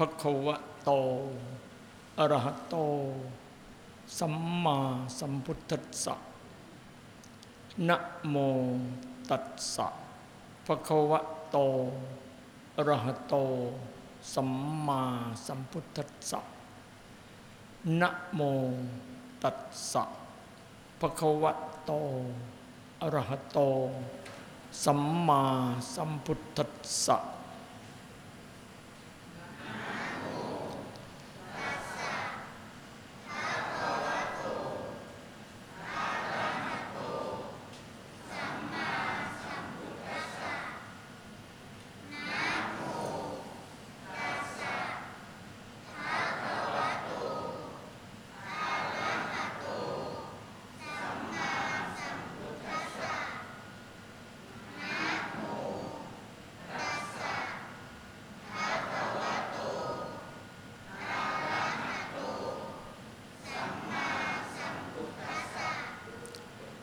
ตัสสะภควะโตอรหะโตสัมมาสัมพุทธัสสะนะโมตัสสะภะควะโต อรหะโต สัมมาสัมพุทธัสสะนะโมตัสสะภะควะโต อรหะโต สัมมาสัมพุทธัสสะ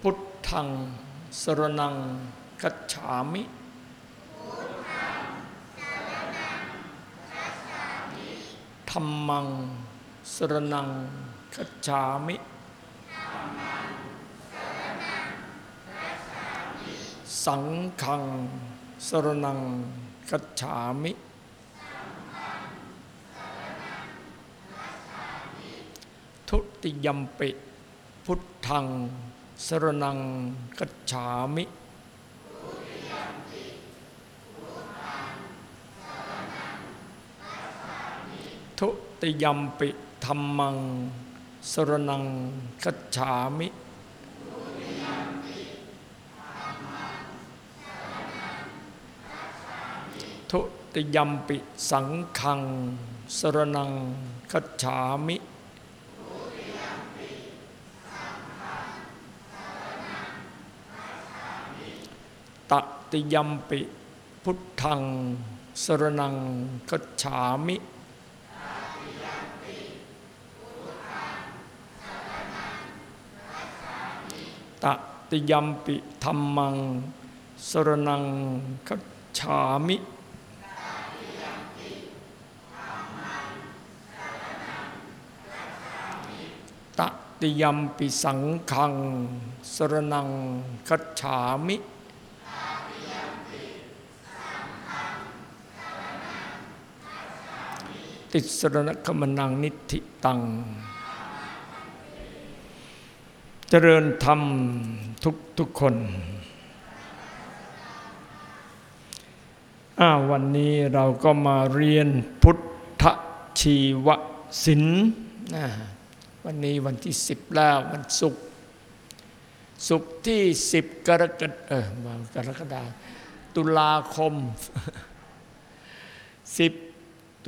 พุ ทังสรนังกัจฉามิธรรมังสรนังกัจฉามิ สังฆังสรนังกัจฉามิ ทุติยมปิ พุทธัง สรนังกัจฉามิ ทุติยมปิธรรมัง สรนังกัจฉามิ ทุติยมปิสังฆัง สรนังกัจฉามิ ตติยมปิ พุทธัง สรนังกัจฉามิ ตติยมปิธรรมัง สรนังกัจฉามิตติยมปิสังฆัง สรนังกัจฉามิ ติสรณคมนังนิธิตัง เจริญธรรมทุกทุกคนอ้าววันนี้เราก็มาเรียนพุทธชีวศิลป์วันนี้วันที่สิบแล้ววันศุกร์ศุกร์ที่สิบกรกฎเออวันกรกฎาตุลาคมสิบ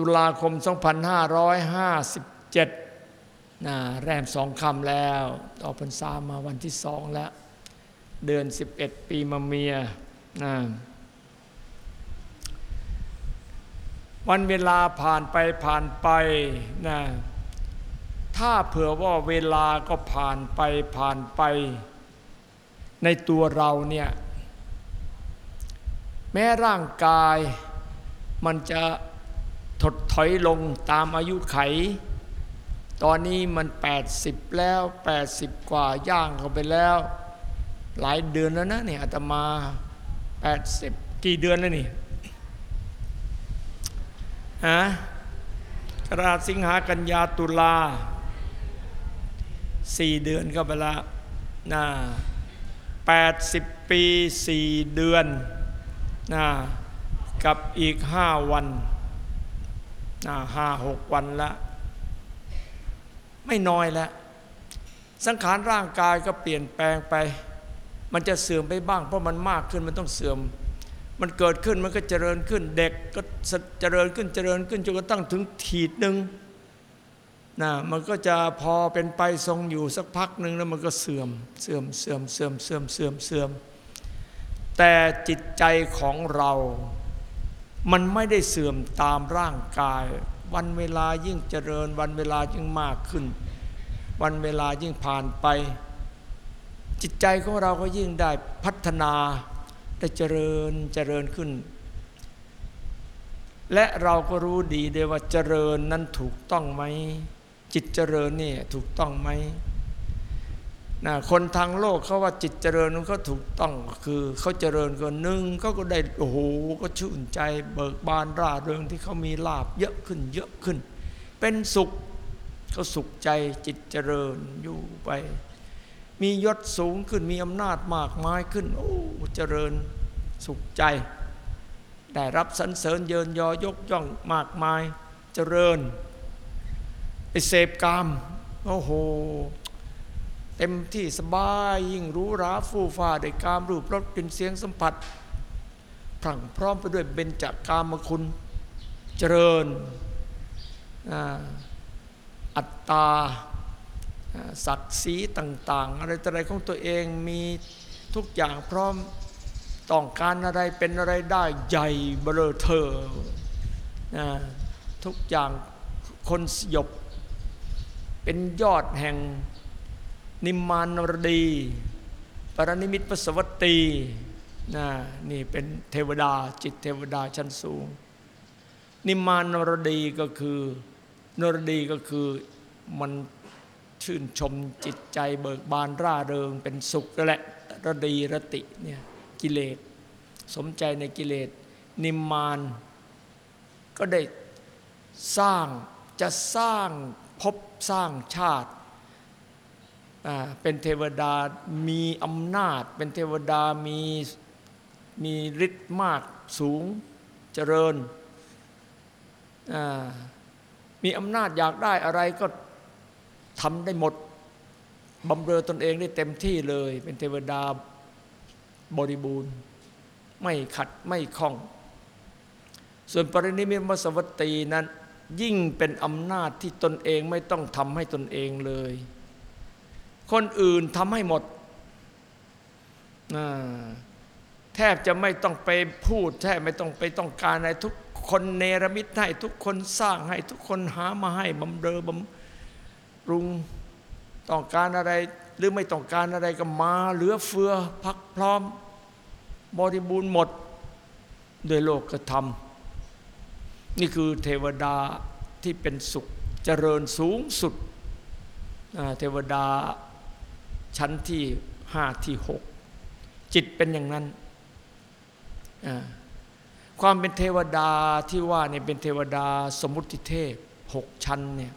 ตุลาคม 2557นะแรมสองคำแล้ว ต่อพรรษามาวันที่สองแล้ว เดือน 11 ปีมาเมียนะวันเวลาผ่านไปผ่านไปนะถ้าเผื่อว่าเวลาก็ผ่านไปผ่านไป ในตัวเราเนี่ย แม้ร่างกายมันจะ ถดถอยลงตามอายุไข ตอนนี้มัน 80 แล้ว 80 กว่าย่างเข้าไปแล้ว หลายเดือนแล้วนะเนี่ยอาตมา 80 กี่เดือนแล้วนี่ฮะกราสิงหากันยาตุลาสี่เดือนเข้าไปละนะ80ปี4เดือนนะกับอีก5วัน ห้าหกวันละไม่น้อยแล้ว สังขารร่างกายก็เปลี่ยนแปลงไป มันจะเสื่อมไปบ้าง เพราะมันมากขึ้นมันต้องเสื่อม มันเกิดขึ้นมันก็เจริญขึ้น เด็กก็เจริญขึ้นเจริญขึ้นจนกระทั่งถึงขีดหนึ่งนะมันก็จะพอเป็นไปทรงอยู่สักพักหนึ่งแล้วมันก็เสื่อมเสื่อมเสื่อมเสื่อมเสื่อมเสื่อมเสื่อมแต่จิตใจของเรา มันไม่ได้เสื่อมตามร่างกาย วันเวลายิ่งเจริญ วันเวลายิ่งมากขึ้น วันเวลายิ่งผ่านไป จิตใจของเราก็ยิ่งได้พัฒนาได้เจริญเจริญขึ้น และเราก็รู้ดีด้วยว่าเจริญนั้นถูกต้องไหมจิตเจริญนี่ถูกต้องไหม นะคนทางโลกเขาว่าจิตเจริญนั้นเขาถูกต้องคือเขาเจริญก็หนึ่งเขาก็ได้โอ้โหก็ชื่นใจเบิกบานร่าเริงที่เขามีลาบเยอะขึ้นเยอะขึ้น เป็นสุขเขาสุขใจจิตเจริญอยู่ไป มียศสูงขึ้นมีอำนาจมากมายขึ้น โอ้เจริญสุขใจ ได้รับสรรเสริญเยินยอยกย่องมากมายเจริญไปเสพกามโอ้โห เต็มที่สบายยิ่งรู้ราฟูฟ้าได้กามรูปรสกลิ่นเสียงสัมผัสพรั่งพร้อมไปด้วยเบญจากามคุณเจริญอัตตาศักดิ์ศรีต่าง ๆ อะไรต่ออะไรของตัวเองมีทุกอย่างพร้อมต้องการอะไรเป็นอะไรได้ใหญ่เบลอเธอทุกอย่างคนสยบเป็นยอดแห่ง นิมมานรดี ปรนิมิตปสวัตตีนะนี่เป็นเทวดาจิตเทวดาชั้นสูง นิมมานรดีก็คือนรดีก็คือมันชื่นชมจิตใจเบิกบานร่าเริงเป็นสุขนั่นแหละรดีรติเนี่ยกิเลสสมใจในกิเลส นิมมานก็ได้สร้างจะสร้างภพสร้างชาติ เป็นเทวดามีอำนาจ เป็นเทวดามีมีฤทธิ์มากสูงเจริญ มีอำนาจอยากได้อะไรก็ทำได้หมดบำเรอตนเองได้เต็มที่เลย เป็นเทวดาบริบูรณ์ ไม่ขัดไม่คล้อง ส่วนปรินิมิตมสวัตตีนั้น ยิ่งเป็นอำนาจที่ตนเองไม่ต้องทำให้ตนเองเลย คนอื่นทำให้หมด แทบจะไม่ต้องไปพูด แทบไม่ต้องไปต้องการอะไรทุกคนเนรมิตให้ทุกคนสร้างให้ทุกคนหามาให้บำเรอบำรุงต้องการอะไรหรือไม่ต้องการอะไรก็มาเหลือเฟือพักพร้อม บริบูรณ์หมดโดยโลกธรรม นี่คือเทวดาที่เป็นสุขเจริญสูงสุดเทวดา ชั้นที่ห้าที่หกจิตเป็นอย่างนั้น ความเป็นเทวดาที่ว่าเนี่ยเป็นเทวดาสมุติเทพหกชั้นเนี่ย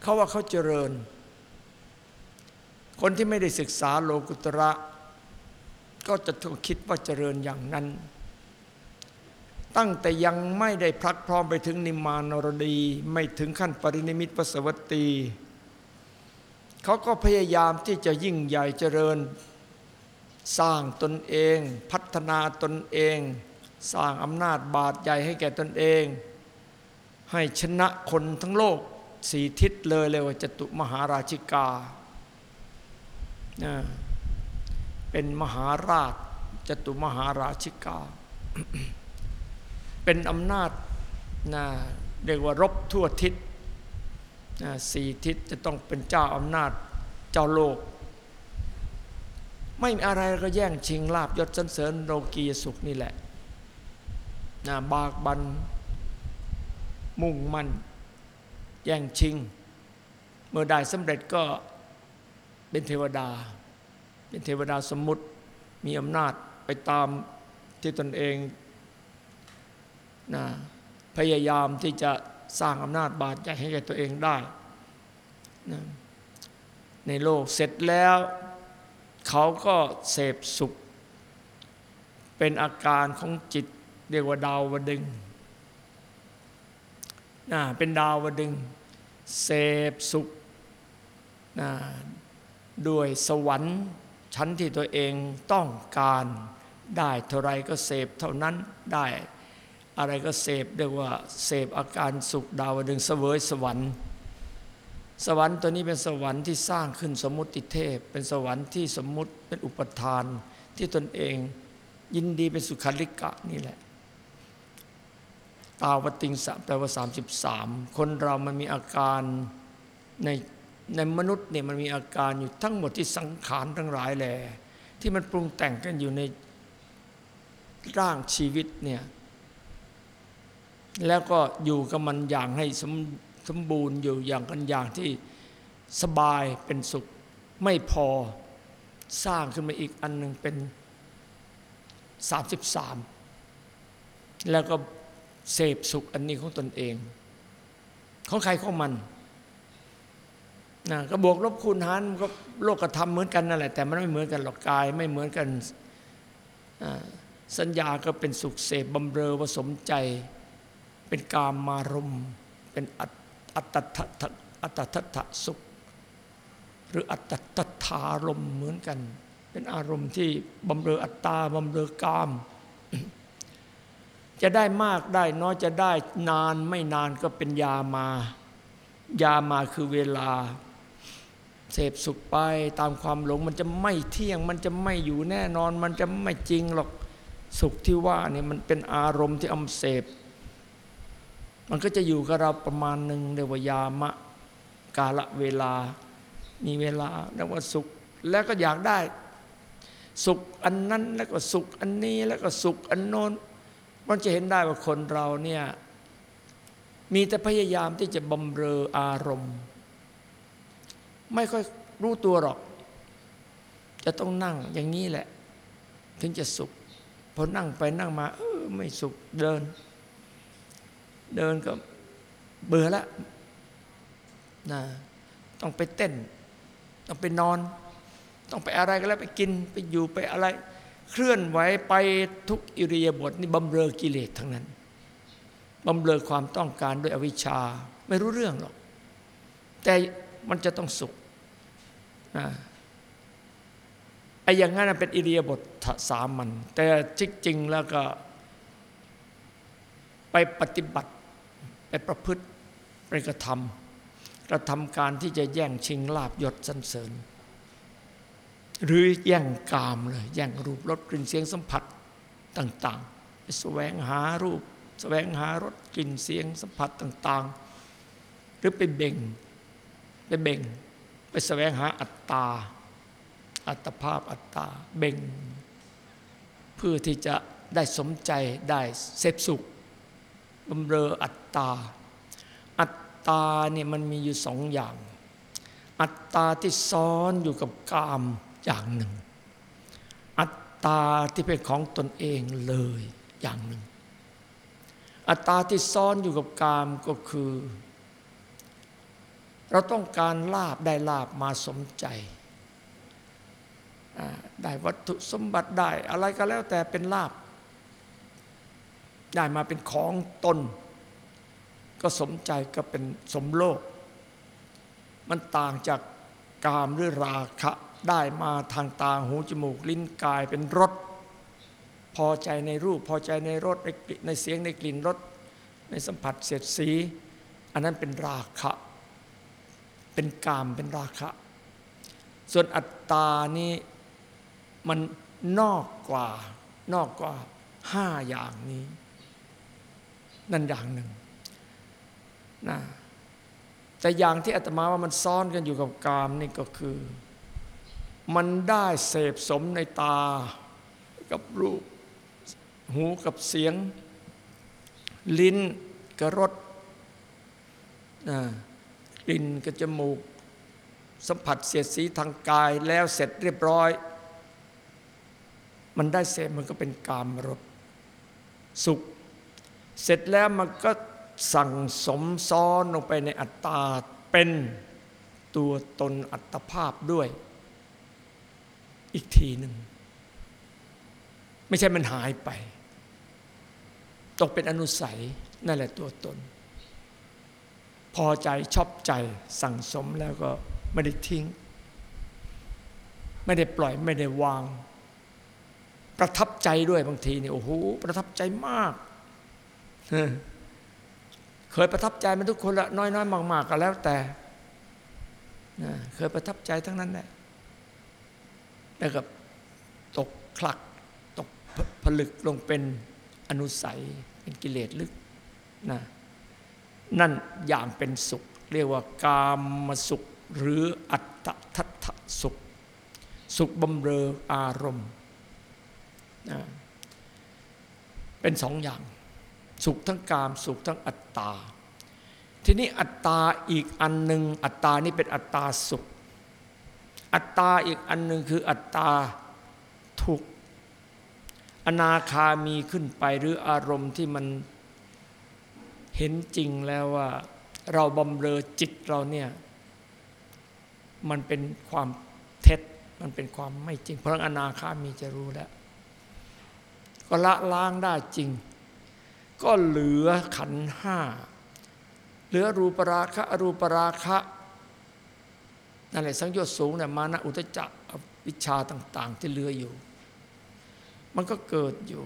เขาว่าเขาเจริญ คนที่ไม่ได้ศึกษาโลกุตระ ก็จะต้องคิดว่าเจริญอย่างนั้น ตั้งแต่ยังไม่ได้พลัดพร้อมไปถึงนิมานรดี ไม่ถึงขั้นปรินิมิตปสวัตี เขาก็พยายามที่จะยิ่งใหญ่เจริญ สร้างตนเอง พัฒนาตนเอง สร้างอำนาจบาดใหญ่ให้แก่ตนเอง ให้ชนะคนทั้งโลกสี่ทิศเลยเลยว่าจตุมหาราชิกา เป็นมหาราชจตุมหาราชิกา เป็นอำนาจนะเรียกว่ารบทั่วทิศ สี่ทิศจะต้องเป็นเจ้าอำนาจเจ้าโลก ไม่มีอะไรก็แย่งชิงลาบยศสรรเสริญโลกียสุขนี่แหละนะบากบัน มุ่งมั่นแย่งชิง เมื่อได้สำเร็จก็เป็นเทวดา เป็นเทวดาสมมุติมีอำนาจไปตามที่ตนเองนะพยายามที่จะ สร้างอำนาจบาดใหญ่ให้แก่ตัวเองได้นะในโลกเสร็จแล้ว เขาก็เสพสุข เป็นอาการของจิตเรียกว่าดาววดึงนะเป็นดาวดึง เสพสุขนะด้วยสวรรค์ชั้นที่ตัวเองต้องการ ได้เท่าไรก็เสพเท่านั้นได้ อะไรก็เสพเรียกว่าเสพอาการสุขดาวดึงเสวยสวรรค์ สวรรค์ตัวนี้เป็นสวรรค์ที่สร้างขึ้นสมมุติเทพ เป็นสวรรค์ที่สมมุติเป็นอุปทาน ที่ตนเองยินดีเป็นสุขาริกะนี่แหละ ตาวติงสะแปลว่า33 คนเรามันมีอาการในในมนุษย์เนี่ยมันมีอาการอยู่ทั้งหมดที่สังขารทั้งหลายแหละที่มันปรุงแต่งกันอยู่ในร่างชีวิตเนี่ย แล้วก็อยู่กับมันอย่างให้สมสมบูรณ์อยู่อย่างกันอย่างที่สบายเป็นสุข ไม่พอสร้างขึ้นมาอีกอันหนึ่งเป็น 33 แล้วก็เสพสุขอันนี้ของตนเองของใครของมันนะก็บวกลบคูณหารมันก็โลกธรรมเหมือนกันนั่นแหละแต่มันไม่เหมือนกันหรอกกาย ไม่เหมือนกันสัญญาก็เป็นสุขเสพบำเรอผสมใจ เป็นกามมารมณ์เป็นอัตตตะทะอัตตะทสุข หรืออัตตะทารมเหมือนกัน เป็นอารมณ์ที่บำเรออัตตาบำเรอกาม จะได้มากได้น้อยจะได้นานไม่นานก็เป็นยามายามาคือเวลา เสพสุขไปตามความหลงมันจะไม่เที่ยง มันจะไม่อยู่แน่นอน มันจะไม่จริงหรอกสุขที่ว่านี่มันเป็นอารมณ์ที่อำเสพ มันก็จะอยู่กับเราประมาณหนึ่งเรียกว่ายามะกาละเวลา มีเวลาเรียกว่าสุข แล้วก็อยากได้ สุขอันนั้นแล้วก็สุขอันนี้แล้วก็สุขอันโน้นมันจะเห็นได้ว่าคนเราเนี่ยมีแต่พยายามที่จะบำเรออารมณ์ ไม่ค่อยรู้ตัวหรอก จะต้องนั่งอย่างนี้แหละ ถึงจะสุขพอนั่งไปนั่งมา เออไม่สุขเดิน เดินก็เบื่อละนะต้องไปเต้น ต้องไปนอน ต้องไปอะไรก็แล้วไปกินไปอยู่ไปอะไร เคลื่อนไหวไปทุกอิริยาบถนี่บำเรอกิเลสทั้งนั้นบำเรอความต้องการด้วยอวิชชา ไม่รู้เรื่องหรอก แต่มันจะต้องสุขนะไอ้อย่างนั้นเป็นอิริยาบถสามัญแต่จริงๆแล้วก็ไปปฏิบัติ ปประพฤติไปกระทำกระทำการที่จะแย่งชิงลาบยศสันเสริญ หรือแย่งกามเลยแย่งรูปรสกลิ่นเสียงสัมผัสต่างๆแสวงหารูปแสวงหารสกลิ่นเสียงสัมผัสต่าง ๆ หรือไปเบ่งไปเบ่ง ไปแสวงหาอัตตา อัตภาพอัตตาเบ่ง เพื่อที่จะได้สมใจได้เสพสุข บำเรออัตตา อัตตาเนี่ยมันมีอยู่สองอย่าง อัตตาที่ซ้อนอยู่กับกามอย่างหนึ่ง อัตตาที่เป็นของตนเองเลยอย่างหนึ่ง อัตตาที่ซ้อนอยู่กับกามก็คือ เราต้องการลาบได้ลาบมาสมใจได้วัตถุสมบัติได้อะไรก็แล้วแต่เป็นลาบ ได้มาเป็นของตน ก็สมใจก็เป็นสมโลก มันต่างจากกามหรือราคะได้มาทางตาหูจมูกลิ้นกายเป็นรสพอใจในรูปพอใจในรสในเสียงในกลิ่นรสในสัมผัสเสียดสี อันนั้นเป็นราคะ เป็นกามเป็นราคะ ส่วนอัตตานี่มันนอกกว่านอกกว่าห้าอย่างนี้ นั่นอย่างหนึ่งนะแต่อย่างที่อาตมาว่ามันซ้อนกันอยู่กับกามนี่ก็คือ มันได้เสพสมในตากับรูป หูกับเสียง ลิ้นกับรสนะกลิ่นกับจมูก สัมผัสเสียดสีทางกายแล้วเสร็จเรียบร้อย มันได้เสพมันก็เป็นกามรสสุข เสร็จแล้วมันก็สั่งสมซ้อนลงไปในอัตตาเป็นตัวตนอัตภาพด้วย อีกทีหนึ่ง ไม่ใช่มันหายไป ตกเป็นอนุสัยนั่นแหละตัวตน พอใจชอบใจสั่งสมแล้วก็ไม่ได้ทิ้ง ไม่ได้ปล่อยไม่ได้วาง ประทับใจด้วยบางทีนี่โอ้โหประทับใจมาก เคยประทับใจมันทุกคนละน้อยๆมากๆก็แล้วแต่เคยประทับใจทั้งนั้นแหละแล้วก็ตกคลัก ตกผลึกลงเป็นอนุสัย เป็นกิเลสลึกนะนั่นอย่างเป็นสุข เรียกว่ากามสุขหรืออัตตทัตสุข สุขบำเรออารมณ์นะเป็นสองอย่าง สุขทั้งกามสุขทั้งอัตตา ทีนี้อัตตาอีกอันหนึ่งอัตตานี่เป็นอัตตาสุข อัตตาอีกอันหนึ่งคืออัตตาทุกข์อนาคามีขึ้นไปหรืออารมณ์ที่มันเห็นจริงแล้วว่า เราบำเรอจิตเราเนี่ยมันเป็นความเท็จมันเป็นความไม่จริง เพราะอนาคามีจะรู้แล้ว ก็ละล้างได้จริง ก็เหลือขันห้า เหลือรูปราคะอรูปราคะนั่นแหละสังโยชน์สูงเนี่ยมานะอุตจักวิชาต่าง ๆ ที่เหลืออยู่ มันก็เกิดอยู่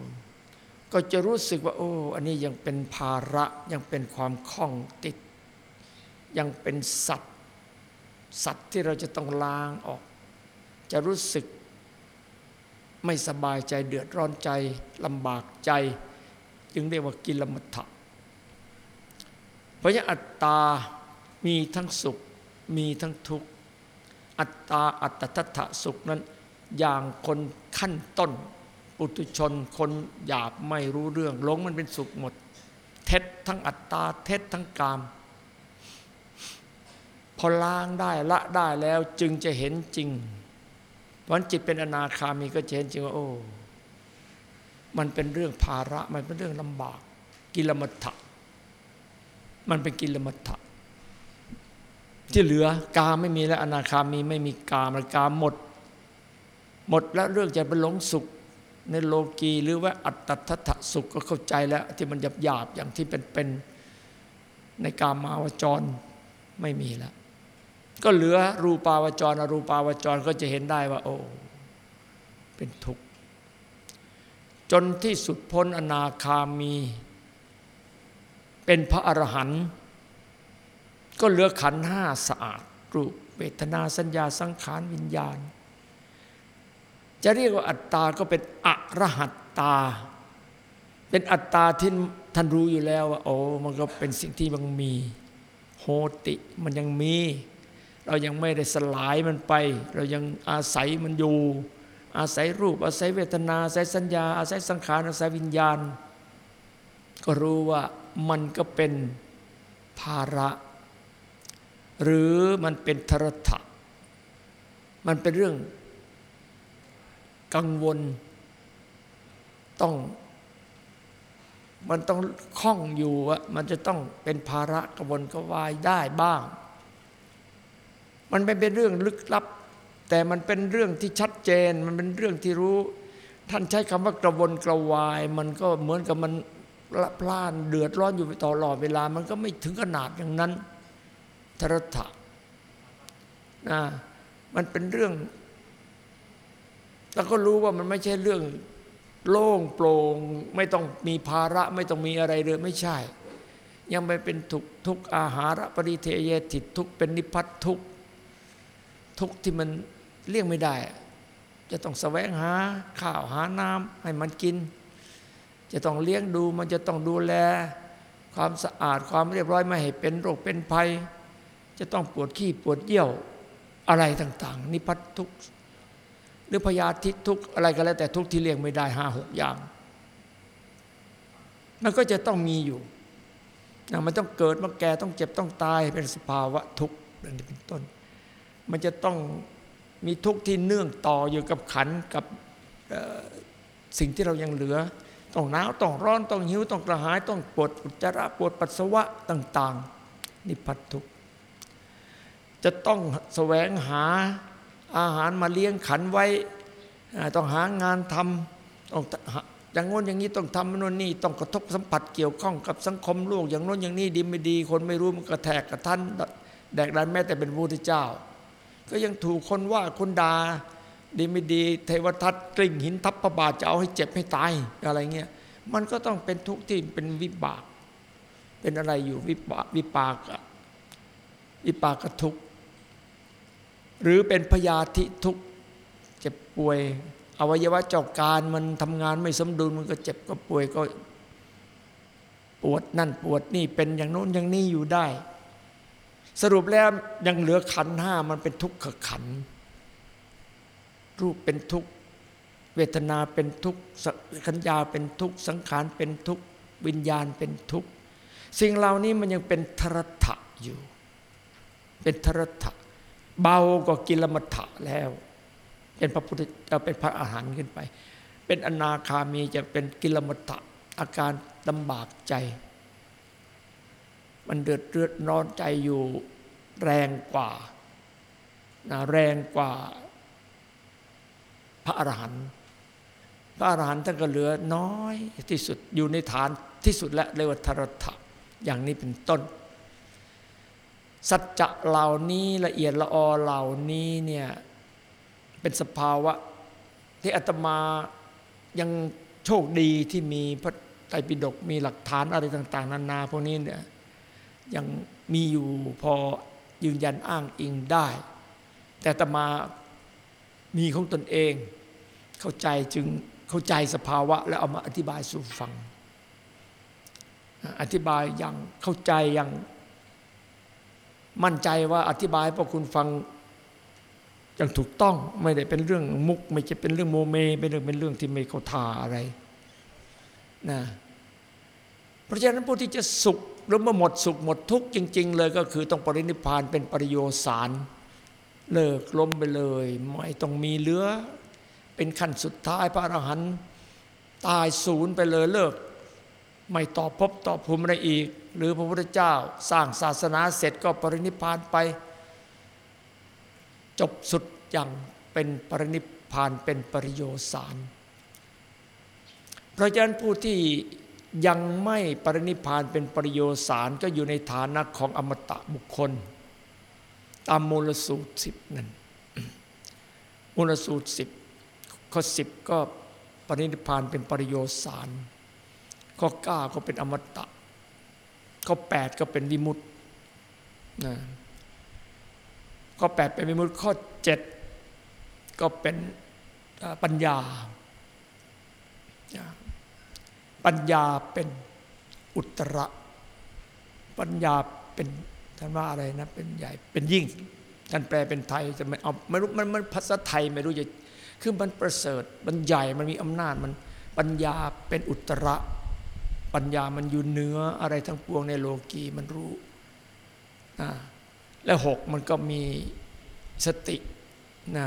ก็จะรู้สึกว่า โอ้ อันนี้ยังเป็นภาระยังเป็นความคล้องติด ยังเป็นสัตว์ สัตว์ที่เราจะต้องล้างออก จะรู้สึกไม่สบายใจเดือดร้อนใจลำบากใจ จึงเรียกว่ากิลมัฏฐะเพราะฉะนั้นอัตตา มีทั้งสุข มีทั้งทุกข์ อัตตาอัตตัตถะสุขนั้น อย่างคนขั้นต้น ปุถุชนคนหยาบไม่รู้เรื่องหลงมันเป็นสุขหมด เท็จทั้งอัตตาเท็จทั้งกาม พอล้างได้ละได้แล้วจึงจะเห็นจริงวันจิตเป็นอนาคามีก็จะเห็นจริงว่าโอ้ มันเป็นเรื่องภาระ มันเป็นเรื่องลำบาก กิลมัฏฐะมันเป็นกิลมัฏฐะที่เหลือกามไม่มีแล้วอนาคามีไม่มีกามกามหมด หมดแล้วเรื่องจะเป็นหลงสุขในโลกีหรือว่าอัตตทัตสุขก็เข้าใจแล้ว ที่มันหยาบหยาบอย่างที่เป็นเป็นในกามาวจรไม่มีแล้ว ก็เหลือรูปาวจรอรูปาวจรก็จะเห็นได้ว่า โอ้ เป็นทุกข์ จนที่สุดพ้นอนาคามี เป็นพระอรหันต์ก็เหลือขันห้าสะอาด รูปเวทนาสัญญาสังขารวิญญาณ จะเรียกว่าอัตตาก็เป็นอรหัตตา เป็นอัตตาที่ท่านรู้อยู่แล้วว่าโอ้มันก็เป็นสิ่งที่มันมีโหติมันยังมี เรายังไม่ได้สลายมันไป เรายังอาศัยมันอยู่ อาศัยรูป อาศัยเวทนา อาศัยสัญญา อาศัยสังขารอาศัยวิญญาณ ก็รู้ว่ามันก็เป็นภาระ หรือมันเป็นทรถะมันเป็นเรื่องกังวลต้องมันต้องคล่องอยู่ว่ามันจะต้องเป็นภาระกระวนกระวายได้บ้าง มันไม่เป็นเรื่องลึกลับ แต่มันเป็นเรื่องที่ชัดเจน มันเป็นเรื่องที่รู้ ท่านใช้คำว่ากระวนกระวาย มันก็เหมือนกับมันละพล่านเดือดร้อนอยู่ตลอดเวลา มันก็ไม่ถึงขนาดอย่างนั้นทรถะนะมันเป็นเรื่อง แล้วก็รู้ว่ามันไม่ใช่เรื่องโล่งโปร่งไม่ต้องมีภาระไม่ต้องมีอะไรเลยไม่ใช่ ยังไม่เป็นทุกทุกอาหารปริเทเยติทุกเป็นนิพพัททุกทุกที่มัน เลี่ยงไม่ได้ จะต้องแสวงหาข้าวหาน้ำให้มันกิน จะต้องเลี้ยงดูมันจะต้องดูแล ความสะอาดความเรียบร้อยไม่ให้เป็นโรคเป็นภัย จะต้องปวดขี้ปวดเยี่ยวอะไรต่าง ๆ นิพพัททุกหรือพยาธิทุกอะไรก็แล้วแต่ทุกที่เลี่ยงไม่ได้ห้าหกอย่างมันก็จะต้องมีอยู่นะมันต้องเกิดมันแก่ต้องเจ็บต้องตายเป็นสภาวะทุกข์ดังนี้เป็นต้น มันจะต้อง มีทุกข์ที่เนื่องต่ออยู่กับขันกับสิ่งที่เรายังเหลือ ต้องหนาวต้องร้อนต้องหิวต้องกระหายต้องปวดอุจจาระปวดปัสสาวะต่าง ๆนิพพัททุกข์จะต้องแสวงหาอาหารมาเลี้ยงขันไว้ ต้องหางานทำต้องอย่างโน้นอย่างนี้ต้องทำโน่นนี่ต้องกระทบสัมผัสเกี่ยวข้องกับสังคมโลกอย่างโน้นอย่างนี้ดีไม่ดี คนไม่รู้มันกระแทกกระทันแดกดันแม้แต่เป็นพระพุทธเจ้า ก็ยังถูกคนว่าคนด่าดีไม่ดี เทวทัตกลิ่งหินทับพระบาทจะเอาให้เจ็บให้ตายอะไรเงี้ยมันก็ต้องเป็นทุกข์ที่เป็นวิบาก เป็นอะไรอยู่วิปากวิปากะวิปากทุกข์หรือเป็นพยาธิทุกข์เจ็บป่วย อวัยวะเจ้าการมันทำงานไม่สมดุลมันก็เจ็บก็ป่วยก็ปวดนั่นปวดนี่เป็นอย่างโน้นอย่างนี้อยู่ได้ สรุปแล้วยังเหลือขันห้ามันเป็นทุกขขัน รูปเป็นทุกข์เวทนาเป็นทุกข์สัญญาเป็นทุกข์สังขารเป็นทุกข์วิญญาณเป็นทุกข์สิ่งเหล่านี้มันยังเป็นทรถะอยู่ เป็นทรถะเบากว่ากิลมัฏฐะแล้ว เป็นพระพุทธเจ้าเป็นพระอาหารขึ้นไป เป็นอนาคามีจะเป็นกิลมัฏฐะอาการลำบากใจ มันเดือดเรือดร้อนใจอยู่แรงกว่านะแรงกว่าพระอรหันต์พระอรหันต์ท่านก็เหลือน้อยที่สุดอยู่ในฐานที่สุดและเรียกว่าทรถะอย่างนี้เป็นต้น สัจจะเหล่านี้ละเอียดละออเหล่านี้เนี่ยเป็นสภาวะที่อาตมายังโชคดีที่มีพระไตรปิฎกมีหลักฐานอะไรต่าง ๆ นานาพวกนี้เนี่ย ยังมีอยู่พอยืนยันอ้างอิงได้ แต่ตมามีของตนเอง เข้าใจจึงเข้าใจสภาวะ แล้วเอามาอธิบายสู่ฟัง อธิบายอย่างเข้าใจอย่างมั่นใจว่าอธิบายพวกคุณฟังอย่างถูกต้องไม่ได้เป็นเรื่องมุก ไม่ใช่เป็นเรื่องโมเมเป็นเรื่องเป็นเรื่องที่ไม่เข้าท่าอะไรนะ เพราะฉะนั้นผู้ที่จะสุขหรือเมื่อหมดสุขหมดทุกข์จริง ๆ เลยก็คือต้องปรินิพานเป็นปริโยสารเลิกล้มไปเลย ไม่ต้องมีเหลือ เป็นขั้นสุดท้ายพระอรหันต์ตายศูนย์ไปเลยเลิก ไม่ต่อพบต่อภูมิอะไรอีก หรือพระพุทธเจ้าสร้างศาสนาเสร็จก็ปรินิพานไป จบสุดอย่างเป็นปรินิพพานเป็นปริโยสาร เพราะฉะนั้นผู้ที่ ยังไม่ปรินิพานเป็นปริโยสารก็อยู่ในฐานะของอมตะบุคคล ตามมูลสูตรสิบนั่นมูลสูตรสิบข้อสิบก็ปรินิพานเป็นปริโยสารข้อเก้าก็เป็นอมตะ ข้อแปดก็เป็นวิมุตตินะข้อแปดเป็นวิมุตติข้อเจ็ดก็เป็นปัญญา ปัญญาเป็นอุตระ ปัญญาเป็นท่านว่าอะไรนะ เป็นใหญ่เป็นยิ่ง ท่านแปลเป็นไทยจะไม่เอาไม่รู้มันมันภาษาไทยไม่รู้จะคือมันประเสริฐมันใหญ่มันมีอำนาจมันปัญญาเป็นอุตระ ปัญญามันอยู่เหนืออะไรทั้งปวงในโลกีมันรู้นะและหกมันก็มีสตินะ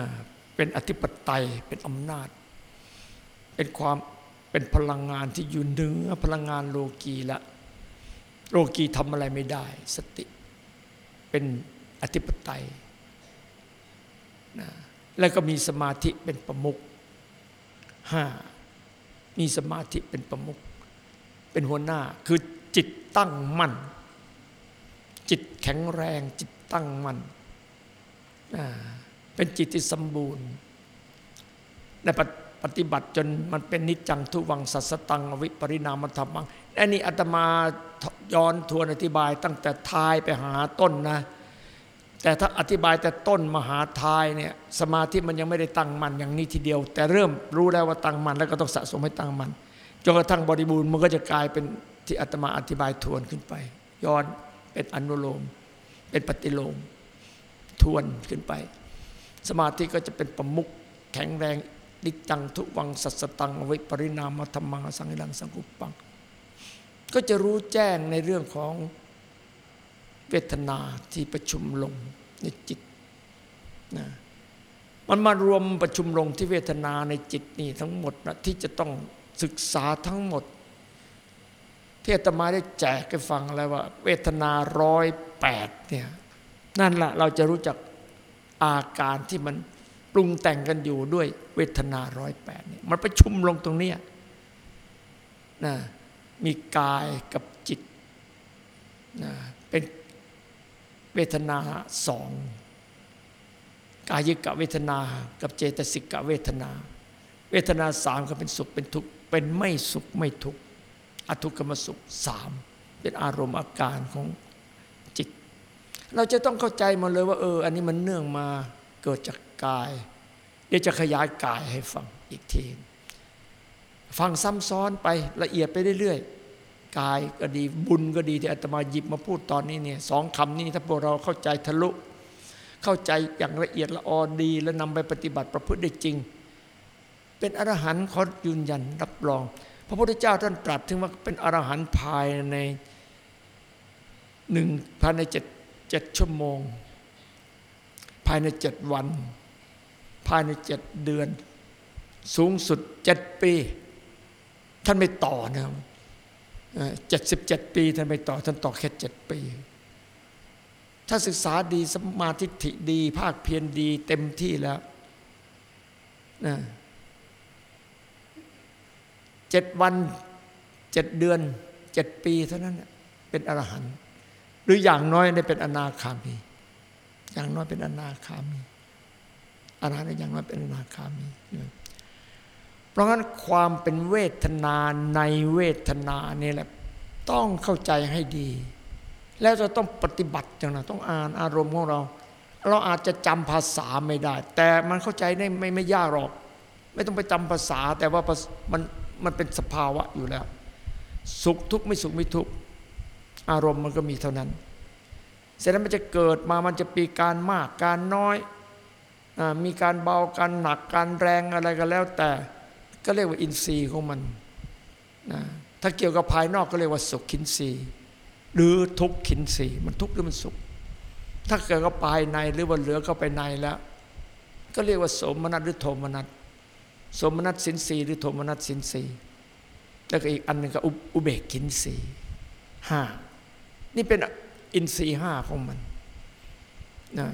เป็นอธิปไตยเป็นอำนาจ เป็นความ เป็นพลังงานที่อยู่เหนือพลังงานโลกีละ โลกีทำอะไรไม่ได้ สติเป็นอธิปไตยนะแล้วก็มีสมาธิเป็นประมุขห้ามีสมาธิเป็นประมุขเป็นหัวหน้าคือจิตตั้งมั่น จิตแข็งแรง จิตตั้งมั่นเป็นจิตที่สมบูรณ์ได้ป ปฏิบัติจนมันเป็นนิจจังทุวังสัสตังวิปริณามธรรมังอันนี้อาตมาย้อนทวนอธิบายตั้งแต่ท้ายไปหาต้นนะ แต่ถ้าอธิบายแต่ต้นมหาทายเนี่ยสมาธิมันยังไม่ได้ตั้งมันอย่างนี้ทีเดียว แต่เริ่มรู้แล้วว่าตั้งมันแล้วก็ต้องสะสมให้ตั้งมันจนกระทั่งบริบูรณ์มันก็จะกลายเป็นที่อาตมาอธิบายทวนขึ้นไป ย้อนเป็นอนุโลม เป็นปฏิโลมทวนขึ้นไป สมาธิก็จะเป็นประมุขแข็งแรง ดิจังทุวังสัสตังวิปริณามธรรมังสังลังสังกุปปัง ก็จะรู้แจ้งในเรื่องของเวทนาที่ประชุมลงในจิตนะมันมารวมประชุมลงที่เวทนาในจิตนี่ทั้งหมดนะที่จะต้องศึกษาทั้งหมดที่อาตมาได้แจกให้ฟังแล้วว่า เวทนาร้อยแปดเนี่ยนั่นแหละเราจะรู้จักอาการที่มัน ปรุงแต่งกันอยู่ด้วยเวทนาร้อยแปดเนี่ยมันประชุมลงตรงเนี้ยนะมีกายกับจิตนะเป็นเวทนาสองกายิกะเวทนา กับเจตสิกะเวทนา เวทนาสามก็เป็นสุขเป็นทุกข์เป็นไม่สุขไม่ทุกข์อทุกขมสุขสามเป็นอารมณ์อาการของจิต เราจะต้องเข้าใจมันเลยว่าเออ อันนี้มันเนื่องมาเกิดจาก กาย เดี๋ยวจะขยายกายให้ฟังอีกทีฟังซ้ำซ้อนไปละเอียดไปเรื่อยๆ กายก็ดีบุญก็ดีที่อาตมาหยิบมาพูดตอนนี้เนี่ยสองคำนี้ถ้าพวกเราเข้าใจทะลุ เข้าใจอย่างละเอียดละออดี แล้วนำไปปฏิบัติประพฤติได้จริง เป็นอรหันต์ขอยืนยันรับรอง พระพุทธเจ้าท่านตรัสถึงว่าเป็นอรหันต์ภายในหนึ่งภายในเจ็ดเจ็ดชั่วโมง ภายในเจ็ดวันายในเจ็ดเดือน สูงสุดเจ็ดปี ท่านไม่ต่อนะเจ็ดสิบเจ็ดปี ท่านไม่ต่อ ท่านต่อแค่เจ็ดปี ถ้าศึกษาดีสมาธิิดี ภาคเพียรดี เต็มที่แล้วนะเจ็ดวันเจ็ดเดือนเจ็ดปีเท่านั้นเป็นอรหันต์หรืออย่างน้อยได้เป็นอนาคามี อย่างน้อยเป็นอนาคามี อรหันต์อย่างน้อยเป็นอนาคามีเพราะงั้นความเป็นเวทนาในเวทนานี่แหละต้องเข้าใจให้ดี แล้วจะต้องปฏิบัติอย่างนั้นต้องอ่านอารมณ์ของเรา เราอาจจะจำภาษาไม่ได้ แต่มันเข้าใจได้ไม่ไม่ยากหรอก ไม่ต้องไปจำภาษา แต่ว่ามันมันเป็นสภาวะอยู่แล้ว สุขทุกข์ไม่สุขไม่ทุกข์อารมณ์มันก็มีเท่านั้นเสร็จแล้วมันจะเกิดมามันจะปีการมากการน้อย มีการเบาการหนักการแรงอะไรก็แล้ว แต่ก็เรียกว่าอินทรีย์ของมันนะถ้าเกี่ยวกับภายนอกก็เรียกว่าสุขขินทรีย์หรือทุกขินทรีย์มันทุกข์หรือมันสุข ถ้าเกิดกับภายในหรือว่าเหลือเข้าไปในแล้ว ก็เรียกว่าสมนัตหรือโทมนัตสมนัตสินสีหรือโทมนัตสินสีแล้วก็อีกอันหนึ่งก็อุเบกขินสีห้านี่เป็นอินทรีย์ห้าของมันนะ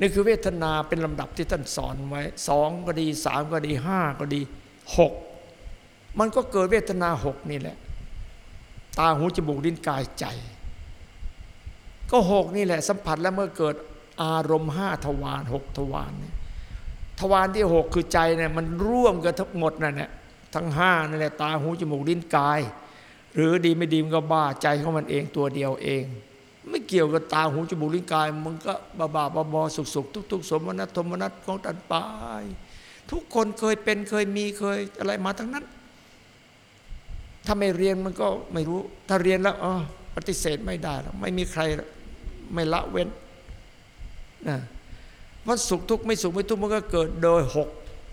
นี่คือเวทนาเป็นลำดับที่ท่านสอนไว้สองก็ดีสามก็ดีห้าก็ดีหกมันก็เกิดเวทนาหกนี่แหละ ตาหูจมูกลิ้นกายใจ ก็หกนี่แหละสัมผัสแล้วเมื่อเกิดอารมณ์ห้าทวารหกทวารเนี่ยทวารที่หกคือใจเนี่ยมันร่วมกันทั้งหมดนั่นแหละทั้งห้านั่นแหละตาหูจมูกลิ้นกาย หรือดีไม่ดีมันก็บ้าใจของมันเองตัวเดียวเอง ไม่เกี่ยวกับตาหูจมูกลิ้นกาย มันก็บาบาบอบอสุกสุกทุกทุกสมนัตธมนัตของตันปายทุกคนเคยเป็นเคยมีเคยอะไรมาทั้งนั้น ถ้าไม่เรียนมันก็ไม่รู้ ถ้าเรียนแล้วอ๋อปฏิเสธไม่ได้แล้วไม่มีใครไม่ละเว้นนะว่าสุขทุกข์ไม่สุขไม่ทุกข์มันก็เกิดโดยหก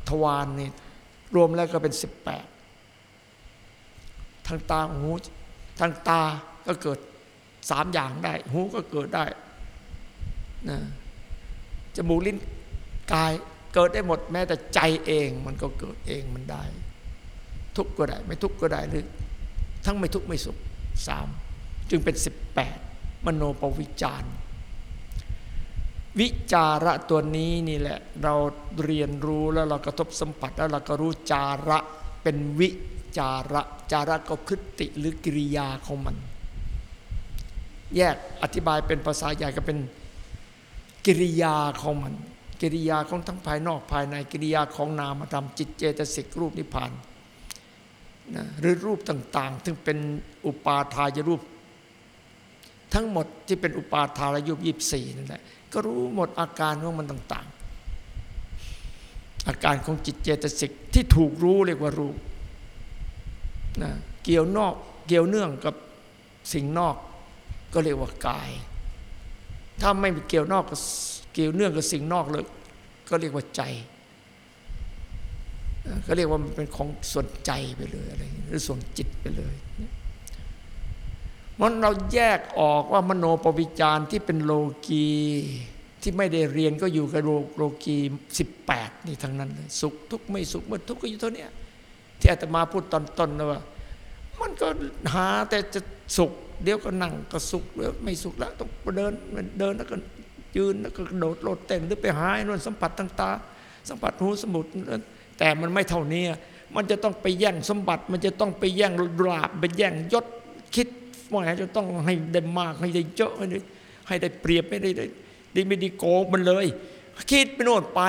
ทวารนนี่รวมแล้วก็เป็นสิบแปดทางตาหูทางตาก็เกิด สามอย่างได้ หูก็เกิดได้นะจมูกลิ้นกายเกิดได้หมดแม้แต่ใจเองมันก็เกิดเองมันได้ ทุกข์ก็ได้ ไม่ทุกข์ก็ได้หรือทั้งไม่ทุกข์ไม่สุขสามจึงเป็นสิบแปดมโนปวิจารวิจาระตัวนี้นี่แหละ เราเรียนรู้แล้วเรากระทบสัมผัสแล้วเราก็รู้จาระเป็นวิจาระจาระก็พฤติหรือกิริยาของมัน แยกอธิบายเป็นภาษาใหญ่ก็เป็นกิริยาของมัน กิริยาของทั้งภายนอกภายในกิริยาของนามธรรมจิตเจตสิกรูปนิพพานนะหรือรูปต่างๆซึ่งเป็นอุปาทายรูป ทั้งหมดที่เป็นอุปาทายรูปยีิบสี่นั่นแหละก็รู้หมดอาการของมันต่างๆ อาการของจิตเจตสิกที่ถูกรู้เรียกว่ารู้นะเกี่ยวนอกเกี่ยวเนื่องกับสิ่งนอก ก็เรียกว่ากาย ถ้าไม่เกี่ยวนอกกับเกี่ยวเนื่องกับสิ่งนอกเลย ก็เรียกว่าใจ ก็เรียกว่ามันเป็นของส่วนใจไปเลยอะไรหรือส่วนจิตไปเลยมันเราแยกออกว่ามโนปวิจารที่เป็นโลกีที่ไม่ได้เรียนก็อยู่กับโลกีสิบแปดนี่ทั้งนั้นเลยสุขทุกข์ไม่สุขเมันทุกข์ก็อยู่เท่านี้ที่อาตมาพูดตอนต้นนะว่า มันก็หาแต่จะสุข เดี๋ยวก็นั่งก็สุขเดี๋ยวไม่สุขแล้วต้องเดินเดินแล้วก็ยืนแล้วก็โดดโลดเต้นหรือไปหายนวลสัมผัสต่างๆสัมผัสหูสมุดแต่มันไม่เท่านี้มันจะต้องไปแย่งสมบัติ มันจะต้องไปแย่งลาบไปแย่งยศคิดว่าจะต้องให้ได้มากให้ได้เยอะให้ได้ให้ได้เปรียบไม่ได้ดีไม่ดีโกงมันเลย คิดไปโน่นไป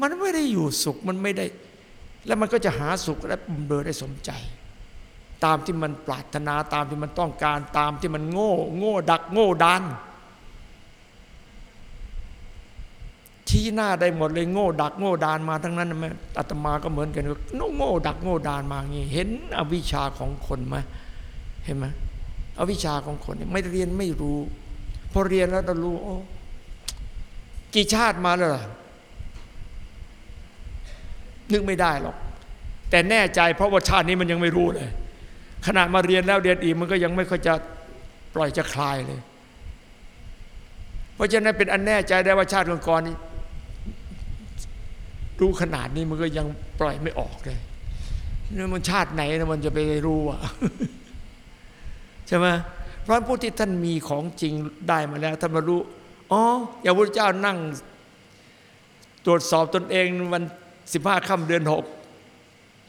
มันไม่ได้อยู่สุขมันไม่ได้ แล้วมันก็จะหาสุขและบุญเบอได้สมใจ ตามที่มันปรารถนาตามที่มันต้องการตามที่มันโง่ โง่ดักโง่ดันชี้หน้าได้หมดเลยโง่ดักโง่ดานมาทั้งนั้นไหมอาตมาก็เหมือนกันโง่ดักโง่ดานมางี้ เห็นอวิชชาของคนไหมเห็นไหมอวิชชาของคนไม่เรียนไม่รู้ พอเรียนแล้วเรารู้โอ้กี่ชาติมาแล้วนึกไม่ได้หรอก แต่แน่ใจเพราะว่าชาตินี้มันยังไม่รู้เลย ขนาดมาเรียนแล้วเรียนอีกมันก็ยังไม่ค่อยจะปล่อยจะคลายเลย เพราะฉะนั้นเป็นอันแน่ใจได้ว่าชาติก่อนๆนี้รู้ขนาดนี้มันก็ยังปล่อยไม่ออกเลยนี่มันชาติไหนนะมันจะไปรู้อะใช่ไหมเพราะผู้ที่ท่านมีของจริงได้มาแล้วท่านมารู้อ๋ออย่างพระเจ้านั่ง ตรวจสอบตนเองวันสิบห้าค่ำเดือนหก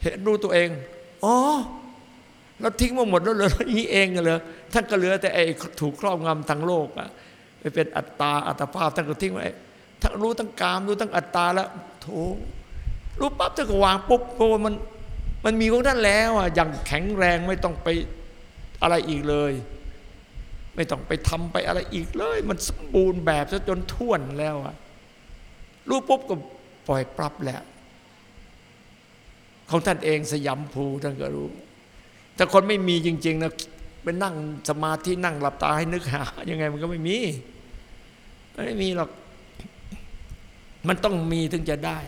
เห็นรู้ตัวเองอ๋อ เราทิ้งมาหมดแล้วเหรอนี้เองเหรอท่านก็เหลือแต่ไอ้ถูกครอบงำทางโลกอะไปเป็นอัตตาอัตภาพท่านก็ทิ้งไว้ทั้งรู้ทั้งกาม รู้ทั้งอัตตาแล้วโถรู้ปั๊บท่านก็วางปุ๊บเพราะว่ามันมันมีของท่านแล้วอะอย่างแข็งแรงไม่ต้องไปอะไรอีกเลย ไม่ต้องไปทำไปอะไรอีกเลย มันสมบูรณ์แบบซะจนท่วนแล้วอะรู้ปุ๊บก็ปล่อยปรับแหละของท่านเองสยามภูท่านก็รู้ แต่คนไม่มีจริงๆนะไปนั่งสมาธินั่งหลับตาให้นึกหา ยังไงมันก็ไม่มีไม่มีหรอก มันต้องมีถึงจะได้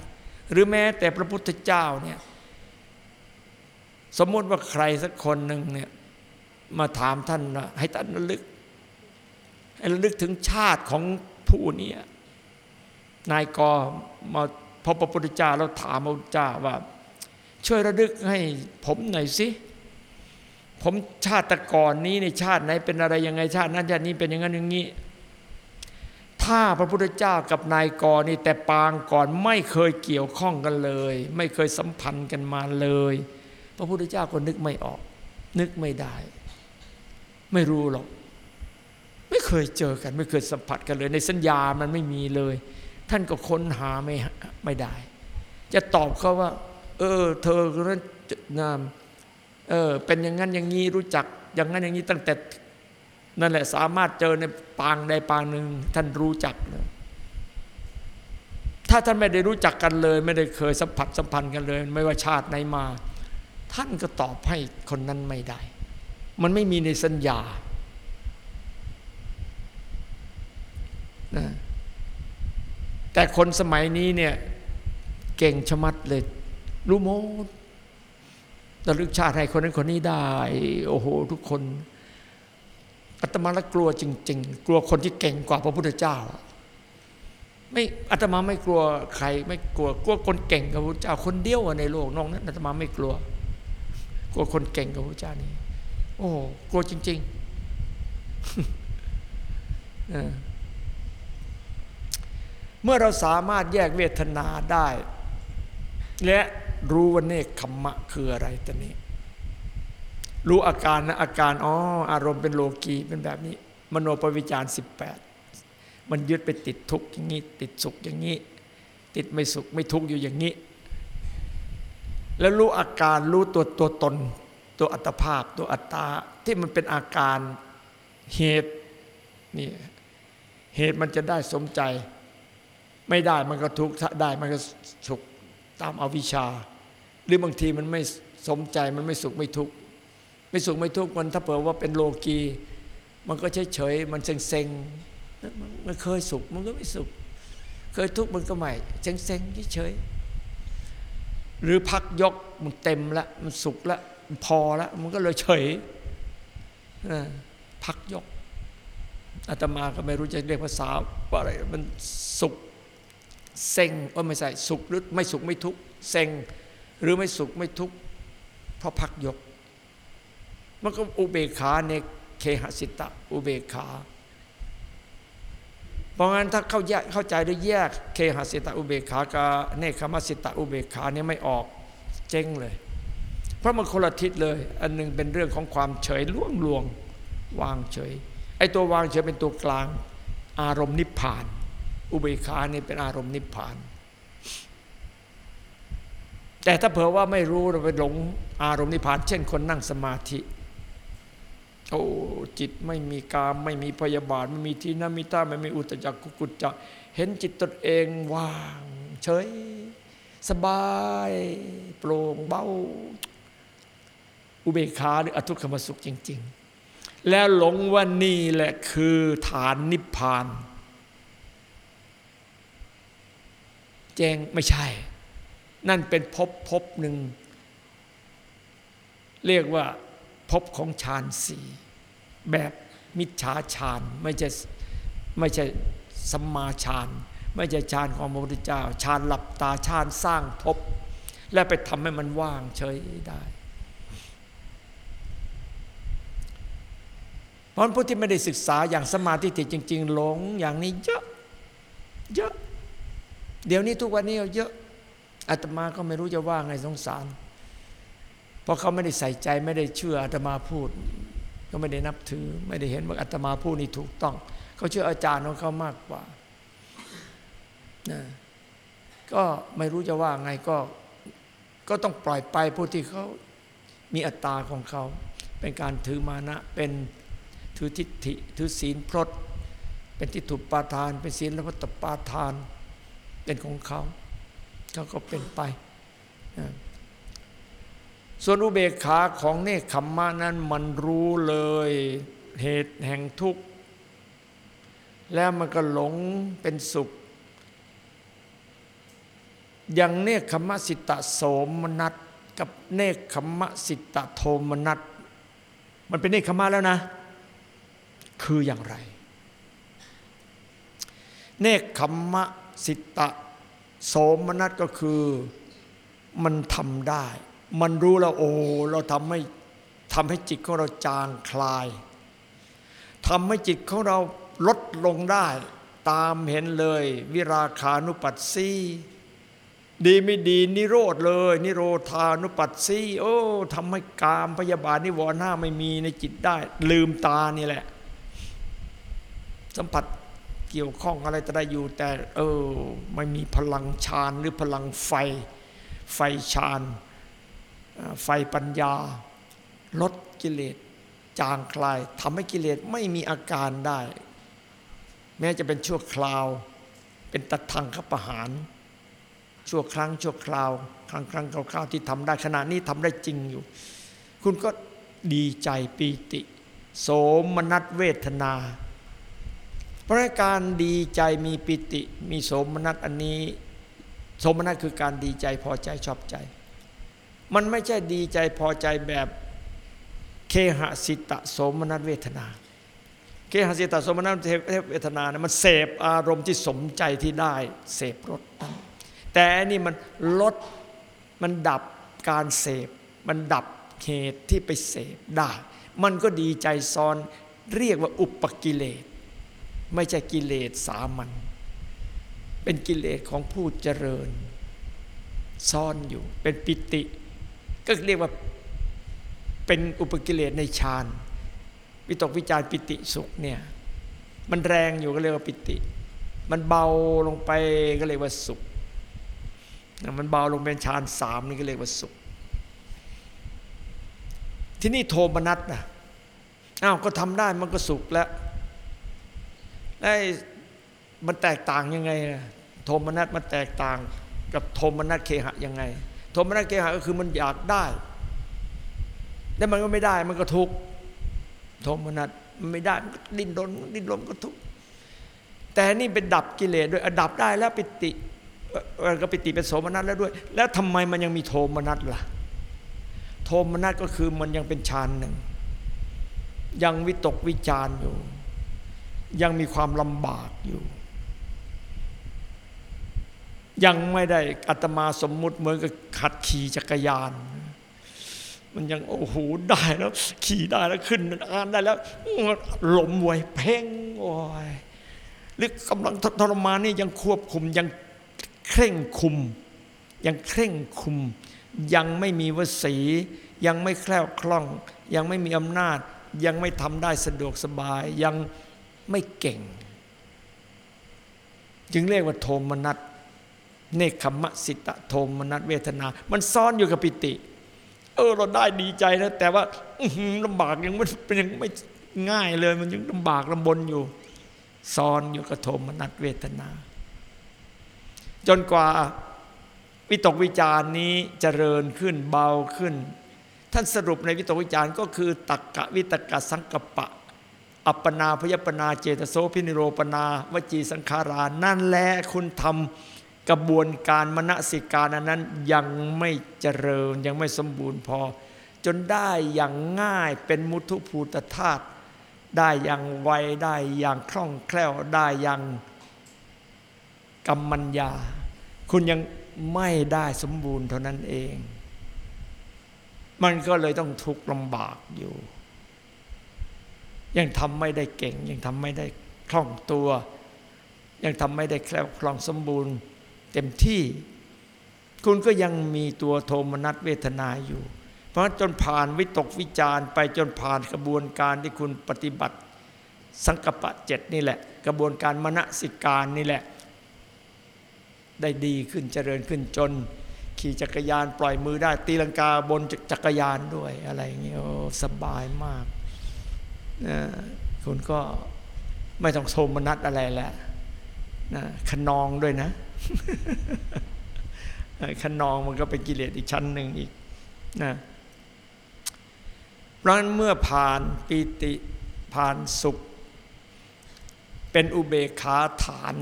หรือแม้แต่พระพุทธเจ้าเนี่ย สมมติว่าใครสักคนหนึ่งเนี่ย มาถามท่านว่าให้ท่านระลึกให้ระลึกถึงชาติของผู้นี้นายกมาพบพระพุทธเจ้าแล้วถามพระพุทธเจ้าว่า ช่วยระลึกให้ผมหน่อยสิ ผมชาติก่อนนี้ในชาติไหนเป็นอะไรยังไงชาตินั้นชาตินี้เป็นอย่างนั้นอย่างนี้ ถ้าพระพุทธเจ้ากับนายกนี่แต่ปางก่อนไม่เคยเกี่ยวข้องกันเลย ไม่เคยสัมพันธ์กันมาเลย พระพุทธเจ้าก็นึกไม่ออก นึกไม่ได้ ไม่รู้หรอก ไม่เคยเจอกัน ไม่เคยสัมผัสกันเลย ในสัญญามันไม่มีเลย ท่านก็ค้นหาไม่ไม่ได้ จะตอบเขาว่า เออ เธอนั้นนาม เออเป็นอย่างนั้นอย่างนี้รู้จัก อย่างนั้นอย่างนี้ตั้งแต่นั่นแหละสามารถเจอในปางใดปางหนึ่งท่านรู้จักเลยถ้าท่านไม่ได้รู้จักกันเลย ไม่ได้เคยสัมผัสสัมพันธ์กันเลย ไม่ว่าชาติไหนมา ท่านก็ตอบให้คนนั้นไม่ได้ มันไม่มีในสัญญานะแต่คนสมัยนี้เนี่ย เก่งชะมัดเลย รู้หมด ระลึกชาติให้คนนั้นคนนี้ได้ โอ้โห ทุกคนอาตมาละกลัวจริง ๆ กลัวคนที่เก่งกว่าพระพุทธเจ้า ไม่อาตมาไม่กลัวใคร ไม่กลัวกลัวคนเก่งกับพระพุทธเจ้าคนเดียวในโลกนอกนั้นอาตมาไม่กลัว กลัวคนเก่งกับพระพุทธเจ้านี่โอ้กลัวจริงๆเมื่อเราสามารถแยกเวทนาได้ และ รู้ว่าเนคขมมะคืออะไรตอนนี้ รู้อาการนะอาการอ๋ออารมณ์เป็นโลกีเป็นแบบนี้ มโนปวิจารสิบแปดมันยึดไปติดทุกข์อย่างนี้ ติดสุขอย่างนี้ ติดไม่สุขไม่ทุกข์อยู่อย่างนี้ แล้วรู้อาการรู้ตัวตัวตน ตัวอัตภาพ ตัวอัตตาที่มันเป็นอาการเหตุนี่เหตุมันจะได้สมใจ ไม่ได้มันก็ทุกข์ได้มันก็สุขตามอาวิชชา หรือบางทีมันไม่สมใจมันไม่สุขไม่ทุกข์ไม่สุขไม่ทุกข์มันถ้าเผื่อว่าเป็นโลกี มันก็เฉยเฉยมันเซ็งเซ็งมันเคยสุขมันก็ไม่สุข เคยทุกข์มันก็ไม่เซ็งเซ็งเฉยหรือพักยกมันเต็มละมันสุขละพอละมันก็เลยเฉยพักยกอาตมาก็ไม่รู้จะเรียกภาษาว่าอะไรมันสุขเซ็งว่าไม่ใช่สุขหรือไม่สุขไม่ทุกข์เซ็ง หรือไม่สุขไม่ทุกข์เพราะพักยก มันก็อุเบกขาในเคหสิตะอุเบกขา เพราะงั้นถ้าเข้าแยกเข้าใจด้แยกเคหสิตะอุเบกขากับเนคขมสิตะอุเบกขาเนี่ยไม่ออกเจ๊งเลย เพราะมันคนละทิศเลย อันนึงเป็นเรื่องของความเฉยล่วงลวงวางเฉยไอ้ตัววางเฉยเป็นตัวกลาง อารมณ์นิพพาน อุเบกขานี่เป็นอารมณ์นิพพาน แต่ถ้าเผื่อว่าไม่รู้เราไปหลงอารมณ์นิพพาน เช่นคนนั่งสมาธิ โอ้จิตไม่มีกามไม่มีพยาบาท ไม่มีทีนามิตาไม่มีอุตจักกุกุจจะ เห็นจิตตนเองว่าง เฉย สบาย โปร่งเบา อุเบกขาหรืออทุกขมสุขจริง ๆ แล้วหลงว่านี่แหละคือฐานนิพพาน แจ้งไม่ใช่ นั่นเป็นภพภพหนึ่ง เรียกว่าพบของฌานสี่แบบมิจฉาฌานไม่ใช่ไม่ใช่สัมมาฌานไม่ใช่ฌานของพระพุทธเจ้าฌานหลับตาฌานสร้างภพและไปทำให้มันว่างเฉยได้ เพราะผู้ที่ไม่ได้ศึกษาอย่างสมาธิติจริง ๆ หลงอย่างนี้เยอะ เยอะ เดี๋ยวนี้ทุกวันนี้เยอะ อาตมาก็ไม่รู้จะว่าไงสงสาร เพราะเขาไม่ได้ใส่ใจไม่ได้เชื่ออาตมาพูด ก็ไม่ได้นับถือ ไม่ได้เห็นว่าอาตมาพูดนี่ถูกต้อง เขาเชื่ออาจารย์ของเขามากกว่านะก็ไม่รู้จะว่าไงก็ก็ต้องปล่อยไปผู้ที่เขามีอัตตาของเขา เป็นการถือมานะ เป็นถือทิฏฐิถือศีลพรตเป็นทิฏฐุปาทาน เป็นศีลและพัตปาทาน เป็นของเขา เขาก็เป็นไป ส่วนอุเบกขาของเนคขมมะนั้นมันรู้เลยเหตุแห่งทุกข์แล้วมันก็หลงเป็นสุข อย่างเนคขมมะสิตะโสมนัสกับเนคขมมะสิตะโทมนัสมันเป็นเนคขมมะแล้วนะ คืออย่างไร เนคขมมะสิตะ โสมนัสก็คือมันทำได้ มันรู้แล้วโอ้เราทำให้ทำให้จิตของเราจางคลายทำให้จิตของเราลดลงได้ ตามเห็นเลย วิราคานุปัสสีดีไม่ดีนิโรธเลย นิโรธานุปัสสีโอ้ทำให้กามพยาบาทนิวรณ์ห้าไม่มีในจิตได้ ลืมตานี่แหละ สัมผัส เกี่ยวข้องอะไรจะได้อยู่ แต่เออไม่มีพลังฌานหรือพลังไฟ ไฟฌานไฟปัญญา ลดกิเลสจางคลายทำให้กิเลสไม่มีอาการได้ แม้จะเป็นชั่วคราว เป็นตัดทางขประหาร ชั่วครั้งชั่วคราว ครั้งครั้งคราวๆที่ทำได้ขณะนี้ทำได้จริงอยู่ คุณก็ดีใจปีติ โสมนัสเวทนา เพราะการดีใจมีปิติมีโสมนัสอันนี้ โสมนัสคือการดีใจพอใจชอบใจ มันไม่ใช่ดีใจพอใจแบบเคหสิตะโสมนัสเวทนาเคหสิตะสมนัสเวทนาเนี่ยมันเสพอารมณ์ที่สมใจที่ได้ เสพรสแต่อันนี่มันลดมันดับการเสพ มันดับเหตุที่ไปเสพได้ มันก็ดีใจซ้อนเรียกว่าอุปกิเลส ไม่ใช่กิเลสสามัญเป็นกิเลสของผู้เจริญ ซ่อนอยู่ เป็นปิติ ก็เรียกว่าเป็นอุปกิเลสในฌานวิตกวิจารปิติสุขเนี่ยมันแรงอยู่ก็เรียกว่าปิติ มันเบาลงไปก็เรียกว่าสุข มันเบาลงเป็นฌานสามนี่ก็เรียกว่าสุข ที่นี่โทมนัสนะอ้าวก็ทำได้มันก็สุขแล้ว ไอ้มันแตกต่างยังไงโทมนัสมันแตกต่างกับโทมนัสเคหะยังไง โทมนัสเคหะก็คือมันอยากได้แต่มันก็ไม่ได้มันก็ทุกข์โทมนัสมันไม่ได้มันดิ้นรนดิ้นรนก็ทุกข์แต่นี่เป็นดับกิเลสด้วยดับได้แล้วปิติก็ปิติเป็นโสมนัสแล้วด้วย แล้วทำไมมันยังมีโทมนัสล่ะ โทมนัสก็คือมันยังเป็นฌานหนึ่ง ยังวิตกวิจารอยู่ ยังมีความลำบากอยู่ ยังไม่ได้อัตมาสมมุติเหมือนกับขัดขี่จักรยาน มันยังโอ้โหได้แล้ว ขี่ได้แล้วขึ้นอ่านได้แล้วหลมไวเพ่งโอ้ยหรือกำลังทรมานนี่ยังควบคุมยังเคร่งคุม ยังเคร่งคุม ยังไม่มีวสี ยังไม่แคล้วคล่อง ยังไม่มีอำนาจ ยังไม่ทำได้สะดวกสบายยัง ไม่เก่ง จึงเรียกว่าโทมนัสเนคขมะสิตะโทมนัสเวทนา มันซ่อนอยู่กับปิติ เออเราได้ดีใจนะแต่ว่าลำบากยังไม่เป็นยังไม่ง่ายเลย มันยังลำบากลำบนอยู่ซ้อนอยู่กับโทมนัสเวทนา จนกว่าวิตกวิจารณ์นี้เจริญขึ้นเบาขึ้น ท่านสรุปในวิตกวิจารณ์ก็คือตักกะวิตกะสังกปะ อัปปนาพยปนาเจตโสพินิโรปนาวจีสังขารา นั่นแหละคุณทำกระบวนการมณสิการนั้นยังไม่เจริญยังไม่สมบูรณ์พอ จนได้อย่างง่ายเป็นมุทุภูตธาตุได้อย่างไวได้อย่างคล่องแคล่วได้อย่างกำมัญญา คุณยังไม่ได้สมบูรณ์เท่านั้นเอง มันก็เลยต้องทุกข์ลำบากอยู่ ยังทำไม่ได้เก่ง ยังทำไม่ได้คล่องตัว ยังทำไม่ได้แคล่วคล่องสมบูรณ์ เต็มที่ คุณก็ยังมีตัวโทมนัสเวทนาอยู่ เพราะจนผ่านวิตกวิจารไปจนผ่านกระบวนการที่คุณปฏิบัติ สังกปะเจ็ดนี่แหละ กระบวนการมณสิการนี่แหละ ได้ดีขึ้นเจริญขึ้นจนขี่จักรยานปล่อยมือได้ตีลังกาบนจักรยานด้วยอะไรอย่างเงี้ยสบายมาก คุณก็ไม่ต้องโทมนัสอะไรแล้วนะขนองด้วยนะขนองมันก็เป็นกิเลสอีกชั้นหนึ่งอีกนะเพราะนั้นเมื่อผ่านปีติผ่านสุข เป็นอุเบกขาฐาน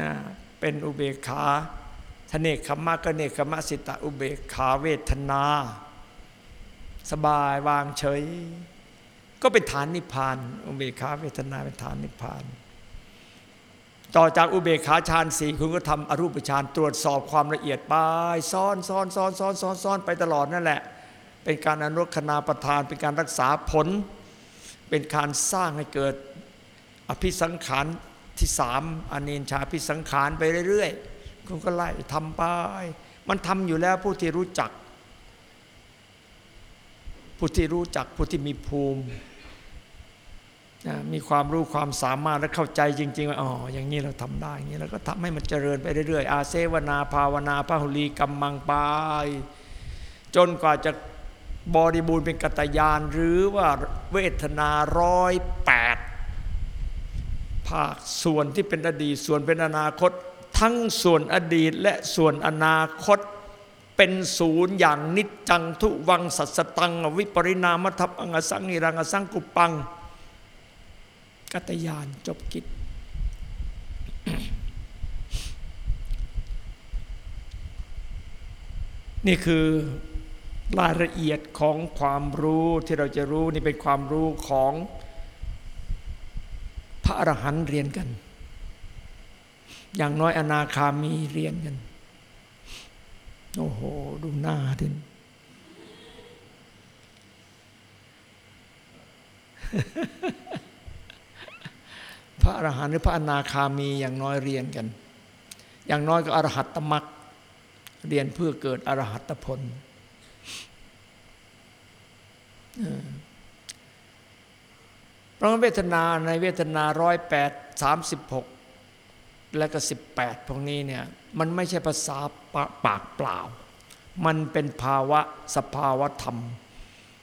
นะเป็นอุเบกขาทเนกขมะกเนกขมะสิตะอุเบกขาเวทนา สบายวางเฉย ก็เป็นฐานนิพพาน อุเบกขาเวทนาเป็นฐานนิพพาน ต่อจากอุเบกขาฌานสี่คุณก็ทำอรูปฌานตรวจสอบความละเอียดไปซ้อนซ้อนซ้อนซ้อนซ้อนซ้อนไปตลอดนั่นแหละ เป็นการอนุรักษณาประทาน เป็นการรักษาผล เป็นการสร้างให้เกิดอภิสังขารที่สามอเนนชาพิสังขารไปเรื่อยๆ คุณก็ไล่ทำไป มันทำอยู่แล้วผู้ที่รู้จัก ผู้ที่รู้จักผู้ที่มีภูมิ มีความรู้ความสามารถและเข้าใจจริงๆว่าอ๋ออย่างนี้เราทำได้อย่างนี้เราก็ทำให้มันเจริญไปเรื่อยๆ อาเซวนาภาวนาพหุลีกำมังปายจนกว่าจะบริบูรณ์เป็นกัตยาน หรือว่าเวทนาร้อยแปดภาคส่วนที่เป็นอดีตส่วนเป็นอนาคต ทั้งส่วนอดีตและส่วนอนาคตเป็นศูนย์อย่างนิจจังทุวังสัสตัง วิปริณามทัพอังสังนิรังสังกุปัง กัตยานจบกิจ นี่คือรายละเอียดของความรู้ที่เราจะรู้นี่เป็นความรู้ของพระอรหันต์เรียนกัน อย่างน้อยอนาคามีเรียนกัน โอ้โห ดูหน้าดินพ ระอรหันต์หรือพระอนาคามีอย่างน้อยเรียนกัน อย่างน้อยก็อรหัตตมรรคเรียนเพื่อเกิดอรหัตผลเพราะเวทนาในเวทนาร้อยแปดสามสิบหกและก็สิบแปดพวกนี้เนี่ยมันไม่ใช่ภาษาปากเปล่า มันเป็นภาวะสภาวะธรรม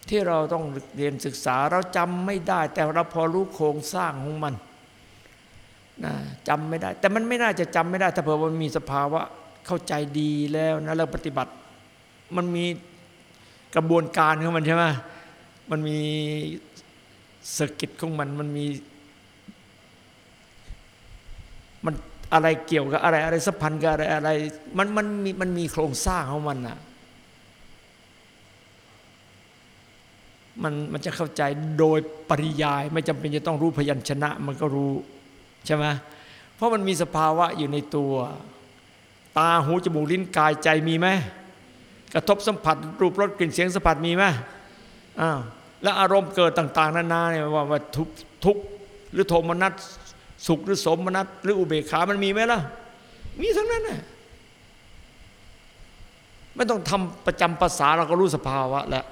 ที่เราต้องเรียนศึกษาเราจำไม่ได้ แต่เราพอรู้โครงสร้างของมัน นะจำไม่ได้ แต่มันไม่น่าจะจำไม่ได้ ถ้าเผื่อมันมีสภาวะเข้าใจดีแล้วนะเราปฏิบัติ มันมีกระบวนการของมันใช่ไหมมันมีสกิตของมัน มันมี มันอะไรเกี่ยวกับอะไรอะไรสัมพันธ์กับอะไรอะไร มันมันมีมันมีโครงสร้างของมันอะมันมันจะเข้าใจโดยปริยาย ไม่จำเป็นจะต้องรู้พยัญชนะ มันก็รู้ ใช่ไหมเพราะมันมีสภาวะอยู่ในตัว ตาหูจมูกลิ้นกายใจมีไหมกระทบสัมผัสรูปรสกลิ่นเสียงสัมผัสมีไหมอ้าวแล้วอารมณ์เกิดต่าง ๆนานาเนี่ยว่าว่าทุกทุกหรือโทมนัสสุขหรือสมนัสหรืออุเบกขามันมีไหมล่ะ มีทั้งนั้นน่ะไม่ต้องทำประจำภาษาเราก็รู้สภาวะแล้ว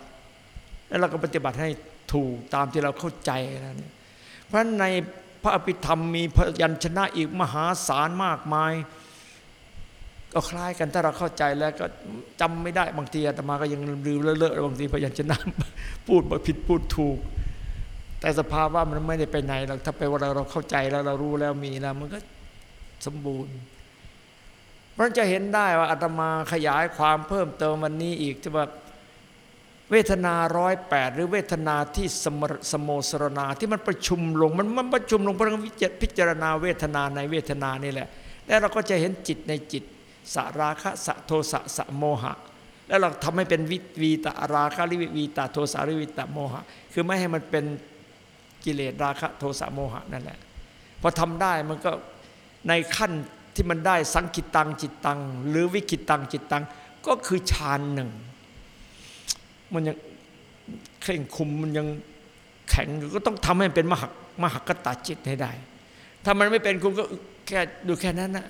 แล้วเราก็ปฏิบัติให้ถูกตามที่เราเข้าใจแล้วเนี่ยเพราะใน พระอภิธรรมมีพยัญชนะอีกมหาศาลมากมาย ก็คล้ายกันถ้าเราเข้าใจแล้วก็จำไม่ได้บางทีอาตมาก็ยังลืมเลอะๆบางทีพยัญชนะพูดผิดพูดถูก แต่สภาวะมันไม่ได้ไปไหนหรอกถ้าไปว่าเราเข้าใจแล้วเรารู้แล้วมีแล้วมันก็สมบูรณ์เพราะจะเห็นได้ว่าอาตมาขยายความเพิ่มเติมวันนี้อีกที่ว่า เวทนาร้อยแปดหรือเวทนาที่สมสโมสรณาที่มันประชุมลงมันมันประชุมลงเพราะพิจารณาเวทนาในเวทนานี่แหละ แล้วเราก็จะเห็นจิตในจิตสาราคะสะโทสะสะโมหะ แล้วเราทำให้เป็นวิวีตะราคะริวีตะโทสะริวิตะโมหะ คือไม่ให้มันเป็นกิเลสราคะโทสะโมหะนั่นแหละพอทำได้มันก็ในขั้นที่มันได้สังกิตตังจิตตัง หรือวิกิตตังจิตตัง ก็คือฌานหนึ่ง มันยังเคร่งคุมมันยังแข็งก็ต้องทำให้มันเป็นมหมหกตาจิตให้ได้ ถ้ามันไม่เป็นคุณก็แค่ดูแค่นั้นนะ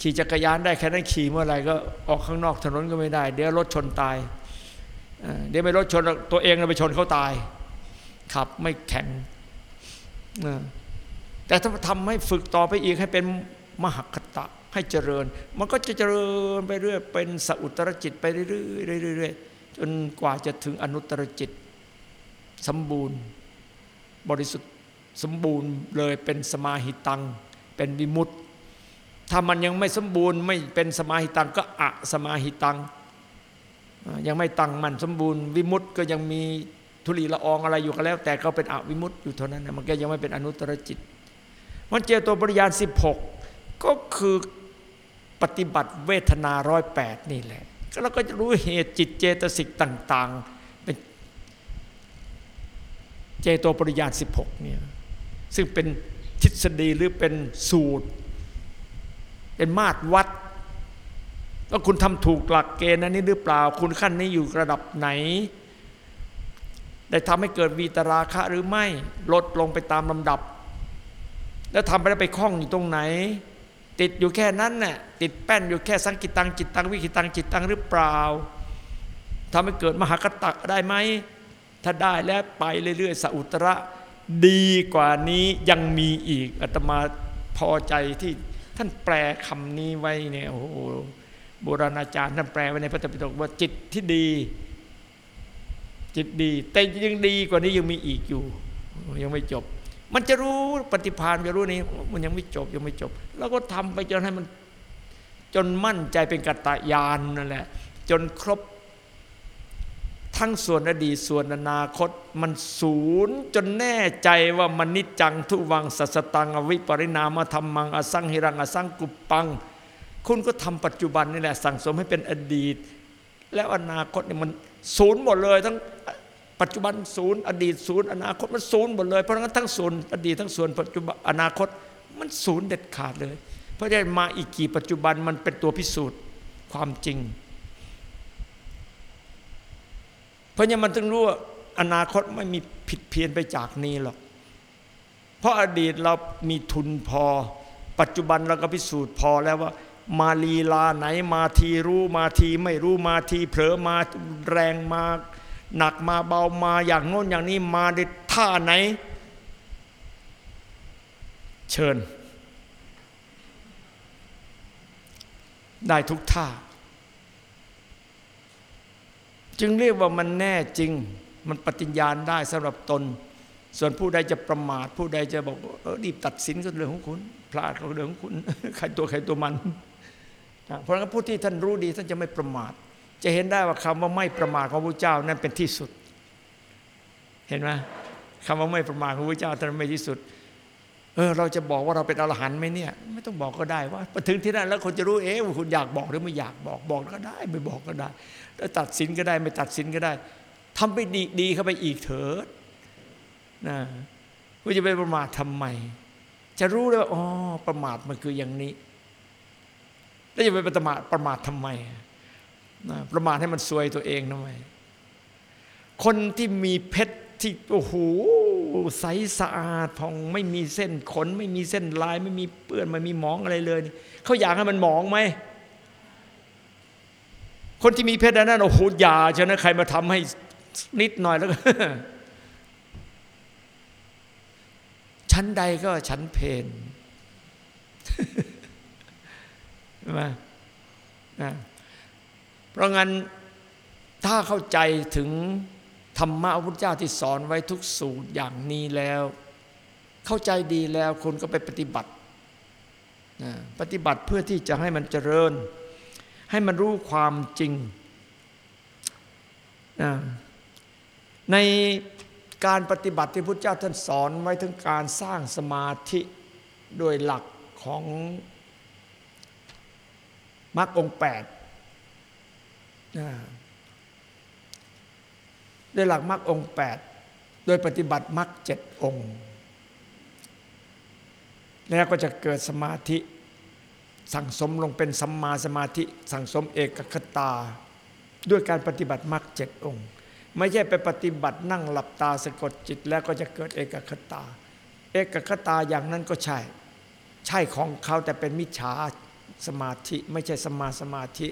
ขี่จักรยานได้แค่นั้นขี่เมื่อไหร่ก็ออกข้างนอกถนนก็ไม่ได้ เดี๋ยวรถชนตายเดี๋ยวไม่รถชนตัวเองไปชนเขาตาย ขับไม่แข็งแต่ถ้าทำให้ฝึกต่อไปอีกให้เป็นมหคตะให้เจริญ มันก็จะเจริญไปเรื่อยเป็นสัอุตรจิตไปเรื่อยๆเรื่อยๆ จนกว่าจะถึงอนุตตรจิต สมบูรณ์ บริสุทธิ์สมบูรณ์เลยเป็นสมาหิตัง เป็นวิมุตติถ้ามันยังไม่สมบูรณ์ไม่เป็นสมาหิตังก็อะสมาหิตัง ยังไม่ตั้งมันสมบูรณ์วิมุตติก็ยังมีทุลีละอองอะไรอยู่ก็แล้ว แต่เขาเป็นอวิมุตติอยู่เท่านั้นนะมันก็ยังไม่เป็นอนุตตรจิตมันเจโตปริยาน 16 ก็คือปฏิบัติเวทนาร้อยแปดนี่แหละ เราก็จะรู้เหตุจิตเจตสิกต่าง ๆ เป็นเจโตปริยาน16เนี่ยซึ่งเป็นทฤษฎีหรือเป็นสูตร เป็นมาตรวัดว่าคุณทำถูกหลักเกณฑ์อันนี้หรือเปล่า คุณขั้นนี้อยู่ระดับไหน ได้ทำให้เกิดวีตราคะหรือไม่ลดลงไปตามลำดับ แล้วทำไปแล้วไปคล้องอยู่ตรงไหน ติดอยู่แค่นั้นน่ะติดแป้นอยู่แค่สังกิตตังจิตตังวิกิตังจิตตังหรือเปล่าทำให้เกิดมหากตะได้ไหมถ้าได้แล้วไปเรื่อยๆสัอุตระดีกว่านี้ยังมีอีกอาตมาพอใจที่ท่านแปลคำนี้ไว้เนี่ยโอ้โหโบราณอาจารย์ท่านแปลไว้ในพระไตรมปิฎกว่าจิตที่ดี จิตดี แต่ยังดีกว่านี้ยังมีอีกอยู่ ยังไม่จบ มันจะรู้ปฏิภาณจะรู้นี่มันยังไม่จบยังไม่จบ แล้วก็ทำไปจนให้มัน จนมั่นใจเป็นกัตตายานนั่นแหละ จนครบ ทั้งส่วนอดีตส่วนอนาคต มันศูนย์จนแน่ใจว่ามันนิจจังทุวังสัสตังอวิปริณามธรรมังอสังหิรังอสังกุปปัง คุณก็ทำปัจจุบันนี่แหละ สั่งสมให้เป็นอดีต แล้วอนาคตเนี่ยมันศูนย์หมดเลยทั้ง ปัจจุบันศูนย์อดีตศูนย์อนาคตมันศูนย์หมดเลย เพราะงั้นทั้งส่วนอดีตทั้งส่วนปัจจุบันอนาคตมันศูนย์เด็ดขาดเลย เพราะได้มาอีกกี่ปัจจุบันมันเป็นตัวพิสูจน์ความจริง เพราะงั้นมันต้องรู้ว่าอนาคตไม่มีผิดเพี้ยนไปจากนี้หรอก เพราะอดีตเรามีทุนพอ ปัจจุบันเราก็พิสูจน์พอแล้วว่า มาลีลาไหนมาทีรู้มาทีไม่รู้มาทีเผลอมาแรงมา หนักมาเบามาอย่างโน้นอย่างนี้มาในท่าไหน เชิญ ได้ทุกท่า จึงเรียกว่ามันแน่จริง มันปฏิญญาณได้สำหรับตน ส่วนผู้ใดจะประมาท ผู้ใดจะบอกว่าเออรีบตัดสินก็เรื่องของคุณพลาดก็เรื่องของคุณใครตัวใครตัวมัน เพราะฉะนั้นผู้ที่ท่านรู้ดีท่านจะไม่ประมาท จะเห็นได้ว่าคำว่าไม่ประมาทของพระเจ้านั้นเป็นที่สุด เห็นไหมคำว่าไม่ประมาทของพระเจ้าท่านไม่ที่สุด เออ เราจะบอกว่าเราเป็นอรหันต์ไหมเนี่ย ไม่ต้องบอกก็ได้ว่าถึงที่นั่นแล้วคนจะรู้เอ๊ะคุณอยากบอกหรือไม่อยากบอกบอกก็ได้ ไม่บอกก็ได้แล้วตัดสินก็ได้ ไม่ตัดสินก็ได้ทำไปดีดีเข้าไปอีกเถิดนะคุณจะไปประมาททำไมจะรู้เลยว่าอ๋อประมาทมันคืออย่างนี้ แล้วจะไปประมาทประมาททำไมนะ ประมาทให้มันซวยตัวเองทำไมคนที่มีเพชรที่โอ้โหใสสะอาดผ่องไม่มีเส้นขน ไม่มีเส้นลาย ไม่มีเปื้อนไม่มีหมองอะไรเลยเขาอยากให้มันหมองไหมคนที่มีเพชรนนั้นโอ้โหอยาเชนะใครมาทำให้นิดหน่อยแล้วก็ชั้นใดก็ชั้นเพนใช่ไหมนะ เพราะงั้นถ้าเข้าใจถึงธรรมะพระพุทธเจ้าที่สอนไว้ทุกสูตรอย่างนี้แล้ว เข้าใจดีแล้วคุณก็ไปปฏิบัติปฏิบัติเพื่อที่จะให้มันเจริญ ให้มันรู้ความจริง ในการปฏิบัติที่พุทธเจ้าท่านสอนไว้ถึงการสร้างสมาธิโดยหลักของมรรคองแปด ด้วยหลักมรรคองค์แปดโดยปฏิบัติมรรคเจ็ดองค์ แล้วก็จะเกิดสมาธิสั่งสมลงเป็นสัมมาสมาธิ สั่งสมเอกคตา ด้วยการปฏิบัติมรรคเจ็ดองค์ ไม่ใช่ไปปฏิบัตินั่งหลับตาสะกดจิต แล้วก็จะเกิดเอกคตา เอกคตาอย่างนั้นก็ใช่ ใช่ของเขาแต่เป็นมิจฉาสมาธิ ไม่ใช่สมาสมาธิ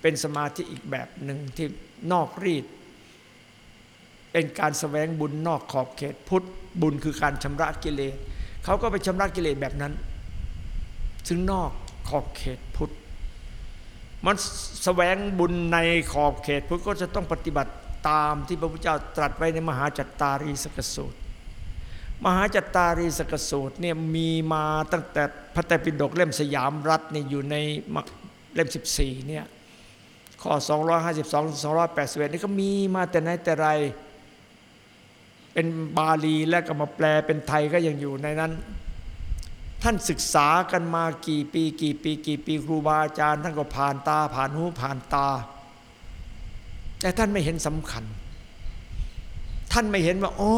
เป็นสมาธิอีกแบบหนึ่งที่นอกรีด เป็นการแสวงบุญนอกขอบเขตพุทธบุญคือการชำระกิเลสเขาก็ไปชำระกิเลสแบบนั้น ซึ่งนอกขอบเขตพุทธมันแสวงบุญในขอบเขตพุทธก็จะต้องปฏิบัติตามที่พระพุทธเจ้าตรัสไว้ในมหาจัตตารีสกสูตร มหาจัตตารีสกสูตรเนี่ยมีมาตั้งแต่พระไตรปิฎกเล่มสยามรัฐนี่อยู่ในเล่ม 14เนี่ย ข้อ 252 281 นี่ก็มีมาแต่ไหนแต่ไร เป็นบาลีแล้วก็มาแปลเป็นไทยก็ยังอยู่ในนั้น ท่านศึกษากันมากี่ปี กี่ปี กี่ปีครูบาอาจารย์ท่านก็ผ่านตา ผ่านหูผ่านตา แต่ท่านไม่เห็นสำคัญ ท่านไม่เห็นว่าโอ้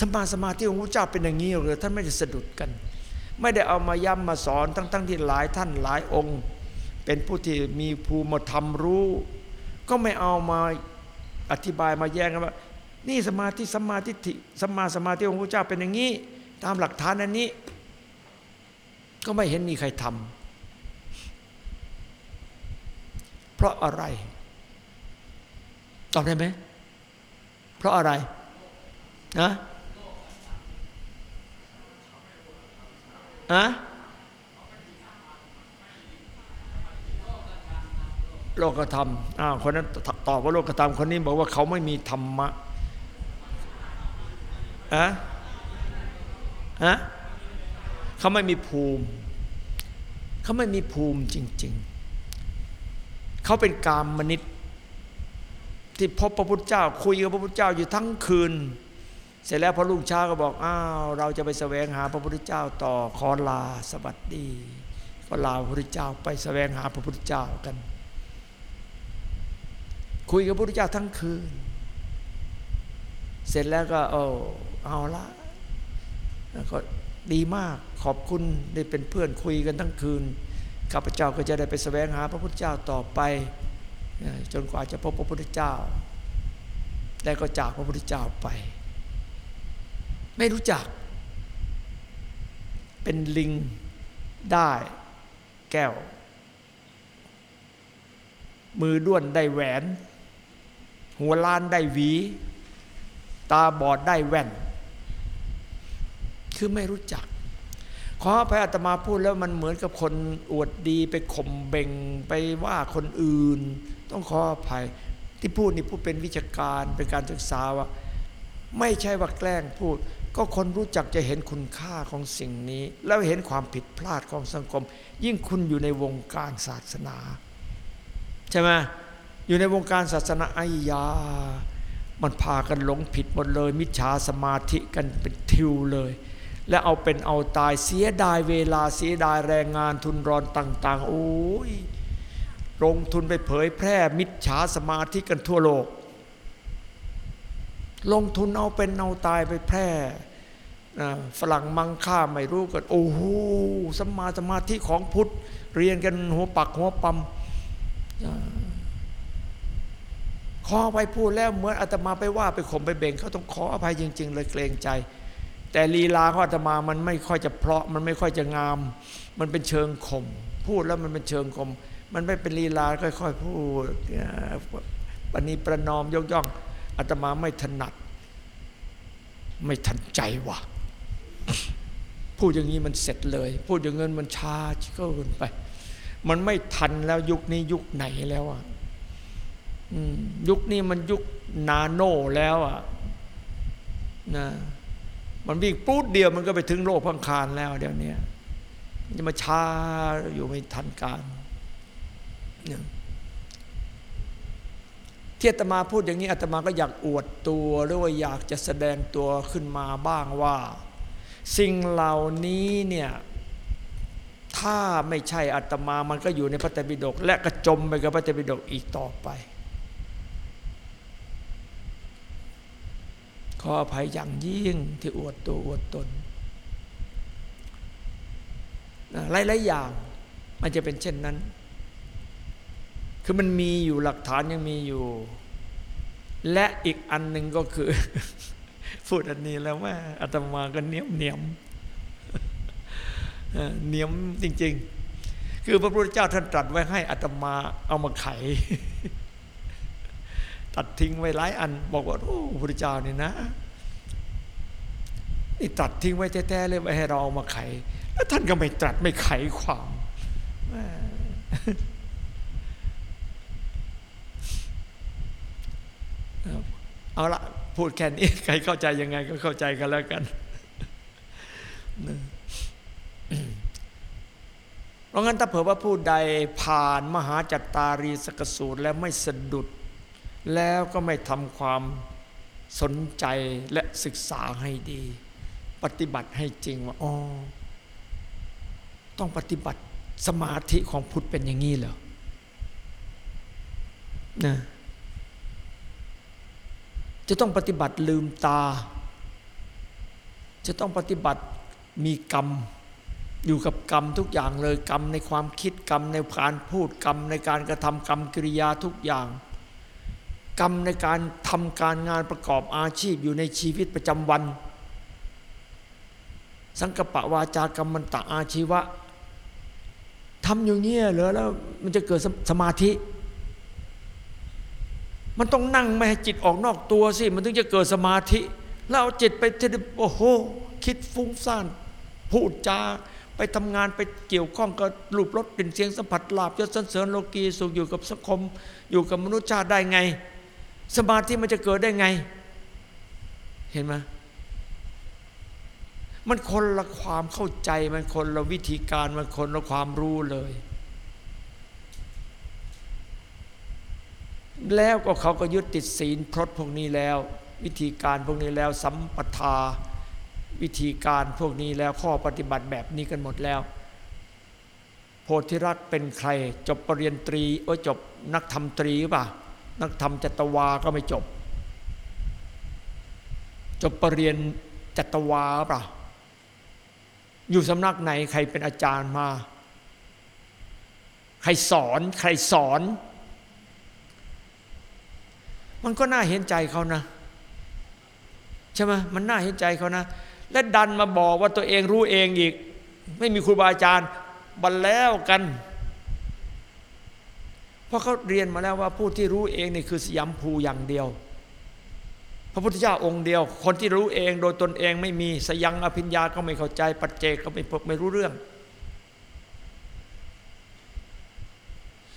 สมาสมาธิของพระเจ้าเป็นอย่างนี้หรือท่านไม่ได้สะดุดกัน ไม่ได้เอามาย้ำมาสอนทั้งๆทที่หลายท่านหลายองค์ เป็นผู้ที่มีภูมิธรรมรู้ ก็ไม่เอามาอธิบายมาแย้งกันว่า นี่สมาธิสมาธิสมาสมาธิของพระเจ้าเป็นอย่างนี้ ตามหลักฐานอันนี้ ก็ไม่เห็นมีใครทำเพราะอะไรตอบได้ไหมเพราะอะไรนะอะ โลกธรรมอ้าวคนนั้นตอบว่าโลกธรรมคนนี้บอกว่าเขาไม่มีธรรมะอะอะเขาไม่มีภูมิ เขาไม่มีภูมิจริง ๆ เขาเป็นกามมนิตที่พบพระพุทธเจ้า คุยกับพระพุทธเจ้าอยู่ทั้งคืน เสร็จแล้วพอรุ่งเช้าก็บอกอ้าวเราจะไปแสวงหาพระพุทธเจ้าต่อขอลาสวัสดีก็ลาพระพุทธเจ้าไปแสวงหาพระพุทธเจ้ากัน คุยกับพระพุทธเจ้าทั้งคืน เสร็จแล้วก็โอ้เอาละก็ดีมากขอบคุณได้เป็นเพื่อนคุยกันทั้งคืนข้าพเจ้าก็จะได้ไปแสวงหาพระพุทธเจ้าต่อไปจนกว่าจะพบพระพุทธเจ้า แล้วก็จากพระพุทธเจ้าไป ไม่รู้จัก เป็นลิงได้แก้ว มือด้วนได้แหวน หัวล้านได้หวี ตาบอดได้แว่น คือไม่รู้จัก ขออภัยอาตมาพูดแล้วมันเหมือนกับคนอวดดีไปข่มเบ่งไปว่าคนอื่น ต้องขออภัย ที่พูดนี่พูดเป็นวิชาการเป็นการศึกษาว่า ไม่ใช่ว่าแกล้งพูด ก็คนรู้จักจะเห็นคุณค่าของสิ่งนี้ แล้วเห็นความผิดพลาดของสังคม ยิ่งคุณอยู่ในวงการศาสนา ใช่ไหม อยู่ในวงการศาสนาไอ้ยา มันพากันหลงผิดหมดเลย มิจฉาสมาธิกันเป็นทิวเลย และเอาเป็นเอาตายเสียดายเวลาเสียดายแรงงานทุนรอนต่าง ๆ โอ้ยลงทุนไปเผยแพร่มิจฉาสมาธิกันทั่วโลก ลงทุนเอาเป็นเอาตายไปแพร่ฝรั่งมังค่าไม่รู้กันโอ้โหสมาสมาธิของพุทธเรียนกันหัวปักหัวปั๊ม ขออภัยพูดแล้วเหมือนอาตมาไปว่าไปข่มไปเบ่งเขาต้องขออภัยจริง ๆ เลยเกรงใจ แต่ลีลาของอาตมามันไม่ค่อยจะเพราะมันไม่ค่อยจะงาม มันเป็นเชิงข่มพูดแล้วมันเป็นเชิงข่มมันไม่เป็นลีลาค่อยๆพูดปณีประนอมยกย่องอาตมาไม่ถนัด ไม่ทันใจว่ะพูดอย่างนี้มันเสร็จเลย พูดอย่างเงินมันช้าเกินไป มันไม่ทันแล้วยุคนี้ยุคไหนแล้วอะ ยุคนี้มันยุคนาโนแล้วอะนะมันวิ่งปูดเดียวมันก็ไปถึงโลกพังคารแล้วเดี๋ยวนี้จะมาช้าอยู่ไม่ทันการเที่อาตมาพูดอย่างนี้อาตมาก็อยากอวดตัวหรือว่าอยากจะแสดงตัวขึ้นมาบ้างว่า สิ่งเหล่านี้เนี่ยถ้าไม่ใช่อาตมามันก็อยู่ในพระไตรปิฎกและกระจมไปกับพระไตรปิฎกอีกต่อไป ขออภัยอย่างยิ่งที่อวดตัวอวดตนหลายๆอย่างมันจะเป็นเช่นนั้น คือมันมีอยู่หลักฐานยังมีอยู่ และอีกอันหนึ่งก็คือ พูดอันนี้แล้วว่าอาตมาก็เนียมเนียมเออเนียมจริง ๆ คือพระพุทธเจ้าท่านตรัสไว้ให้อาตมาเอามาไข ตัดทิ้งไว้หลายอัน บอกว่าโอ้พระเจ้านี่นะนี่ตัดทิ้งไว้แท้ๆเลยไว้ให้เราเอามาไข แล้วท่านก็ไม่ตรัสไม่ไขความเอาละพูดแค่นี้ใครเข้าใจยังไงก็เข้าใจกันแล้วกันเพราะงั้นถ้าเผื่อว่าผู้ใดผ่านมหาจัตตารีสกสูตรแล้วไม่สะดุด แล้วก็ไม่ทำความสนใจและศึกษาให้ดี ปฏิบัติให้จริงว่าอ๋อต้องปฏิบัติสมาธิของพุทธเป็นอย่างนี้เหรอนะจะต้องปฏิบัติลืมตา จะต้องปฏิบัติมีกรรม อยู่กับกรรมทุกอย่างเลยกรรมในความคิดกรรมในการพูดกรรมในการกระทำกรรมกิริยาทุกอย่าง กรรมในการทำการงานประกอบอาชีพอยู่ในชีวิตประจำวัน สังกปะวาจากรรมมันตะอาชีวะทำอย่างนี้เหรอแล้วมันจะเกิดสมาธิ มันต้องนั่งไม่ให้จิตออกนอกตัวสิ มันถึงจะเกิดสมาธิ แล้วเอาจิตไปที่โอ้โห คิดฟุ้งซ่าน พูดจาไปทำงานไปเกี่ยวข้องกับรูปรสกลิ่นเสียงสัมผัสลาบยศสันเสริญโลกีสุขอยู่กับสังคม อยู่กับมนุษยชาติได้ไง สมาธิมันจะเกิดได้ไง เห็นไหมมันคนละความเข้าใจมันคนละวิธีการมันคนละความรู้เลย แล้วก็เขาก็ยึดติดศีลพรตพวกนี้แล้ว วิธีการพวกนี้แล้ว สัมปทาวิธีการพวกนี้แล้วข้อปฏิบัติแบบนี้กันหมดแล้ว โพธิรักษ์เป็นใคร จบปรริญญาตรีโอ้จบนักธรรมตรีป่ะ นักธรรมจัตวาก็ไม่จบ จบปรริญญาจัตวาป่ะอยู่สำนักไหนใครเป็นอาจารย์มา ใครสอนใครสอน มันก็น่าเห็นใจเขานะ ใช่ไหมมันน่าเห็นใจเขานะ และดันมาบอกว่าตัวเองรู้เองอีก ไม่มีครูบาอาจารย์บันแล้วกัน เพราะเขาเรียนมาแล้วว่าผู้ที่รู้เองนี่คือสยามภูอย่างเดียว พระพุทธเจ้าองค์เดียว คนที่รู้เองโดยตนเองไม่มีสยังอภิญญาก็ไม่เข้าใจ ปัจเจกก็ไม่ไม่รู้เรื่อง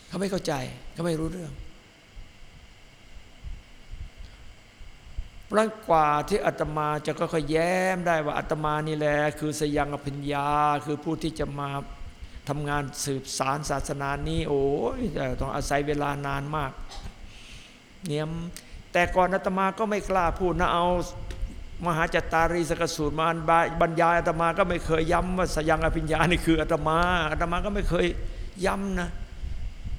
เขาไม่เข้าใจเขาไม่รู้เรื่องเพราะกว่าที่อาตมาจะก็ค่อยแย้มได้ว่าอาตมานี่แหละคือสยังอภิญญาคือผู้ที่จะมา ทำงานสืบสารศาสนานี้ โอ้ยต้องอาศัยเวลานานมาก เนี่ยแต่ก่อนอาตมาก็ไม่กล้าพูดนะเอามหาจัตตารีสกสูตรมาบรรยายอาตมาก็ไม่เคยย้ำว่าสยังอภิญญานี่คืออาตมาอาตมาก็ไม่เคยย้ำนะ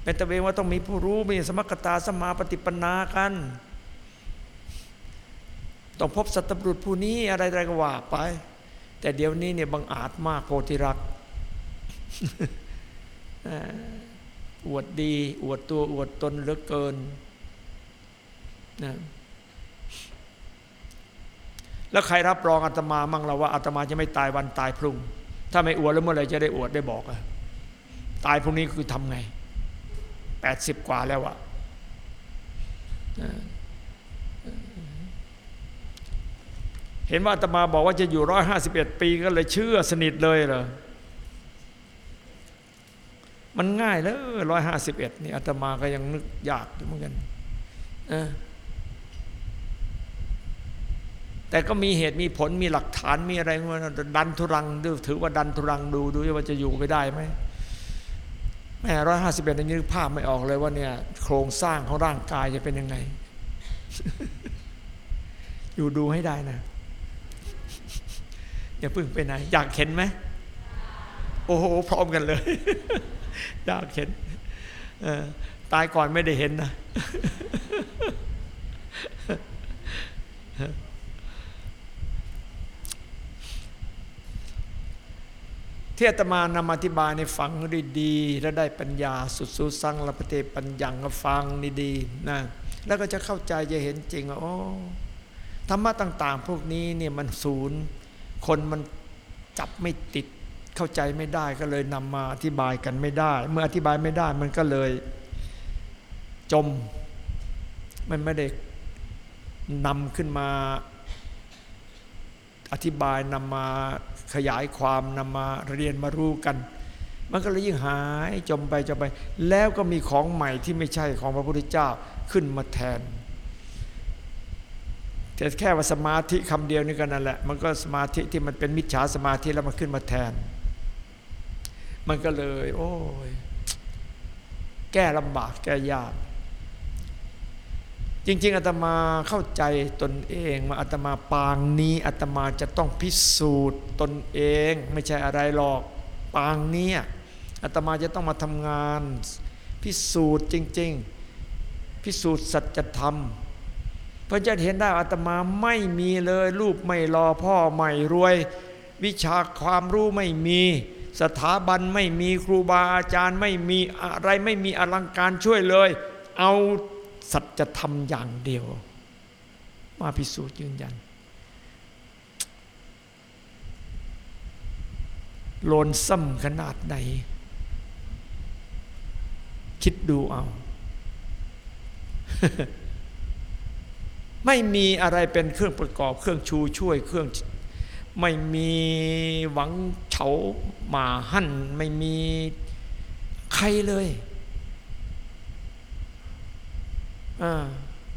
เป็นตะเวงว่าต้องมีผู้รู้มีสมกตาสมาปฏิปนากัน ต้องพบสัตบุรุษผู้นี้อะไรๆก็ว่าไป แต่เดี๋ยวนี้เนี่ยบังอาจมากโพธิรัก อวดดี อวดตัวอวดตนเหลือเกินนะแล้วใครรับรองอาตมามั่งเราว่าอาตมาจะไม่ตายวันตายพรุ่ง ถ้าไม่อวดแล้วเมื่อไหร่จะได้อวดได้บอกอะตายพรุ่งนี้คือทำไงแปดสิบกว่าแล้วอะเห็นว่าอาตมาบอกว่าจะอยู่ร้อยห้าสิบเอ็ดปีก็เลยเชื่อสนิทเลยเหรอ มันง่ายแล้วร้อยห้าสิบเอ็ดนี่อาตมาก็ยังนึกยากอยู่เหมือนกันแต่ก็มีเหตุมีผลมีหลักฐานมีอะไรมาดันทุรังดูถือว่าดันทุรังดูดูว่าจะอยู่ไปได้ไหมแม่ร้อยห้าสิบเอ็ดนี่นึกภาพไม่ออกเลยว่าเนี่ย โครงสร้างของร่างกายจะเป็นยังไง อยู่ดูให้ได้นะอย่าพึ่งไปไหนอยากเห็นไหมโอ้โหพร้อมกันเลย ยากเห็นตายก่อนไม่ได้เห็นนะที่อาตมานำอธิบายในฟังด้ดีและได้ปัญญาสุดสุสังละปเตปัญญังฟังดีๆนะแล้วก็จะเข้าใจจะเห็นจริงว่าโอ้ธรรมะต่าง ๆ พวกนี้เนี่ยมันศูนย์ คนมันจับไม่ติด เข้าใจไม่ได้ก็เลยนำมาอธิบายกันไม่ได้ เมื่ออธิบายไม่ได้มันก็เลยจม มันไม่ได้นำขึ้นมาอธิบายนำมาขยายความนำมาเรียนมารู้กัน มันก็เลยยิ่งหายจมไปจมไป แล้วก็มีของใหม่ที่ไม่ใช่ของพระพุทธเจ้าขึ้นมาแทนแต่แค่ว่าสมาธิคำเดียวนี่ก็นั่นแหละ มันก็สมาธิที่มันเป็นมิจฉาสมาธิแล้วมันขึ้นมาแทน มันก็เลย โอ้ยแก้ลำบากแก้ยาก จริง ๆอาตมาเข้าใจตนเองว่าอาตมาปางนี้อาตมาจะต้องพิสูจน์ตนเอง ไม่ใช่อะไรหรอกปางนี้อาตมาจะต้องมาทำงาน พิสูจน์จริง ๆ พิสูจน์สัจธรรมเพราะจะเห็นได้อาตมาไม่มีเลย รูปไม่รอพ่อไม่รวย วิชาความรู้ไม่มี สถาบันไม่มีครูบาอาจารย์ไม่มีอะไรไม่มีอลังการช่วยเลย เอาสัจธรรมอย่างเดียว มาพิสูจน์ยืนยัน โลนซ้ำขนาดไหน คิดดูเอา ไม่มีอะไรเป็นเครื่องประกอบ เครื่องชูช่วยเครื่อง ไม่มีหวังเฉาหมาหั่น ไม่มีใครเลย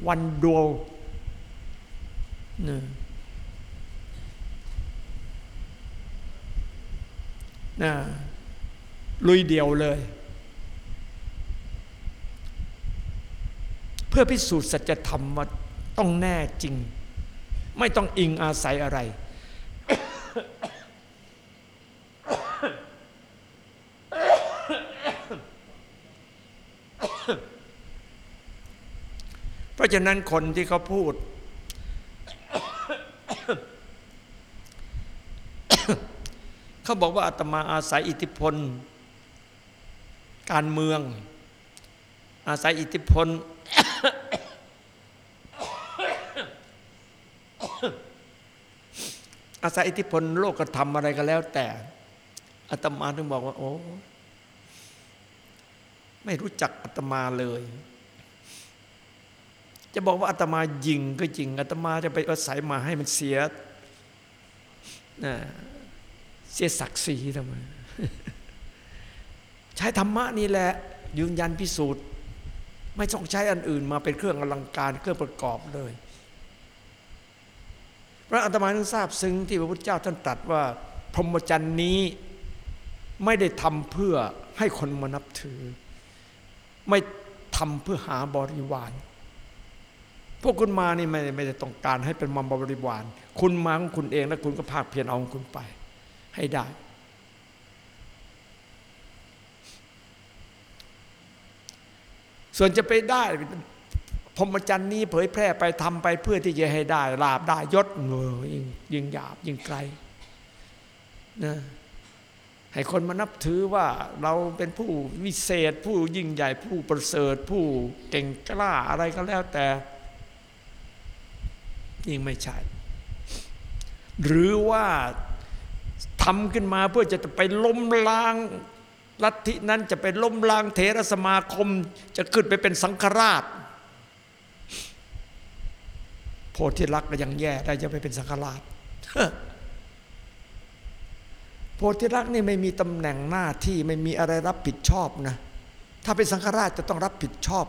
วันดวงนะลุยเดียวเลย เพื่อพิสูจน์สัจธรรมว่าต้องแน่จริง ไม่ต้องอิงอาศัยอะไร เพราะฉะนั้นคนที่เขาพูด เขาบอกว่าอาตมาอาศัยอิทธิพล การเมือง อาศัยอิทธิพลอาศัยอิทธิพลโลกธรรมอะไรก็แล้วแต่ อาตมาถึงบอกว่า โอ้ไม่รู้จักอาตมาเลย จะบอกว่าอาตมายิงก็จริงอาตมาจะไปอาศัยมาให้มันเสียนะเสียศักดิ์ศรีทำไมใช้ธรรมะนี่แหละ ยืนยันพิสูจน์ ไม่ต้องใช้อันอื่นมาเป็นเครื่องอลังการเครื่องประกอบเลยพระอาตมาต้องทราบซึ้งที่พระพุทธเจ้าท่านตรัสว่า พรหมจรรย์นี้ ไม่ได้ทำเพื่อให้คนมานับถือ ไม่ทำเพื่อหาบริวาร พวกคุณมานี่ไม่ไม่ได้ต้องการให้เป็นมัมบริวาร คุณมาของคุณเองแล้วคุณก็ภาคเพียรเอาของคุณไป ให้ได้ ส่วนจะไปได้พรมจรรย์นี้เผยแพร่ไปทำไปเพื่อที่จะให้ได้ลาบได้ยศเงยยิ่งยิ่งหยาบยิ่งไกลนะ ให้คนมานับถือว่าเราเป็นผู้วิเศษ ผู้ยิ่งใหญ่ผู้ประเสริฐ ผู้เก่งกล้าอะไรก็แล้วแต่ยิ่งไม่ใช่ หรือว่าทำขึ้นมาเพื่อจะไปล้มล้างลัทธินั้นจะไปล้มล้างเทรสมาคม จะขึ้นไปเป็นสังฆราชพธิรักก็ยังแย่ได้จะไปเป็นสังฆราช โพธิรักนี่ไม่มีตำแหน่งหน้าที่ไม่มีอะไรรับผิดชอบนะ ถ้าเป็นสังฆราชจะต้องรับผิดชอบ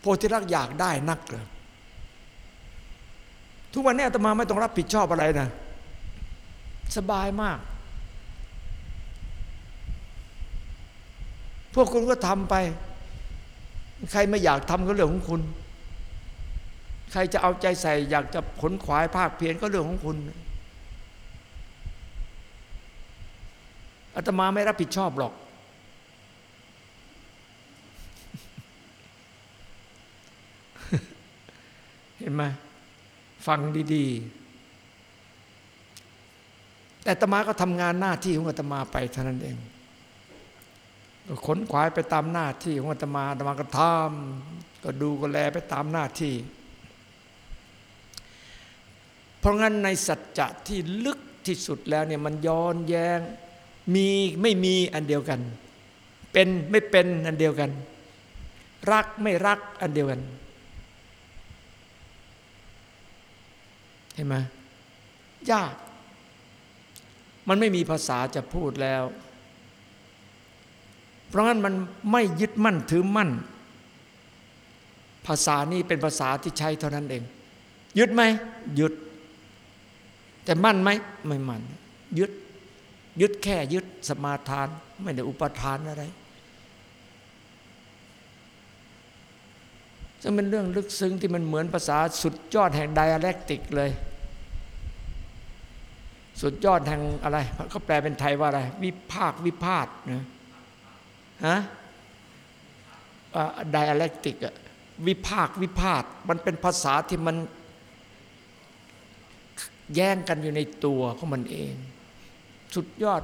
โพธิรักอยากได้นักเลยทุกวันนี้อาตมาไม่ต้องรับผิดชอบอะไรนะ สบายมาก พวกคุณก็ทำไป ใครไม่อยากทำก็เรื่องของคุณ ใครจะเอาใจใส่ อยากจะขนขวายภาคเพียรก็เรื่องของคุณอาตมาไม่รับผิดชอบหรอก เห็นไหมฟังดีๆ แต่อาตมาก็ทำงานหน้าที่ของอาตมาไปเท่านั้นเองขนขวายไปตามหน้าที่ของอาตมาอาตมาก็ทำก็ดูก็แลไปตามหน้าที่ เพราะงั้นในสัจจะที่ลึกที่สุดแล้วเนี่ยมันย้อนแยง้ง มีไม่มีอันเดียวกัน เป็นไม่เป็นอันเดียวกัน รักไม่รักอันเดียวกัน เห็นไหมยาก มันไม่มีภาษาจะพูดแล้ว เพราะงั้นมันไม่ยึดมั่นถือมั่น ภาษานี้เป็นภาษาที่ใช้เท่านั้นเอง ยึดไหมยึด แต่มั่นไหมไม่มั่นยึด ยึดแค่ยึดสมาทาน ไม่ได้อุปทานอะไรซึ่งเป็นเรื่องลึกซึ้งที่มันเหมือนภาษาสุดยอดแห่งไดอะแลกติกเลย สุดยอดแห่งอะไรเขาแปลเป็นไทยว่าอะไร วิภาควิพาทนะฮะไดอะแลกติกอะวิภาควิพาทมันเป็นภาษาที่มัน แย่งกันอยู่ในตัวของมันเอง สุดยอด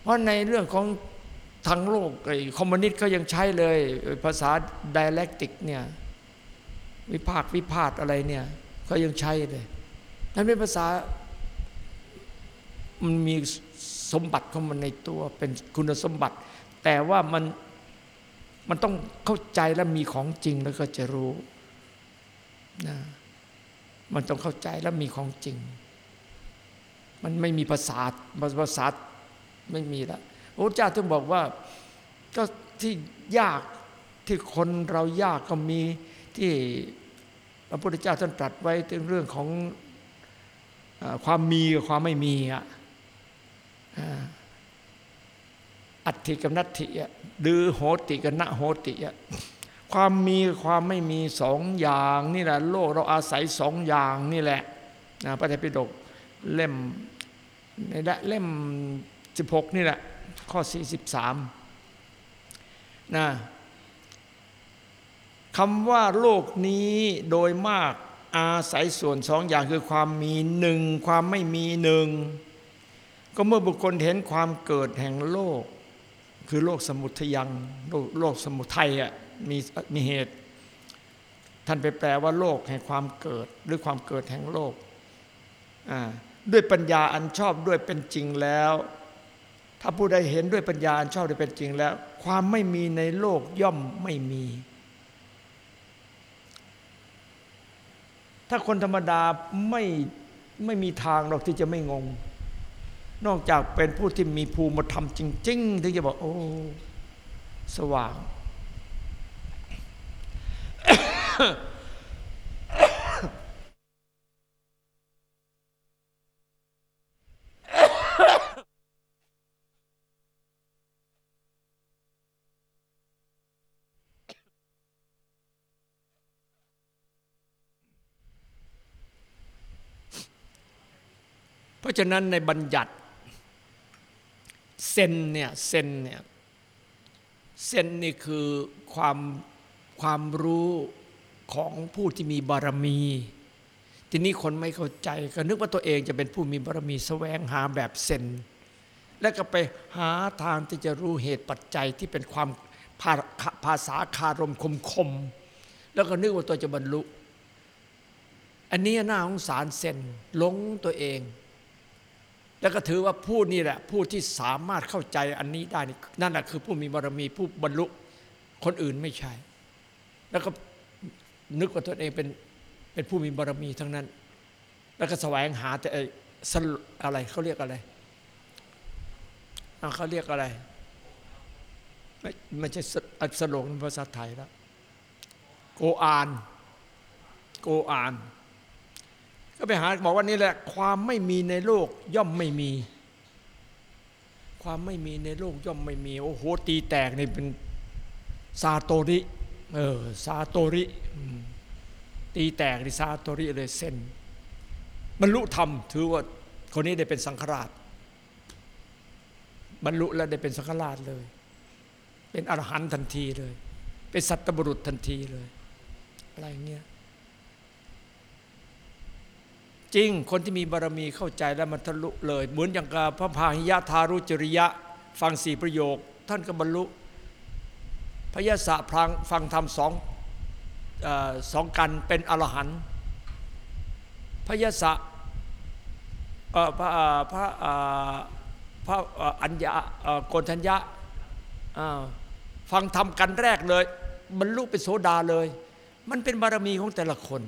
เพราะในเรื่องของทางโลกไอ้คอมมิวนิสต์เขายังใช้เลย ภาษาไดอะแลกติกเนี่ยวิภาควิพาทอะไรเนี่ยเขายังใช้เลยนั่นเป็นภาษา มันมีสมบัติของมันในตัวเป็นคุณสมบัติ แต่ว่ามันมันต้องเข้าใจและมีของจริงแล้วก็จะรู้นะ มันต้องเข้าใจและมีของจริง มันไม่มีภาษาภาษาไม่มีละพระเจ้าถึงบอกว่าก็ที่ยากที่คนเรายากก็มีที่พระพุทธเจ้าท่านตรัสไว้ถึงเรื่องของความมีกับความไม่มีอะอัตถิกับนัตถิอะดือโหติกับณโหติอะ ความมีความไม่มีสองอย่างนี่แหละ โลกเราอาศัยสองอย่างนี่แหละนะพระไตรปิฎกเล่มในเล่ม 16 นี่แหละ ข้อ 43นะคำว่าโลกนี้โดยมากอาศัยส่วนสองอย่างคือความมีหนึ่งความไม่มีหนึ่งก็เมื่อบุคคลเห็นความเกิดแห่งโลก คือโลกสมุทยังโลกโลกสมุทัยอะ มีมีเหตุ ท่านไปแปลว่าโลกแห่งความเกิด หรือความเกิดแห่งโลก ด้วยปัญญาอันชอบด้วยเป็นจริงแล้ว ถ้าผู้ใดเห็นด้วยปัญญาอันชอบด้วยเป็นจริงแล้ว ความไม่มีในโลกย่อมไม่มี ถ้าคนธรรมดาไม่ไม่มีทางหรอกที่จะไม่งง นอกจากเป็นผู้ที่มีภูมิธรรมจริง ๆ ถึงจะบอกโอ้สว่าง ราะฉะนั้นในบัญญัติเซนเนี่ยเซนเนี่ยเซนนี่คือความ ความรู้ของผู้ที่มีบารมี ทีนี้คนไม่เข้าใจก็นึกว่าตัวเองจะเป็นผู้มีบารมีแสวงหาแบบเซนแล้วก็ไปหาทางที่จะรู้เหตุปัจจัยที่เป็นความภาภาษาคารมคมคม แล้วก็นึกว่าตัวจะบรรลุ อันนี้น่าสงสารเซนหลงตัวเอง แล้วก็ถือว่าผู้นี่แหละ ผู้ที่สามารถเข้าใจอันนี้ได้นั่นแหละคือผู้มีบารมีผู้บรรลุ คนอื่นไม่ใช่ แล้วก็นึกว่าตัวเองเป็นเป็นผู้มีบารมีทั้งนั้น แล้วก็แสวงหาแต่อะไรเขาเรียกอะไรเขาเรียกอะไร ไม่ไม่ใช่สโลงภาษาไทยแล้วโกอาน โกอาน ก็ไปหาบอกว่านี่แหละ ความไม่มีในโลกย่อมไม่มี ความไม่มีในโลกย่อมไม่มี โอ้โหตีแตกนี่เป็นซาโตริ เออซาโตริตีแตกในซาโตริเลยเส้นบรรลุธรรม ถือว่าคนนี้ได้เป็นสังฆราช บรรลุแล้วได้เป็นสังฆราชเลย เป็นอรหันต์ทันทีเลย เป็นสัตบุรุษทันทีเลย อะไรเงี้ยจริงคนที่มีบารมีเข้าใจแล้วมันทะลุเลย เหมือนอย่างกับพระพาหิยะทารุจริยะ ฟังสี่ประโยค ท่านก็บรรลุ พยาสะพังฟังธรรมสองอสองกันเป็นอรหันต์พยาสะพระพระพระอัญญาโกนทัญญะอ่าฟังธรรมกันแรกเลยบรรลุเป็นโสดาเลย มันเป็นบารมีของแต่ละคน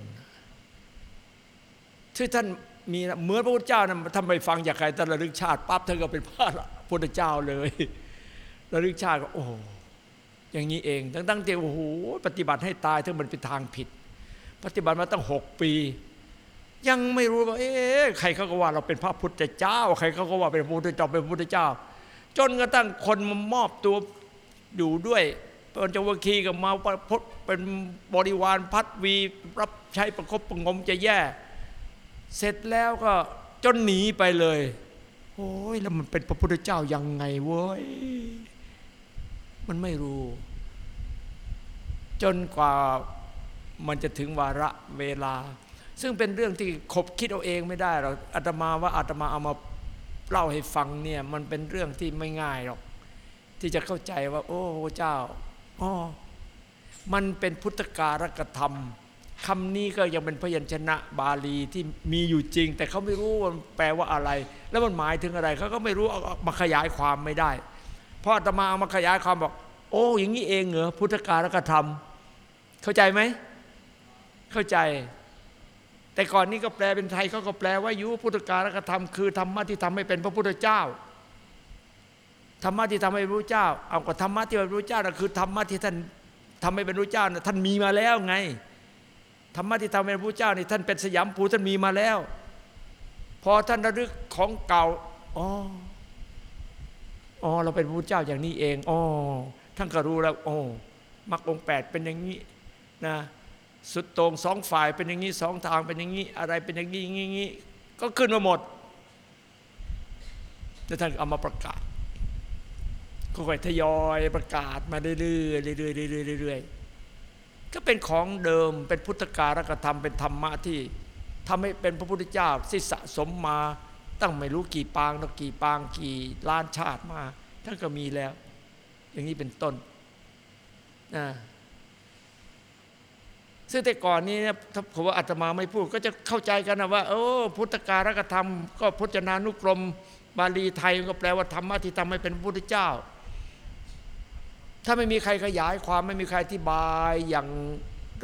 ที่ท่านมีเหมือนพระพุทธเจ้านะทำไมฟังจากใครแต่ระลึกชาติปั๊บท่านก็เป็นพระพุทธเจ้าเลยระลึกชาติก็โอ้ อย่างนี้เองตั้งตั้งแต่โอ้โหปฏิบัติให้ตายทั้งมันเป็นทางผิด ปฏิบัติมาตั้งหกปี ยังไม่รู้ว่า เอ๊ะใครเขาก็ว่าเราเป็นพระพุทธเจ้า ใครเขาก็ว่าเป็นพระพุทธเจ้าเป็นพระพุทธเจ้า จนกระทั่งคนมามอบตัวอยู่ด้วยปัญจวัคคีย์ก็มาพดเป็นบริวารพัดวีรับใช้ประคบประงมจะแย่ เสร็จแล้วก็จนหนีไปเลยโอ้ยแล้วมันเป็นพระพุทธเจ้ายังไงเว้ย มันไม่รู้ จนกว่ามันจะถึงวาระเวลา ซึ่งเป็นเรื่องที่ขบคิดเอาเองไม่ได้หรอกอาตมาว่าอาตมาเอามาเล่าให้ฟังเนี่ยมันเป็นเรื่องที่ไม่ง่ายหรอก ที่จะเข้าใจว่า โอ้เจ้าอ๋อมันเป็นพุทธการกธรรมคำนี้ก็ยังเป็นพยัญชนะบาลีที่มีอยู่จริง แต่เขาไม่รู้ว่ามันแปลว่าอะไร แล้วมันหมายถึงอะไรเขาก็ไม่รู้เอาเอามาขยายความไม่ได้ พราะอตมาเอามาขยายความบอก โอ้อย่างนี้เองเหรอพุทธการกธรรม เข้าใจไหมเข้าใจ แต่ก่อนนี้ก็แปลเป็นไทยเขาก็แปลว่ายุพุทธการกธรรมคือธรรมะที่ทำให้เป็นพระพุทธเจ้าธรรมะที่ทำให้เป็นพระพุทธเจ้า เอาก็ธรรมะที่เป็นพระพุทธเจ้านะคือธรรมะที่ท่านทำให้เป็นพระพุทธเจ้านะท่านมีมาแล้วไงธรรมะที่ทำให้เป็นพระเจ้านี่ท่านเป็นสยามภูท่านมีมาแล้ว พอท่านระลึกของเก่าอ๋อ อ๋อเราเป็นพระพุทธเจ้าอย่างนี้เองอ๋อท่านก็รู้แล้วโอ้มรรคองแปดเป็นอย่างนี้นะสุดโต่งสองฝ่ายเป็นอย่างนี้สองทางเป็นอย่างนี้ อะไรเป็นอย่างนี้อย่างนี้ก็ขึ้นมาหมดแล้วท่านเอามาประกาศก็ค่อยทยอยประกาศมาเรื่อยๆเรื่อยๆเรื่อยๆเรื่อยๆก็เป็นของเดิมเป็นพุทธการกธรรมเป็นธรรมะที่ทำให้เป็นพระพุทธเจ้าที่สะสมมา ตั้งไม่รู้กี่ปางต่อกี่ปางกี่ล้านชาติมาท่านก็มีแล้ว อย่างนี้เป็นต้นนะซึ่งแต่ก่อนนี้เนี่ยถ้าผมว่าอาตมาไม่พูด ก็จะเข้าใจกันนะว่าโอ้พุทธการกธรรม ก็พจนานุกรม บาลีไทยก็แปลว่าธรรมะที่ทำให้เป็นพระพุทธเจ้า ถ้าไม่มีใครขยายความไม่มีใครอธิบายอย่าง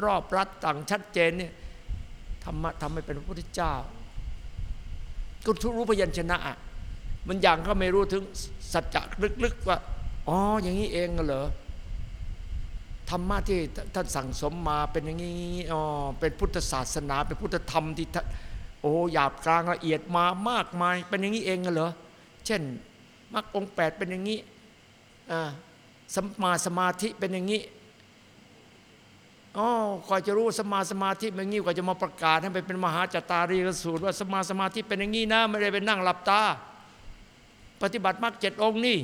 รอบรัดต่างชัดเจนเนี่ยธรรมะทำให้เป็นพระพุทธเจ้า ก็ทุรู้พยัญชนะมันอย่างก็ไม่รู้ถึงสัจจะลึกๆว่า อ๋อ อย่างนี้เองเหรอธรรมะที่ท่านสั่งสมมาเป็นอย่างนี้อ๋อเป็นพุทธศาสนา เป็นพุทธธรรมที่โอ้หยาบกลางละเอียดมามากมาย เป็นอย่างนี้เองเหรอเช่นมรรคองแปดเป็นอย่างนี้อ่าสัมมาสมาธิเป็นอย่างนี้ อ๋อกว่าจะรู้สมาสมาธิเป็นอย่างนี้กว่าจะมาประกาศให้ไปเป็นมหาจตารีกสูตรว่าสมาสมาธิเป็นอย่างนี้นะไม่ได้ไปนั่งหลับตา ปฏิบัติมรรคเจ็ดองค์นี่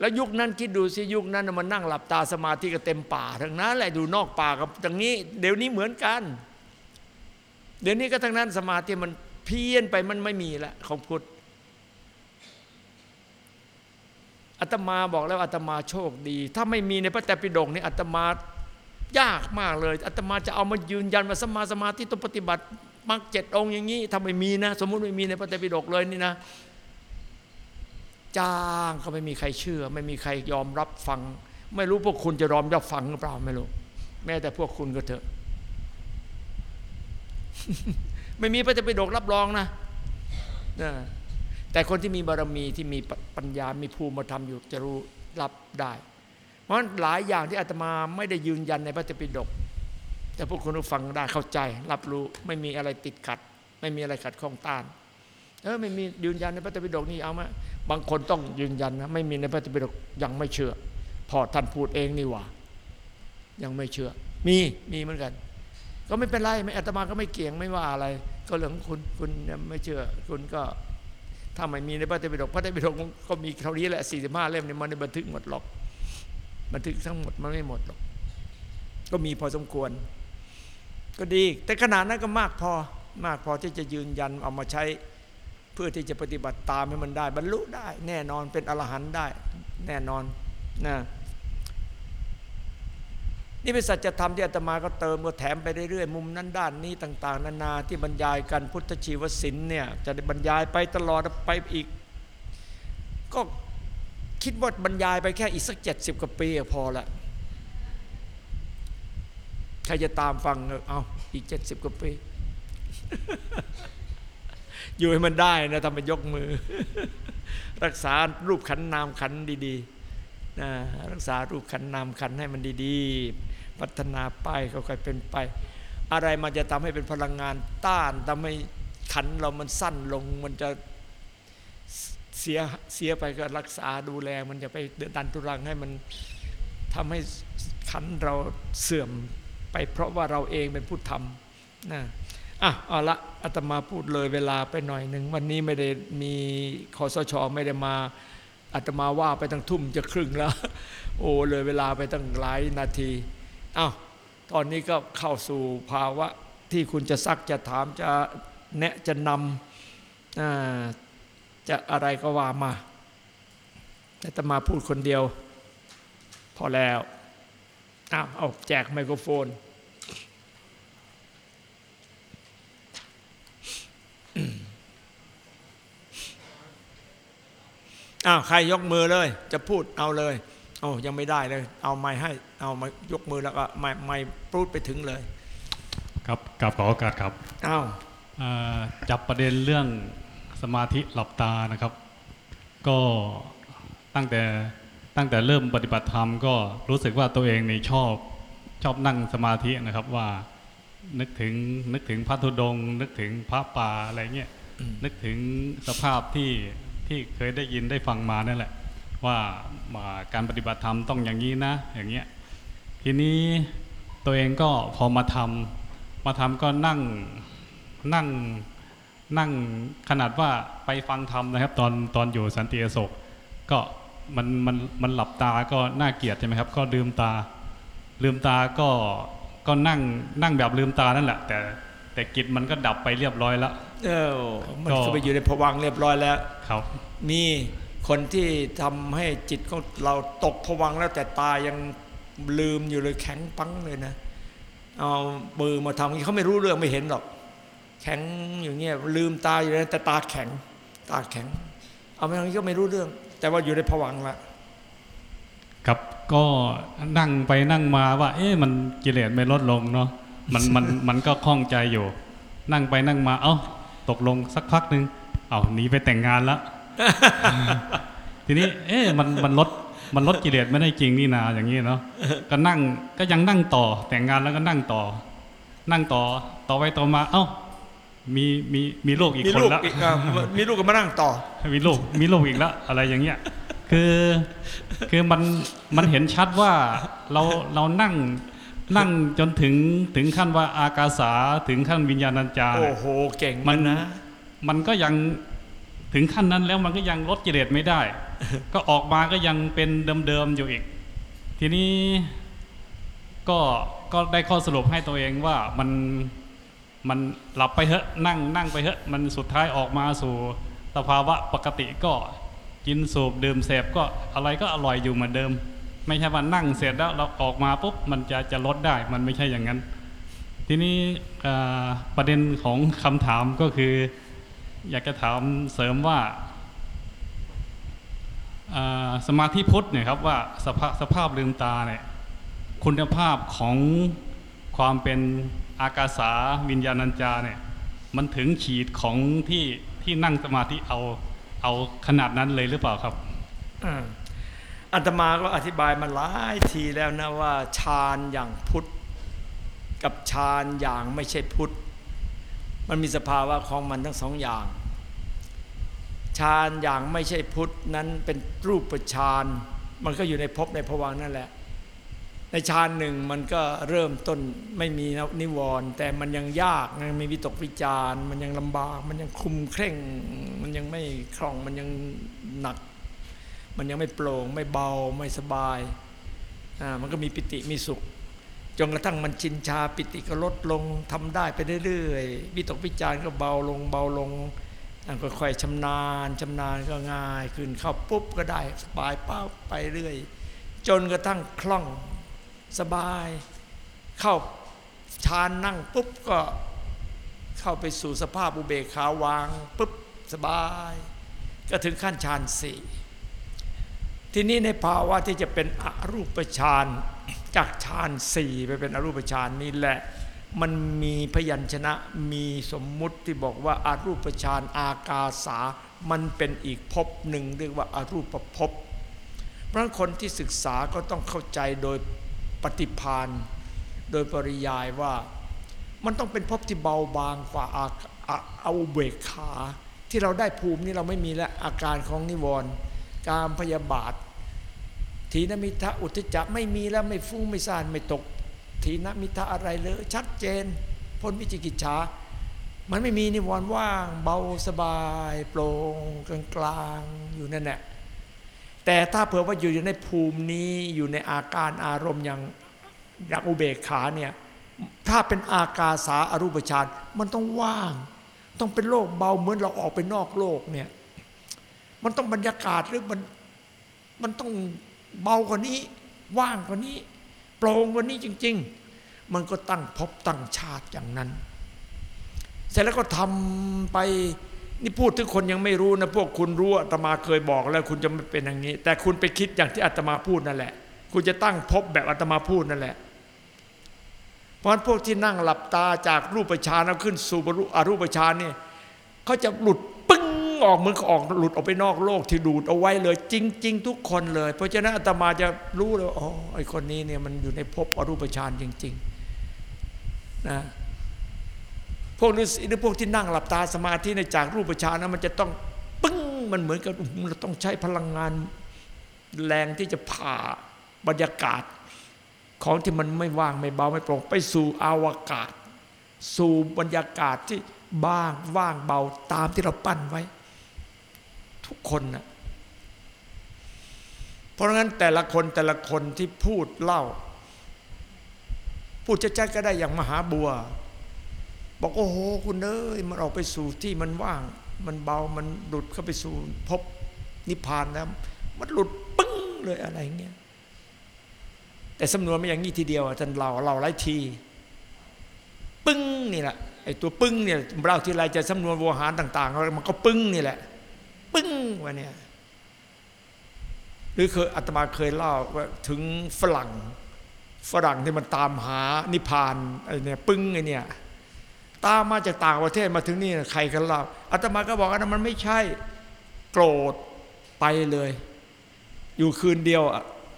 แล้วยุคนั้นคิดดูสิยุคนั้นมันนั่งหลับตาสมาธิก็เต็มป่าทั้งนั้นแหละดูนอกป่ากับตรงนี้ เดี๋ยวนี้เหมือนกัน เดี๋ยวนี้ก็ทั้งนั้นสมาธิมันเพี้ยนไปมันไม่มีละของพุทธ อาตมาบอกแล้วอาตมาโชคดี ถ้าไม่มีในพระแต่ปิฎกนี่อาตมายากมากเลยอาตมาจะเอามายืนยันว่าสมาสมาธิต้องปฏิบัติมรรคเจ็ดองค์อย่างนี้ถ้าไม่มีนะ สมมุติไม่มีในพระแต่ปิฎกเลยนี่นะจ้างก็ไม่มีใครเชื่อ ไม่มีใครยอมรับฟัง ไม่รู้พวกคุณจะยอมรับฟังหรือเปล่าไม่รู้แม้แต่พวกคุณก็เถอะ ไม่มีพระเจ้าปิฎกรับรองนะนะ แต่คนที่มีบารมีที่มีปัญญา มีภูมิธรรมอยู่จะรู้รับได้ เพราะฉะนั้นหลายอย่างที่อาตมาไม่ได้ยืนยันในพระเจ้าปิฎกแต่พวกคุณฟังได้เข้าใจ รับรู้ไม่มีอะไรติดขัด ไม่มีอะไรขัดข้องต้านเออไม่มียืนยันในพระเจ้าปิฎกนี่เอามาบางคนต้องยืนยันนะไม่มีในพระเจ้าปิฎกยังไม่เชื่อ พอท่านพูดเองนี่หว่ายังไม่เชื่อ มีมีเหมือนกัน ก็ไม่เป็นไรไม่อาตมาก็ไม่เกี่ยงไม่ว่าอะไร ก็เรื่องของคุณคุณไม่เชื่อคุณก็ ถ้าไม่มีในพระไตรปิฎกพระไตรปิฎกก็มีเท่านี้แหละ45เล่มเนี่ยมันในบันทึกหมดหรอก บันทึกทั้งหมดมันไม่หมดหรอก ก็มีพอสมควร ก็ดี แต่ขนาดนั้นก็มากพอมากพอที่จะยืนยันเอามาใช้เพื่อที่จะปฏิบัติตามให้มันได้ บรรลุได้ แน่นอนเป็นอรหันต์ได้ แน่นอนนะ นี่เป็นสัจธรรมที่อาตมาก็เติมก็แถมไปเรื่อยๆมุมนั้นด้านนี้ต่าง ๆ นานาที่บรรยายกันพุทธชีวศิลป์เนี่ยจะบรรยายไปตลอดไปอีก ก็คิดว่าบรรยายไปแค่อีกสักเจ็ดสิบกว่าปีก็พอละใครจะตามฟังเอาอีกเจ็ดสิบกว่าปี อยู่ให้มันได้นะทำเป็นยกมือ รักษารูปขันนามขันดี ๆ นะรักษารูปขันนามขันให้มันดีๆ พัฒนาไปค่อยๆเป็นไป อะไรมันจะทำให้เป็นพลังงานต้านทำให้ขันเรามันสั้นลงมันจะเสียเสียไปก็รักษาดูแล มันจะไปดันทุรังให้มันทำให้ขันเราเสื่อมไป เพราะว่าเราเองเป็นผู้ทำนะอะเอาละอาตมาพูดเลยเวลาไปหน่อยหนึ่งวันนี้ไม่ได้มีคอสชไม่ได้มา อาตมาว่าไปตั้งทุ่มจะครึ่งแล้ว โอ้เลยเวลาไปตั้งหลายนาทีอ้าวตอนนี้ก็เข้าสู่ภาวะที่คุณจะซักจะถามจะแนะจะนำจะอะไรก็ว่ามาอาตมาพูดคนเดียว พอแล้วอ้าวเอาแจกไมโครโฟน อ้าวใครยกมือเลย จะพูดเอาเลยโอ้ยังไม่ได้เลย เอาไม้ให้เอามายกมือแล้วก็ไม้ไม้พูดไปถึงเลย ครับกลับขอโอกาสครับอ้าวเอ่อจับประเด็นเรื่องสมาธิหลับตานะครับ ก็ตั้งแต่ตั้งแต่เริ่มปฏิบัติธรรมก็รู้สึกว่าตัวเองนี่ชอบชอบนั่งสมาธินะครับว่านึกถึงนึกถึงพระธุดงค์นึกถึงพระป่าอะไรเงี้ยนึกถึงสภาพที่ ที่เคยได้ยินได้ฟังมานั่นแหละ ว่าาการปฏิบัติธรรมต้องอย่างนี้นะ อย่างเงี้ยทีนี้ตัวเองก็พอมาทำมาทำก็นั่งนั่งนั่งขนาดว่าไปฟังธรรมนะครับ ตอนตอนอยู่สันติอโศกก็มันมันมันหลับตาก็น่าเกลียดใช่ไหมครับ ก็ลืมตา ลืมตาก็ก็นั่งนั่งแบบลืมตานั่นแหละ แต่ แต่กิจมันก็ดับไปเรียบร้อยแล้วเออมันก็เข้าไปอยู่ในภวังค์เรียบร้อยแล้วครับมีคนที่ทำให้จิตของเราตกผวังค์แล้วแต่ตายังลืมอยู่เลยแข็งปังเลยนะเอามือมาทำอย่างนี้เขาไม่รู้เรื่องไม่เห็นหรอก แข็งอย่างเงี้ยลืมตาอยู่เลยแต่ตาแข็ง ตาแข็ง เอาไม่ทำนี้ก็ไม่รู้เรื่อง แต่ว่าอยู่ในผวังค์ละครับก็นั่งไปนั่งมาว่า เอ๊ะมันกิเลสไม่ลดลงเนาะ มันมันมันก็คล่องใจอยู่ นั่งไปนั่งมา เอ้าตกลงสักพักหนึ่งเอาหนีไปแต่งงานแล้วทีนี้ เอ๊ะมันมันลดมันลดกิเลสไม่ได้จริงนี่นาอย่างนี้เนาะก็นั่งก็ยังนั่งต่อ แต่งงานแล้วก็นั่งต่อ นั่งต่อต่อไปต่อมา เอ้ามีมีมีลูกอีกมีคนลูกละอีกอะมีลูกก็มานั่งต่อ มีลูกมีลูกอีกแล้วอะไรอย่างเงี้ย คือคือมันมันเห็นชัดว่าเราเรานั่ง นั่งจนถึงถึงขั้นว่าอากาสาถึงขั้นวิญญาณัญจาโอ้เนี่ยโหเก่งมัมันนนะ มันก็ยังถึงขั้นนั้นแล้วมันก็ยังลดกิเลสไม่ได้ ก็ออกมาก็ยังเป็นเดิมๆอยู่อีก ทีนี้ก็ก็ได้ข้อสรุปให้ตัวเองว่ามันมันหลับไปเถอะนั่งนั่งไปเถอะมันสุดท้ายออกมาสู่สภาวะปกติก็กินสูบดื่มเสพก็อะไรก็อร่อยอยู่เหมือนเดิม ไม่ใช่ว่านั่งเสร็จแล้วเราออกมาปุ๊บมันจะจะลดได้มันไม่ใช่อย่างนั้น ทีนี้ประเด็นของคำถามก็คือ อยากจะถามเสริมว่าสมาธิพุทธเนี่ยครับว่าสภาสภาพลืมตาเนี่ยคุณภาพของความเป็นอากาสาวิญญาณัญจาเนี่ยมันถึงขีดของที่ที่นั่งสมาธิเอาเอาขนาดนั้นเลยหรือเปล่าครับ อาตมาก็อธิบายมาหลายทีแล้วนะว่าฌานอย่างพุทธ กับฌานอย่างไม่ใช่พุทธ มันมีสภาวะของมันทั้งสองอย่างฌานอย่างไม่ใช่พุทธนั้นเป็นรูปฌานมันก็อยู่ในภพในภวังนั่นแหละ ในฌานหนึ่งมันก็เริ่มต้นไม่มีนิวรณ์แต่มันยังยากมันมีวิตกวิจารมันยังลำบาก มันยังคุมเคร่ง มันยังไม่คล่องมันยังหนัก มันยังไม่โปร่งไม่เบาไม่สบายอ่ามันก็มีปิติมีสุขจนกระทั่งมันชินชาปิติก็ลดลงทำได้ไปเรื่อยๆวิตกวิจารณ์ก็เบาลงเบาลงค่อยๆชำนาญชำนาญก็ง่ายขึ้นเข้าปุ๊บก็ได้สบายเป้าไปเรื่อย จนกระทั่งคล่องสบาย เข้าฌานนั่งปุ๊บก็เข้าไปสู่สภาพอุเบกขาวางปุ๊บสบาย ก็ถึงขั้นฌานสี่ ทีนี้ในภาวะที่จะเป็นอรูปฌานจากฌานสี่ไปเป็นอรูปฌานนี่แหละ มันมีพยัญชนะมีสมมุติที่บอกว่าอารูปฌานอากาสา มันเป็นอีกภพหนึ่งเรียกว่าอารูปภพเพราะคนที่ศึกษาก็ต้องเข้าใจโดยปฏิพานโดยปริยายว่ามันต้องเป็นภพที่เบาบางกว่าอาอาเอาเบกขา ที่เราได้ภูมินี่เราไม่มีแล้วอาการของนิวรณ์ การพยาบาท ทีนมิทะอุทจจะไม่มีแล้วไม่ฟุ้งไม่ซ่านไม่ตก ทีนมิทะอะไรเลย ชัดเจนพ้นวิจิกิจฉามันไม่มีนิวรณ์ว่างเบาสบาย โปร่งกลางกลางๆอยู่นั่นแหละแต่ถ้าเผื่อว่าอยู่ในภูมินี้อยู่ในอาการอารมณ์อย่างอย่างอุเบกขาเนี่ยถ้าเป็นอากาสาอารูปฌานมันต้องว่าง ต้องเป็นโลกเบาเหมือนเราออกไปนอกโลกเนี่ย มันต้องบรรยากาศหรือมันมันต้องเบากว่านี้ ว่างกว่านี้ โปร่งกว่านี้จริง ๆ มันก็ตั้งภพตั้งชาติอย่างนั้น เสร็จแล้วก็ทำไปนี่พูดถึงคนยังไม่รู้นะพวกคุณรู้อาตมาเคยบอกแล้ว คุณจะไม่เป็นอย่างนี้ แต่คุณไปคิดอย่างที่อาตมาพูดนั่นแหละ คุณจะตั้งภพแบบอาตมาพูดนั่นแหละ เพราะฉะนั้นพวกที่นั่งหลับตาจากรูปฌานแล้วขึ้นสู่อรูปฌานเนี่ยเขาจะหลุด ออกเหมือนกับออกหลุดออกไปนอกโลกที่ดูดเอาไว้เลย จริง ๆ ทุกคนเลย เพราะฉะนั้นอาตมาจะรู้เลยอ๋อไอคนนี้เนี่ยมันอยู่ในภพอรูปฌานจริง ๆ นะพวกฤาษีหรือพวกที่นั่งหลับตาสมาธิในจากรูปฌานนะมันจะต้องปึ้งมันเหมือนกับเราต้องใช้พลังงานแรงที่จะผ่าบรรยากาศ ของที่มันไม่ว่างไม่เบาไม่โปร่งไปสู่อวกาศ สู่บรรยากาศที่บ้างว่างเบาตามที่เราปั้นไว้ ทุกคนนะเพราะงั้นแต่ละคนแต่ละคนที่พูดเล่า พูดชัดๆก็ได้อย่างมหาบัว บอกโอ้โหคุณเอ้ยมันออกไปสู่ที่มันว่าง มันเบามันหลุดเข้าไปสู่พบนิพพานแล้ว มันหลุดปึ้งเลยอะไรเงี้ยแต่สำนวนไม่อย่างนี้ทีเดียวอะท่านเราเราหลายที ปึ้งนี่แหละไอ้ตัวปึ้งเนี่ยเราทีไรจะสำนวนโวหารต่าง ๆ มันก็ปึ้งนี่แหละ ปึ้งวะเนี่ยหรือเคยอาตมาเคยเล่าว่าถึงฝรั่งฝรั่งที่มันตามหานิพพานไอ้เนี่ยปึ้งไอ้เนี่ยตามมาจากต่างประเทศมาถึงนี่ใครกันเล่าอาตมาก็บอกว่ามันไม่ใช่โกรธไปเลย อยู่คืนเดียว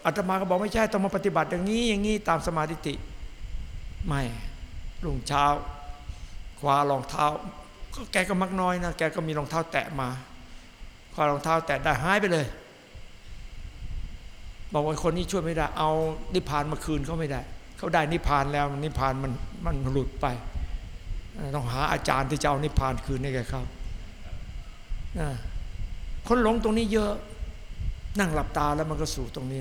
อาตมาก็บอกไม่ใช่ต้องมาปฏิบัติอย่างนี้อย่างนี้ตามสมาธิิไม่รุ่งเช้าคว้ารองเท้าก็แกก็มักน้อยนะแกก็มีรองเท้าแตะมา คว้ารองเท้าแตะได้หายไปเลย บอกว่าคนนี้ช่วยไม่ได้ เอานิพพานมาคืนเขาไม่ได้ เขาได้นิพพานแล้วนิพพานมันมันหลุดไป ต้องหาอาจารย์ที่จะเอานิพพานคืนให้แกเขาคนหลงตรงนี้เยอะ นั่งหลับตาแล้วมันก็สู่ตรงนี้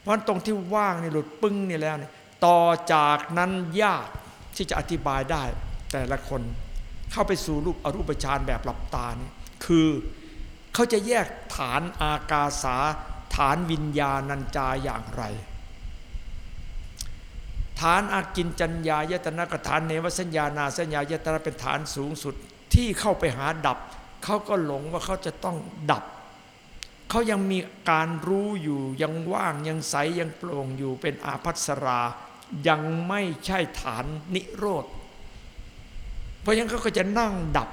เพราะตรงที่ว่างนี่หลุดปึ้งนี่แล้วเนี่ยต่อจากนั้นยากที่จะอธิบายได้ แต่ละคนเข้าไปสู่รูปอรูปฌานแบบหลับตาเนี่ยคือ เขาจะแยกฐานอากาสาฐานวิญญาณัญจาอย่างไร ฐานอากินจัญญายตนะกฐานเนวสัญญานาสัญญายตนะเป็นฐานสูงสุดที่เข้าไปหาดับ เขาก็หลงว่าเขาจะต้องดับ เขายังมีการรู้อยู่ยังว่างยังใสยังโปร่งอยู่เป็นอาภัสรา ยังไม่ใช่ฐานนิโรธ เพราะฉะนั้นเขาก็จะนั่งดับ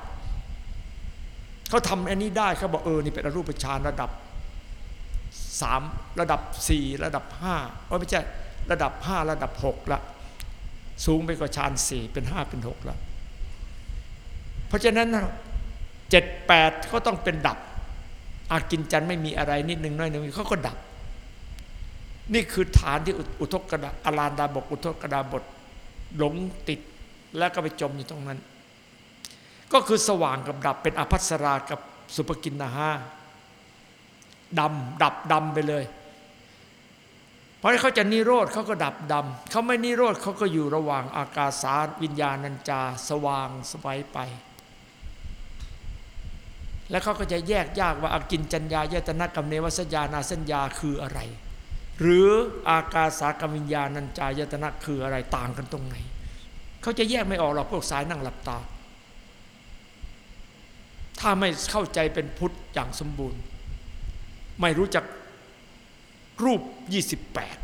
เขาทำอันนี้ได้เขาบอกเออนี่เป็นอรูปฌานระดับสามระดับสี่ระดับห้าไม่ใช่ระดับห้าระดับหกละสูงไปกว่าฌานสี่เป็นห้าเป็นหกละเพราะฉะนั้นเจ็ดแปดก็ต้องเป็นดับ อากินจันไม่มีอะไรนิดหนึ่งน้อยหนึ่งเขาก็ดับ นี่คือฐานที่อุทกกดาอาลานดาบกอุทกกระดาบทหลงติดแล้วก็ไปจมอยู่ตรงนั้น ก็คือสว่างกับดับเป็นอภัสรากับสุภกินนาหาดำดับดำไปเลย เพราะเขาจะนิโรธเขาก็ดับดำเขาไม่นิโรธเขาก็อยู่ระหว่างอากาสาวิญญาณัญจา สว่างสบายไป แล้วเขาก็จะแยกยากว่าอากินจัญญายตนะกับเนวสัญญานาสัญญาคืออะไร หรืออากาสากรรมวิญญาณัญจายตนะคืออะไรต่างกันตรงไหนเขาจะแยกไม่ออกหรอกพวกสายนั่งหลับตา ถ้าไม่เข้าใจเป็นพุทธอย่างสมบูรณ์ ไม่รู้จักรูป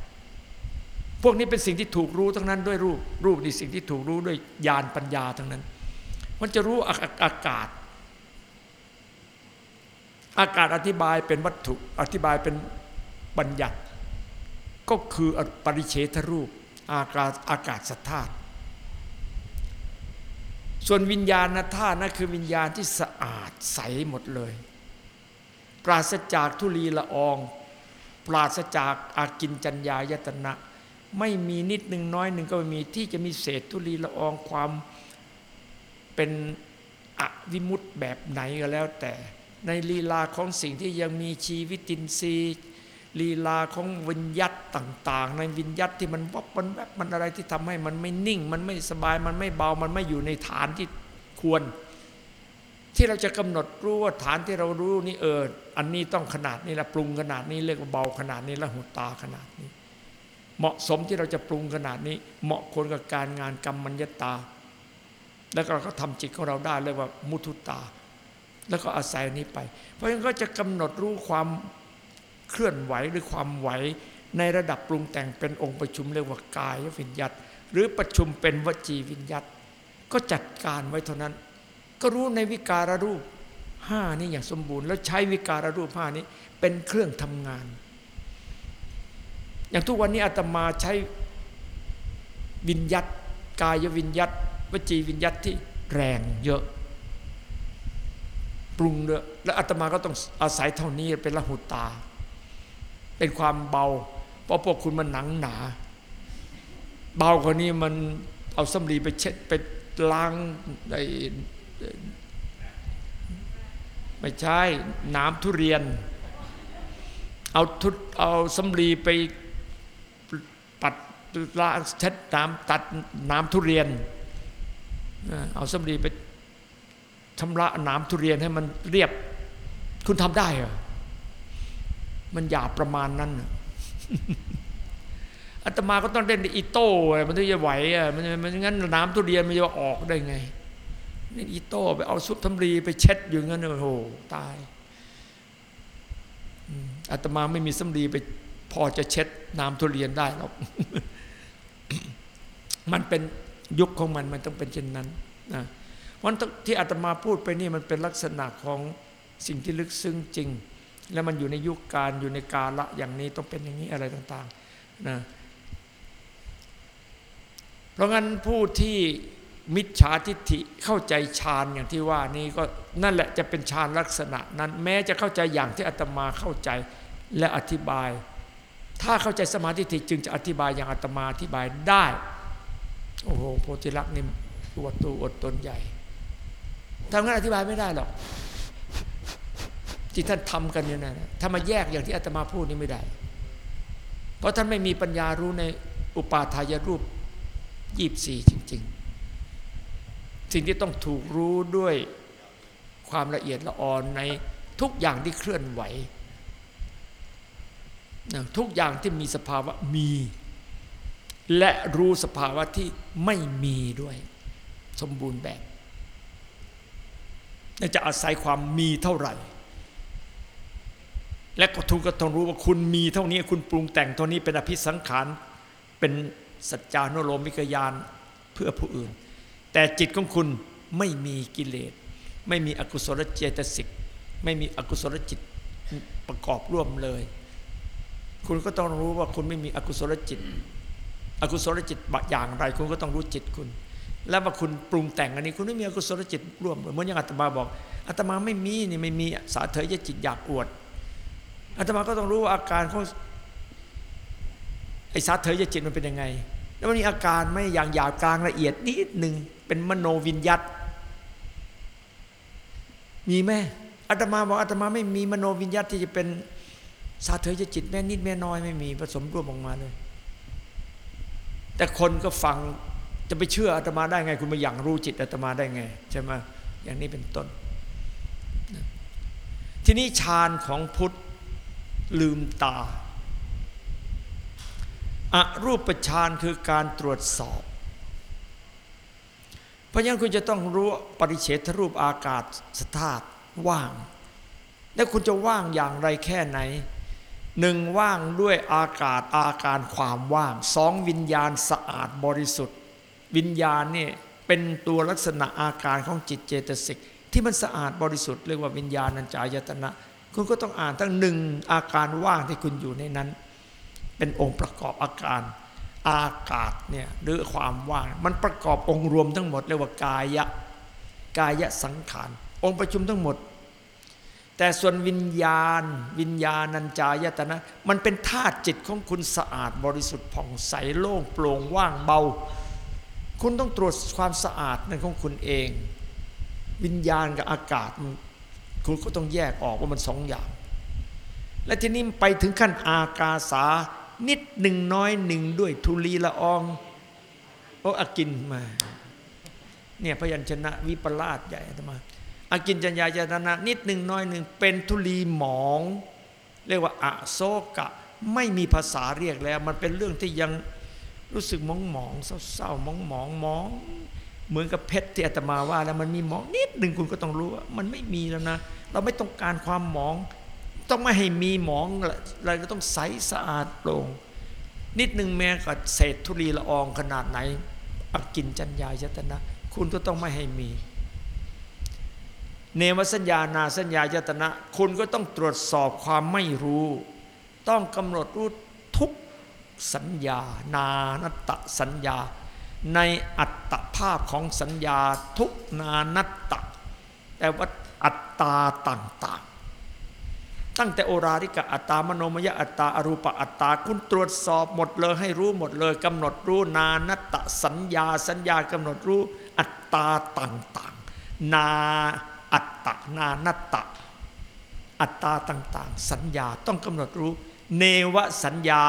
28 พวกนี้เป็นสิ่งที่ถูกรู้ทั้งนั้นด้วยรูป รูปนี่สิ่งที่ถูกรู้ด้วยญาณปัญญาทั้งนั้น มันจะรู้อาอากาศ อากาศอธิบายเป็นวัตถุ อธิบายเป็นบัญญัติ ก็คือปริเฉทรูป อากาศอากาศสัทธาตุ ส่วนวิญญาณธาตุนั่นคือวิญญาณที่สะอาดใสหมดเลย ปราศจากทุลีละออง ปราศจากอากินจัญญายตนะ ไม่มีนิดหนึ่งน้อยหนึ่งก็ไม่มีที่จะมีเศษทุลีละอองความเป็นอวิมุตต์แบบไหนก็แล้วแต่ ในลีลาของสิ่งที่ยังมีชีวิตินทรีย์ ลีลาของวิญญัตต่าง ๆ ในวิญญัตที่มันวับมันแบบมันอะไรที่ทำให้มันไม่นิ่ง มันไม่สบายมันไม่เบามันไม่อยู่ในฐานที่ควร ที่เราจะกำหนดรู้ว่าฐานที่เรารู้นี่เอออันนี้ต้องขนาดนี้ละปรุงขนาดนี้เรียกว่าเบาขนาดนี้ละหุตาขนาดนี้ เหมาะสมที่เราจะปรุงขนาดนี้ เหมาะคนกับการงานกรรมมัญญตา แล้วเราก็ทำจิตของเราได้เรียกว่ามุทุตา แล้วก็อาศัยนี้ไป เพราะฉะนั้นก็จะกำหนดรู้ความ เคลื่อนไหวหรือความไหว ในระดับปรุงแต่งเป็นองค์ประชุมเรียกว่ากายวิญญัตหรือประชุมเป็นวจีวิญญัตก็จัดการไว้เท่านั้น ก็รู้ในวิการรูปห้านี้อย่างสมบูรณ์ แล้วใช้วิการรูปห้านี้เป็นเครื่องทำงาน อย่างทุกวันนี้อาตมาใช้วิญญัตกายวิญญัตวจีวิญญัตที่แรงเยอะ ปรุงเยอะแล้วอาตมาก็ต้องอาศัยเท่านี้เป็นละหุตา เป็นความเบา เพราะพวกคุณมันหนังหนา เบากว่านี้มันเอาสำลีไปเช็ดไปล้างไอ้ไม่ใช่น้ำทุเรียน เอาทุเอาสำลีไปปัดล้างเช็ดน้ำตัดน้ำทุเรียน เอาสำลีไปชำระน้ำทุเรียนให้มันเรียบ คุณทำได้เหรอ มันหยาบประมาณนั้นอาตมาก็ต้องเล่นอีโต้มันถึงจะไหวอะมันมันงั้นน้ำทุเรียนมันจะออกได้ไงนี่อีโต้ไปเอาซุปทำรีไปเช็ดอยู่งั้นโอ้โหตายอาตมาไม่มีสำลีไปพอจะเช็ดน้ำทุเรียนได้หรอก มันเป็นยุคของมันมันต้องเป็นเช่นนั้นนะวันที่อาตมาพูดไปนี่มันเป็นลักษณะของสิ่งที่ลึกซึ้งจริง แล้วมันอยู่ในยุคการอยู่ในกาละอย่างนี้ต้องเป็นอย่างนี้อะไรต่างๆนะเพราะงั้นผู้ที่มิจฉาทิฏฐิเข้าใจฌานอย่างที่ว่านี้ก็นั่นแหละจะเป็นฌานลักษณะนั้น แม้จะเข้าใจอย่างที่อาตมาเข้าใจและอธิบาย ถ้าเข้าใจสมาธิจึงจะอธิบายอย่างอาตมาอธิบายได้ โอ้โหโพธิลักษณ์นี่อวดตัวอดตนใหญ่ทำงั้นอธิบายไม่ได้หรอก ที่ท่านทำกันเนี่ยนะถ้ามาแยกอย่างที่อาตมาพูดนี่ไม่ได้ เพราะท่านไม่มีปัญญารู้ในอุปาทายรูปยี่สี่จริง ๆ สิ่งที่ต้องถูกรู้ด้วยความละเอียดละออนในทุกอย่างที่เคลื่อนไหว ทุกอย่างที่มีสภาวะมี และรู้สภาวะที่ไม่มีด้วย สมบูรณ์แบบจะอาศัยความมีเท่าไหร่ และก็ทุกก็ต้องรู้ว่าคุณมีเท่านี้คุณปรุงแต่งเท่านี้เป็นอภิสังขารเป็นสัจจานุโลมิกยานเพื่อผู้อื่น แต่จิตของคุณไม่มีกิเลส ไม่มีอกุศลเจตสิก ไม่มีอกุศลจิตประกอบร่วมเลย คุณก็ต้องรู้ว่าคุณไม่มีอกุศลจิต อกุศลจิตอย่างไร คุณก็ต้องรู้จิตคุณ แล้วว่าคุณปรุงแต่งอันนี้ คุณไม่มีอกุศลจิตร่วมเหมือนอย่างอาตมาบอกอาตมาไม่มีนี่ไม่มีสาเถยจิตอยากอวด อาตมาก็ต้องรู้ว่าอาการของไอ้สาเถยจิตมันเป็นยังไง แล้วมันมีอาการไม่อย่างหยาบกลางละเอียดนิดหนึ่งเป็นมโนวิญญัตมีไหมอาตมาบอกอาตมาไม่มีมโนวิญญัตที่จะเป็นสาเถยจิตแม่นิดแม่น้อยไม่มีผสมรวมออกมาเลย แต่คนก็ฟังจะไปเชื่ออาตมาได้ไง คุณมาอย่างรู้จิตอาตมาได้ไงใช่ไหมอย่างนี้เป็นต้น ทีนี้ฌานของพุทธ ลืมตาอารูปฌานคือการตรวจสอบ เพราะฉะนั้นคุณจะต้องรู้ปริเฉทรูปอากาศสธาตุว่าง และคุณจะว่างอย่างไรแค่ไหนหนึ่งว่างด้วยอากาศอาการความว่างสองวิญญาณสะอาดบริสุทธิ์ วิญญาณนี่เป็นตัวลักษณะอาการของจิตเจตสิกที่มันสะอาดบริสุทธิ์เรียกว่าวิญญาณัญจายตนะ คุณก็ต้องอ่านทั้งหนึ่งอาการว่างที่คุณอยู่ในนั้น เป็นองค์ประกอบอาการอากาศเนี่ยหรือความว่าง มันประกอบองค์รวมทั้งหมดเรียกว่ากายะกายะสังขารองค์ประชุมทั้งหมด แต่ส่วนวิญญาณ วิญญาณัญจายตนะ มันเป็นธาตุจิตของคุณสะอาดบริสุทธิ์ผ่องใสโล่งโปร่งว่างเบา คุณต้องตรวจความสะอาดนั่นของคุณเอง วิญญาณกับอากาศ คุณก็ต้องแยกออกว่ามันสองอย่าง และทีนี้ไปถึงขั้นอากาสา นิดหนึ่งน้อยหนึ่งด้วยทุลีละอองโอ้อากินมาเนี่ยพยัญชนะวิปลาสใหญ่อาตมาอากินจัญญาจตนะ นิดหนึ่งน้อยหนึ่งเป็นทุลีหมอง เรียกว่าอโศกะ ไม่มีภาษาเรียกแล้ว มันเป็นเรื่องที่ยังรู้สึกมองหมองเศร้าๆมองหมองมอง เหมือนกับเพชรที่อาตมาว่าแล้วมันมีหมองนิดหนึ่งคุณก็ต้องรู้ว่ามันไม่มีแล้วนะ เราไม่ต้องการความหมอง ต้องไม่ให้มีหมองอะไรก็ต้องใสสะอาดโปร่งนิดหนึ่งแม้กับเศษธุลีละอองขนาดไหนอากินจัญญายตนะ คุณก็ต้องไม่ให้มี เนวสัญญานาสัญญายตนะ คุณก็ต้องตรวจสอบความไม่รู้ ต้องกำหนดรู้ทุกสัญญา นานัตตสัญญา ในอัตตภาพของสัญญาทุกนานัตตะแต่ว่าอัตตาต่างๆ ตั้งแต่โอราริกะอัตตามโนมยอัตตาอรูปะอัตตาคุณตรวจสอบหมดเลยให้รู้หมดเลยกำหนดรู้นานัตตะสัญญาสัญญากำหนดรู้อัตตาต่างๆ นาอัตตะนานัตตะอัตตาต่างๆ สัญญาต้องกำหนดรู้ เนวสัญญา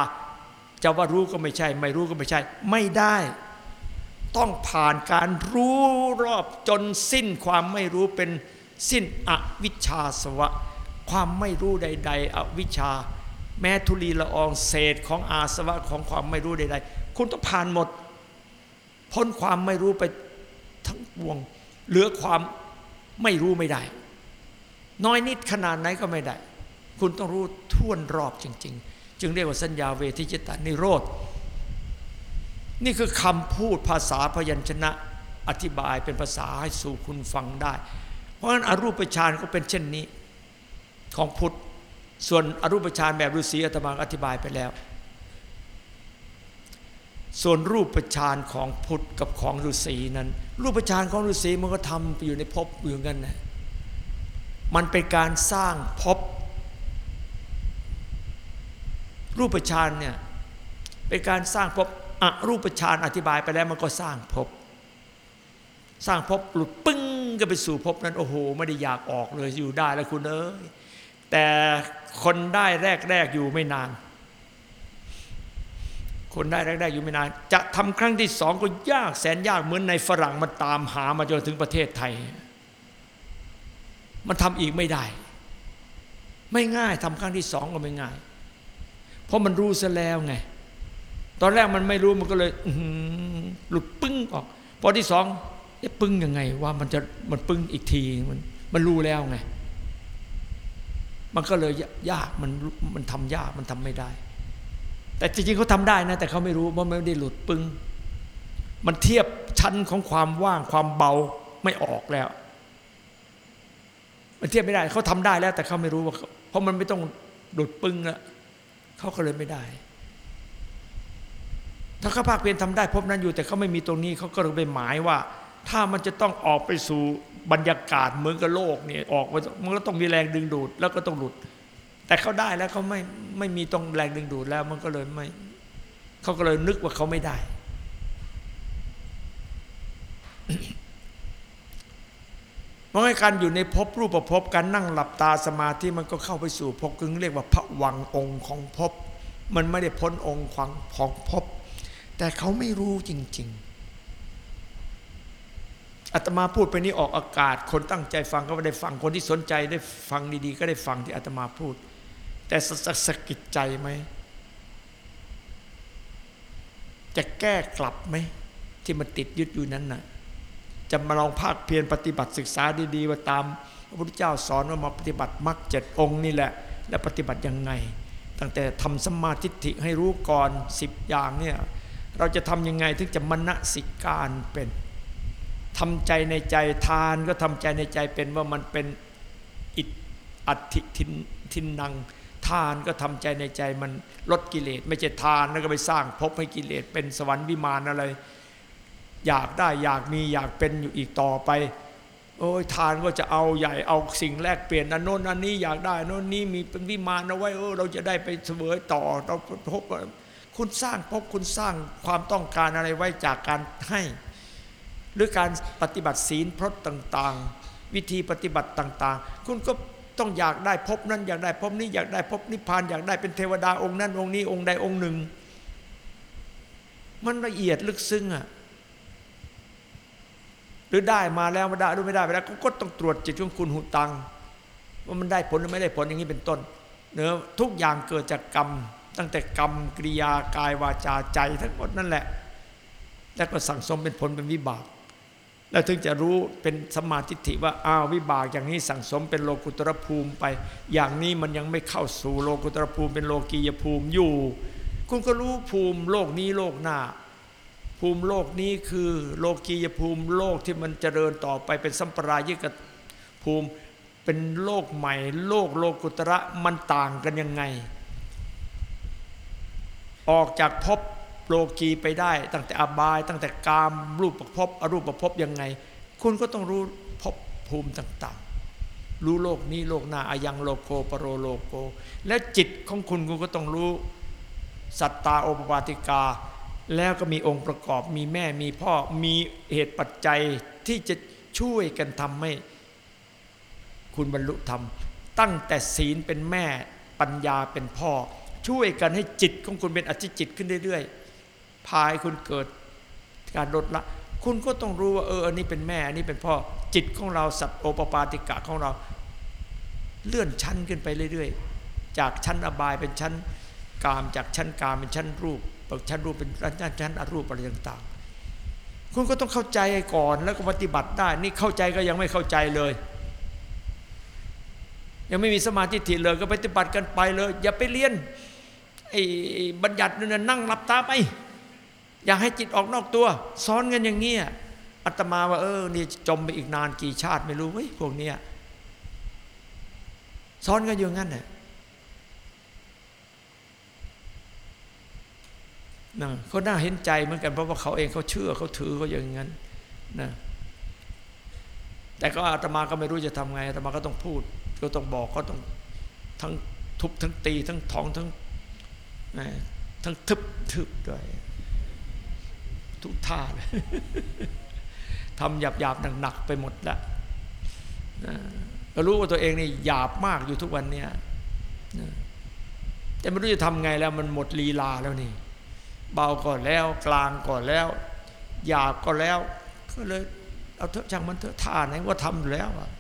จะว่ารู้ก็ไม่ใช่ ไม่รู้ก็ไม่ใช่ ไม่ได้ ต้องผ่านการรู้รอบจนสิ้นความไม่รู้เป็นสิ้นอวิชชาสวะ ความไม่รู้ใด ๆ อวิชชา แม้ทุลีละอองเศษของอาสวะของความไม่รู้ใด ๆ คุณต้องผ่านหมด พ้นความไม่รู้ไปทั้งปวง เหลือความไม่รู้ไม่ได้ น้อยนิดขนาดไหนก็ไม่ได้ คุณต้องรู้ท่วนรอบจริง ๆ จึงเรียกว่าสัญญาเวทิจิตานิโรธ นี่คือคำพูดภาษาพยัญชนะอธิบายเป็นภาษาให้สู่คุณฟังได้ เพราะฉะนั้นอรูปฌานก็เป็นเช่นนี้ของพุทธ ส่วนอรูปฌานแบบฤาษีอาตมาอธิบายไปแล้ว ส่วนรูปฌานของพุทธกับของฤาษีนั้น รูปฌานของฤาษีมันก็ทำอยู่ในภพอยู่กันนะมันเป็นการสร้างภพรูปฌานเนี่ยเป็นการสร้างภพ อรูปฌานอธิบายไปแล้วมันก็สร้างภพสร้างภพหลุดปึ้งก็ไปสู่ภพนั้นโอ้โห ไม่ได้อยากออกเลยอยู่ได้แล้วคุณเอ้ยแต่คนได้แรกๆอยู่ไม่นาน คนได้แรกๆอยู่ไม่นาน จะทำครั้งที่สองก็ยากแสนยากเหมือนในฝรั่งมันตามหามาจนถึงประเทศไทย มันทำอีกไม่ได้ ไม่ง่ายทำครั้งที่สองก็ไม่ง่าย เพราะมันรู้ซะแล้วไง ตอนแรกมันไม่รู้มันก็เลยหลุดปึ้งออกพอที่สองเอ๊ะปึ้งยังไง ว่ามันจะมันปึ้งอีกทีมันมันรู้แล้วไง มันก็เลยยากมันมันทำยากมันทำไม่ได้ แต่จริงๆเขาทำได้นะ แต่เขาไม่รู้เพรามันไม่ได้หลุดปึ้งมันเทียบชั้นของความว่างความเบาไม่ออกแล้ว มันเทียบไม่ได้เขาทำได้แล้ว แต่เขาไม่รู้ว่าเขาเพราะมันไม่ต้องหลุดปึ้งแล้วเขาก็เลยไม่ได้ ถ้าเขาภาคเพียรทำได้พบนั้นอยู่แต่เขาไม่มีตรงนี้เขาก็เลยไปหมายว่า ถ้ามันจะต้องออกไปสู่บรรยากาศเหมือนกับโลกเนี่ยออกไปมันก็ต้องมีแรงดึงดูด แล้วก็ต้องหลุด แต่เขาได้แล้วเขาไม่ไม่มีตรงแรงดึงดูดแล้วมันก็เลยไม่เขาก็เลยนึกว่าเขาไม่ได้เพราะงั้การอยู่ในภพรูปภพการนั่งหลับตาสมาธิมันก็เข้าไปสู่ภพกึ่งเรียกว่าพระวังองค์ของภพมันไม่ได้พ้นองค์ของของภพ แต่เขาไม่รู้จริง ๆอาตมาพูดไปนี้ออกอากาศ คนตั้งใจฟังก็ไม่ได้ฟังคนที่สนใจได้ฟังดีๆ ก็ได้ฟังที่อาตมาพูด แต่สสสะกิดใจไหมจะแก้กลับไหมที่มันติดยึดอยู่นั้นน่ะ จะมาลองภาคเพียรปฏิบัติศึกษาดีๆว่าตามพระพุทธเจ้าสอนว่ามาปฏิบัติมรรคเจ็ดองค์นี่แหละ และปฏิบัติยังไง ตั้งแต่ทำสมาทิฏฐิให้รู้ก่อนสิบอย่างเนี่ย เราจะทำยังไงถึงจะมณสิการเป็นทำใจในใจทานก็ทำใจในใจเป็นว่ามันเป็นอิทอัติทินทินนัง ทานก็ทำใจในใจมันลดกิเลส ไม่ใช่ทานแล้วก็ไปสร้างภพให้กิเลส เป็นสวรรค์วิมานอะไร อยากได้อยากมีอยากเป็นอยู่อีกต่อไปโอ้ยทานก็จะเอาใหญ่เอาสิ่งแลกเปลี่ยนอันโน้นอันนี้อยากได้โน้นนี้มีเป็นวิมานเอาไว้เออเราจะได้ไปเสวยต่อเราพบ คุณสร้างพบคุณสร้างความต้องการอะไรไว้จากการให้ หรือการปฏิบัติศีลพรตต่างๆ วิธีปฏิบัติต่างๆ คุณก็ต้องอยากได้พบนั้นอยากได้พบนี้อยากได้พบนิพพานอยากได้เป็นเทวดาองค์นั้นองค์นี้องค์ใดองค์หนึ่ง มันละเอียดลึกซึ้งอะหรือได้มาแล้วไม่ได้หรือไม่ได้ไปแล้วก็ต้องตรวจจิตของคุณหูตังว่ามันได้ผลหรือไม่ได้ผลอย่างนี้เป็นต้นเนื้อทุกอย่างเกิดจากกรรม ตั้งแต่กรรมกริยากายวาจาใจทั้งหมดนั่นแหละ แล้วก็สั่งสมเป็นผลเป็นวิบาก แล้วถึงจะรู้เป็นสมาทิฏฐิว่าอ้าววิบากอย่างนี้สั่งสมเป็นโลกุตรภูมิไป อย่างนี้มันยังไม่เข้าสู่โลกุตรภูมิเป็นโลกียภูมิอยู่ คุณก็รู้ภูมิโลกนี้โลกหน้าภูมิโลกนี้คือโลกียภูมิโลกที่มันเจริญต่อไปเป็นสัมปรายิกภูมิเป็นโลกใหม่ โลกโลกุตระมันต่างกันยังไง ออกจากภพโลกีไปได้ ตั้งแต่อบาย ตั้งแต่กามรูปประพบอรูปประพบยังไง คุณก็ต้องรู้ภพภูมิต่างๆ รู้โลกนี้โลกหน้าอายังโลโกปโรโลโก และจิตของคุณคุณก็ต้องรู้สัตตาโอปปาติกา แล้วก็มีองค์ประกอบมีแม่มีพ่อมีเหตุปัจจัยที่จะช่วยกันทำให้ คุณบรรลุธรรม ตั้งแต่ศีลเป็นแม่ปัญญาเป็นพ่อ ช่วยกันให้จิตของคุณเป็นอธิจิตขึ้นเรื่อยๆ พายคุณเกิดการลดละ คุณก็ต้องรู้ว่าเอออันนี้เป็นแม่ อันนี้เป็นพ่อ จิตของเราสัตว์โอปปาติกะของเรา เลื่อนชั้นขึ้นไปเรื่อยๆ จากชั้นอบายเป็นชั้นกาม จากชั้นกามเป็นชั้นรูปจากชั้นรูปเป็นชั้นชั้นอรูปอะไรต่างๆ คุณก็ต้องเข้าใจก่อนแล้วก็ปฏิบัติได้ นี่เข้าใจก็ยังไม่เข้าใจเลยยังไม่มีสมาธิถิเลยก็ปฏิบัติกันไปเลย อย่าไปเรียน ไอ้บัญญัตินั่นนั่งหลับตาไป อยากให้จิตออกนอกตัวสอนกันอย่างนี้อาตมาว่าเออนี่จมไปอีกนานกี่ชาติไม่รู้เว้ยพวกเนี้ยสอนกันอยู่งั้นน่ะนะเขาน่าเห็นใจเหมือนกันเพราะว่าเขาเองเขาเชื่อเขาถือเขาอย่างนั้นนะแต่ก็อาตมาก็ไม่รู้จะทำไงอาตมาก็ต้องพูดก็ต้องบอกก็ต้องทั้งทุบทั้งตีทั้งถองทั้ง ทั้งทึบทึบด้วย ทุกท่าเลยทำหยาบหยาบหนักๆไปหมดแล้วนะก็รู้ว่าตัวเองนี่หยาบมากอยู่ทุกวันเนี้ยแต่ไม่รู้จะทำไงแล้วมันหมดลีลาแล้วนี่ เบาก่อนแล้วกลางก่อนแล้ว หยาบก็แล้ว ก็เลย เอาเถอะช่างมันเถอะท่าไหนว่าทำอยู่แล้วอะ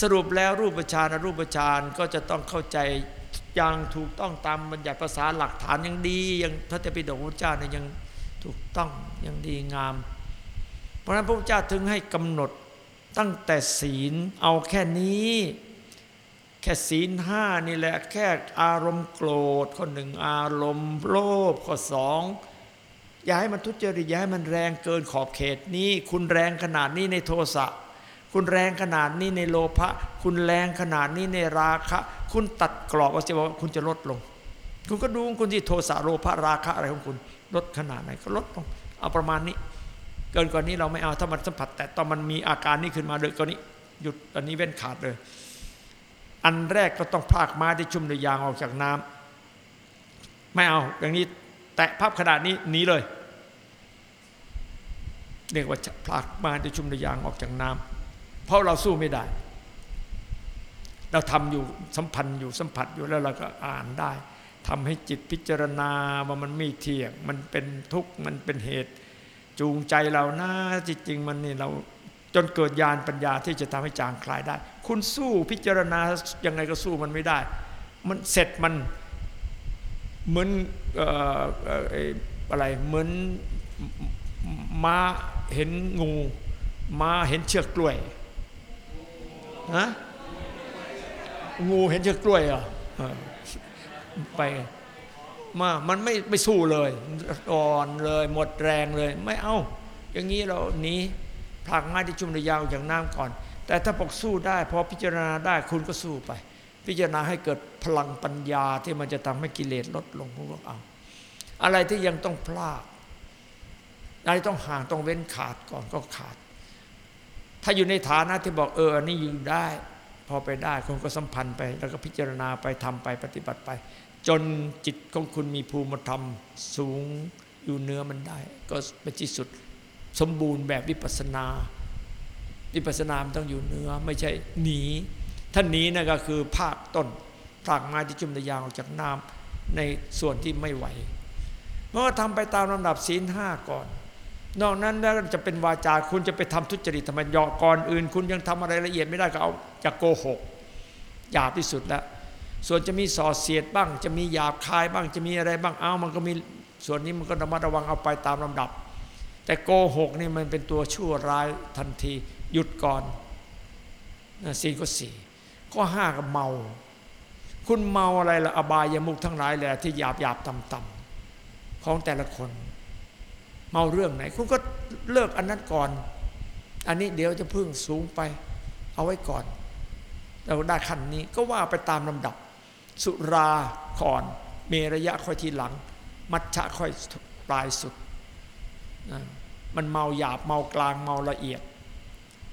สรุปแล้วรูปฌานรูปฌานก็จะต้องเข้าใจ อย่างถูกต้องตามบัญญัติภาษาหลักฐานยังดียังพระเจ้าปิฎกพระเจ้าเนี่ยยังถูกต้องยังดีงาม เพราะฉะนั้นพระพุทธเจ้าถึงให้กำหนดตั้งแต่ศีลเอาแค่นี้ แค่ศีลห้านี่แหละแค่อารมณ์โกรธข้อหนึ่งอารมณ์โลภข้อสองอย่าให้มันทุจริตอย่าให้มันแรงเกินขอบเขตนี้ คุณแรงขนาดนี้ในโทสะ คุณแรงขนาดนี้ในโลภะคุณแรงขนาดนี้ในราคะ คุณตัดกรอบเอาจะบอกคุณจะลดลง คุณก็ดูคุณที่โทสะโลภะราคะอะไรของคุณ ลดขนาดไหนก็ลดลง เอาประมาณนี้ เกินกว่านี้เราไม่เอาถ้ามันสัมผัส แต่ตอนมันมีอาการนี้ขึ้นมาเลยก็นี้หยุดอันนี้เว้นขาดเลย อันแรกก็ต้องพากม้าที่ชุ่มด้วยยางออกจากน้ำไม่เอาอย่างนี้แตะภาพขนาดนี้หนีเลยเรียกว่าผลักมาจะชุมระยางออกจากน้ำ เพราะเราสู้ไม่ได้ เราทำอยู่สัมพันธ์อยู่สัมผัสอยู่แล้วเราก็อ่านได้ทำให้จิตพิจารณาว่ามันไม่เที่ยง มันเป็นทุกข์ มันเป็นเหตุ จูงใจเรานะจริงๆมันนี่เราจนเกิดญาณปัญญาที่จะทำให้จางคลายได้ คุณสู้พิจารณายังไงก็สู้มันไม่ได้ มันเสร็จมันเหมือนเอ่อเอ่อไอ้อะไรเหมือนม้าเห็นงูม้าเห็นเชือกกล้วย ฮะงูเห็นเชือกกล้วยเหรอเออไปมามันไม่ไม่สู้เลยอ่อนเลยหมดแรงเลย ไม่เอา อย่างนี้เราหนีผลักไม้ที่จุ่มระยาวอย่างน้ำก่อน แต่ถ้าบอกสู้ได้ พอพิจารณาได้คุณก็สู้ไป พิจารณาให้เกิดพลังปัญญาที่มันจะทำให้กิเลสลดลงคุณก็เอา อะไรที่ยังต้องพลาดอะไรต้องห่างต้องเว้นขาดก่อนก็ขาด ถ้าอยู่ในฐานะที่บอกเอออันนี้อยู่ได้ พอไปได้คุณก็สัมพันธ์ไป แล้วก็พิจารณาไปทำไปปฏิบัติไป จนจิตของคุณมีภูมิธรรมสูงอยู่เนื้อมันได้ ก็เป็นที่สุดสมบูรณ์แบบวิปัสนา วิปัสนามันต้องอยู่เนื้อไม่ใช่หนีถ้าหนีนั่นก็คือภาคต้นภาคไม้ที่จุ่มระยางออกจากน้ำในส่วนที่ไม่ไหว เพราะว่าทำไปตามลำดับศีลห้าก่อน นอกนั้นแล้วจะเป็นวาจาคุณจะไปทำทุจริตทำไมยอก่อนอื่น คุณยังทำอะไรละเอียดไม่ได้ก็เอาจะโกหกหยาบที่สุดแล้วส่วนจะมีส่อเสียดบ้าง จะมีหยาบคายบ้างจะมีอะไรบ้างเอามันก็มีส่วนนี้มันก็ระมัดระวังเอาไปตามลำดับ แต่โกหกนี่มันเป็นตัวชั่วร้ายทันทีหยุดก่อนสี่ก็สี่ข้อห้าก็เมา คุณเมาอะไรละอบายามุกทั้งหลายแหละที่หยาบหยาบต่ำต่ำๆของแต่ละคน เมาเรื่องไหน คุณก็เลิกอันนั้นก่อน อันนี้เดี๋ยวจะพึ่งสูงไป เอาไว้ก่อนเราได้ขั้นนี้ก็ว่าไปตามลำดับ สุราก่อน เมระยะค่อยทีหลัง มัชชะค่อยปลายสุดนะมันเมาหยาบเมากลางเมาละเอียด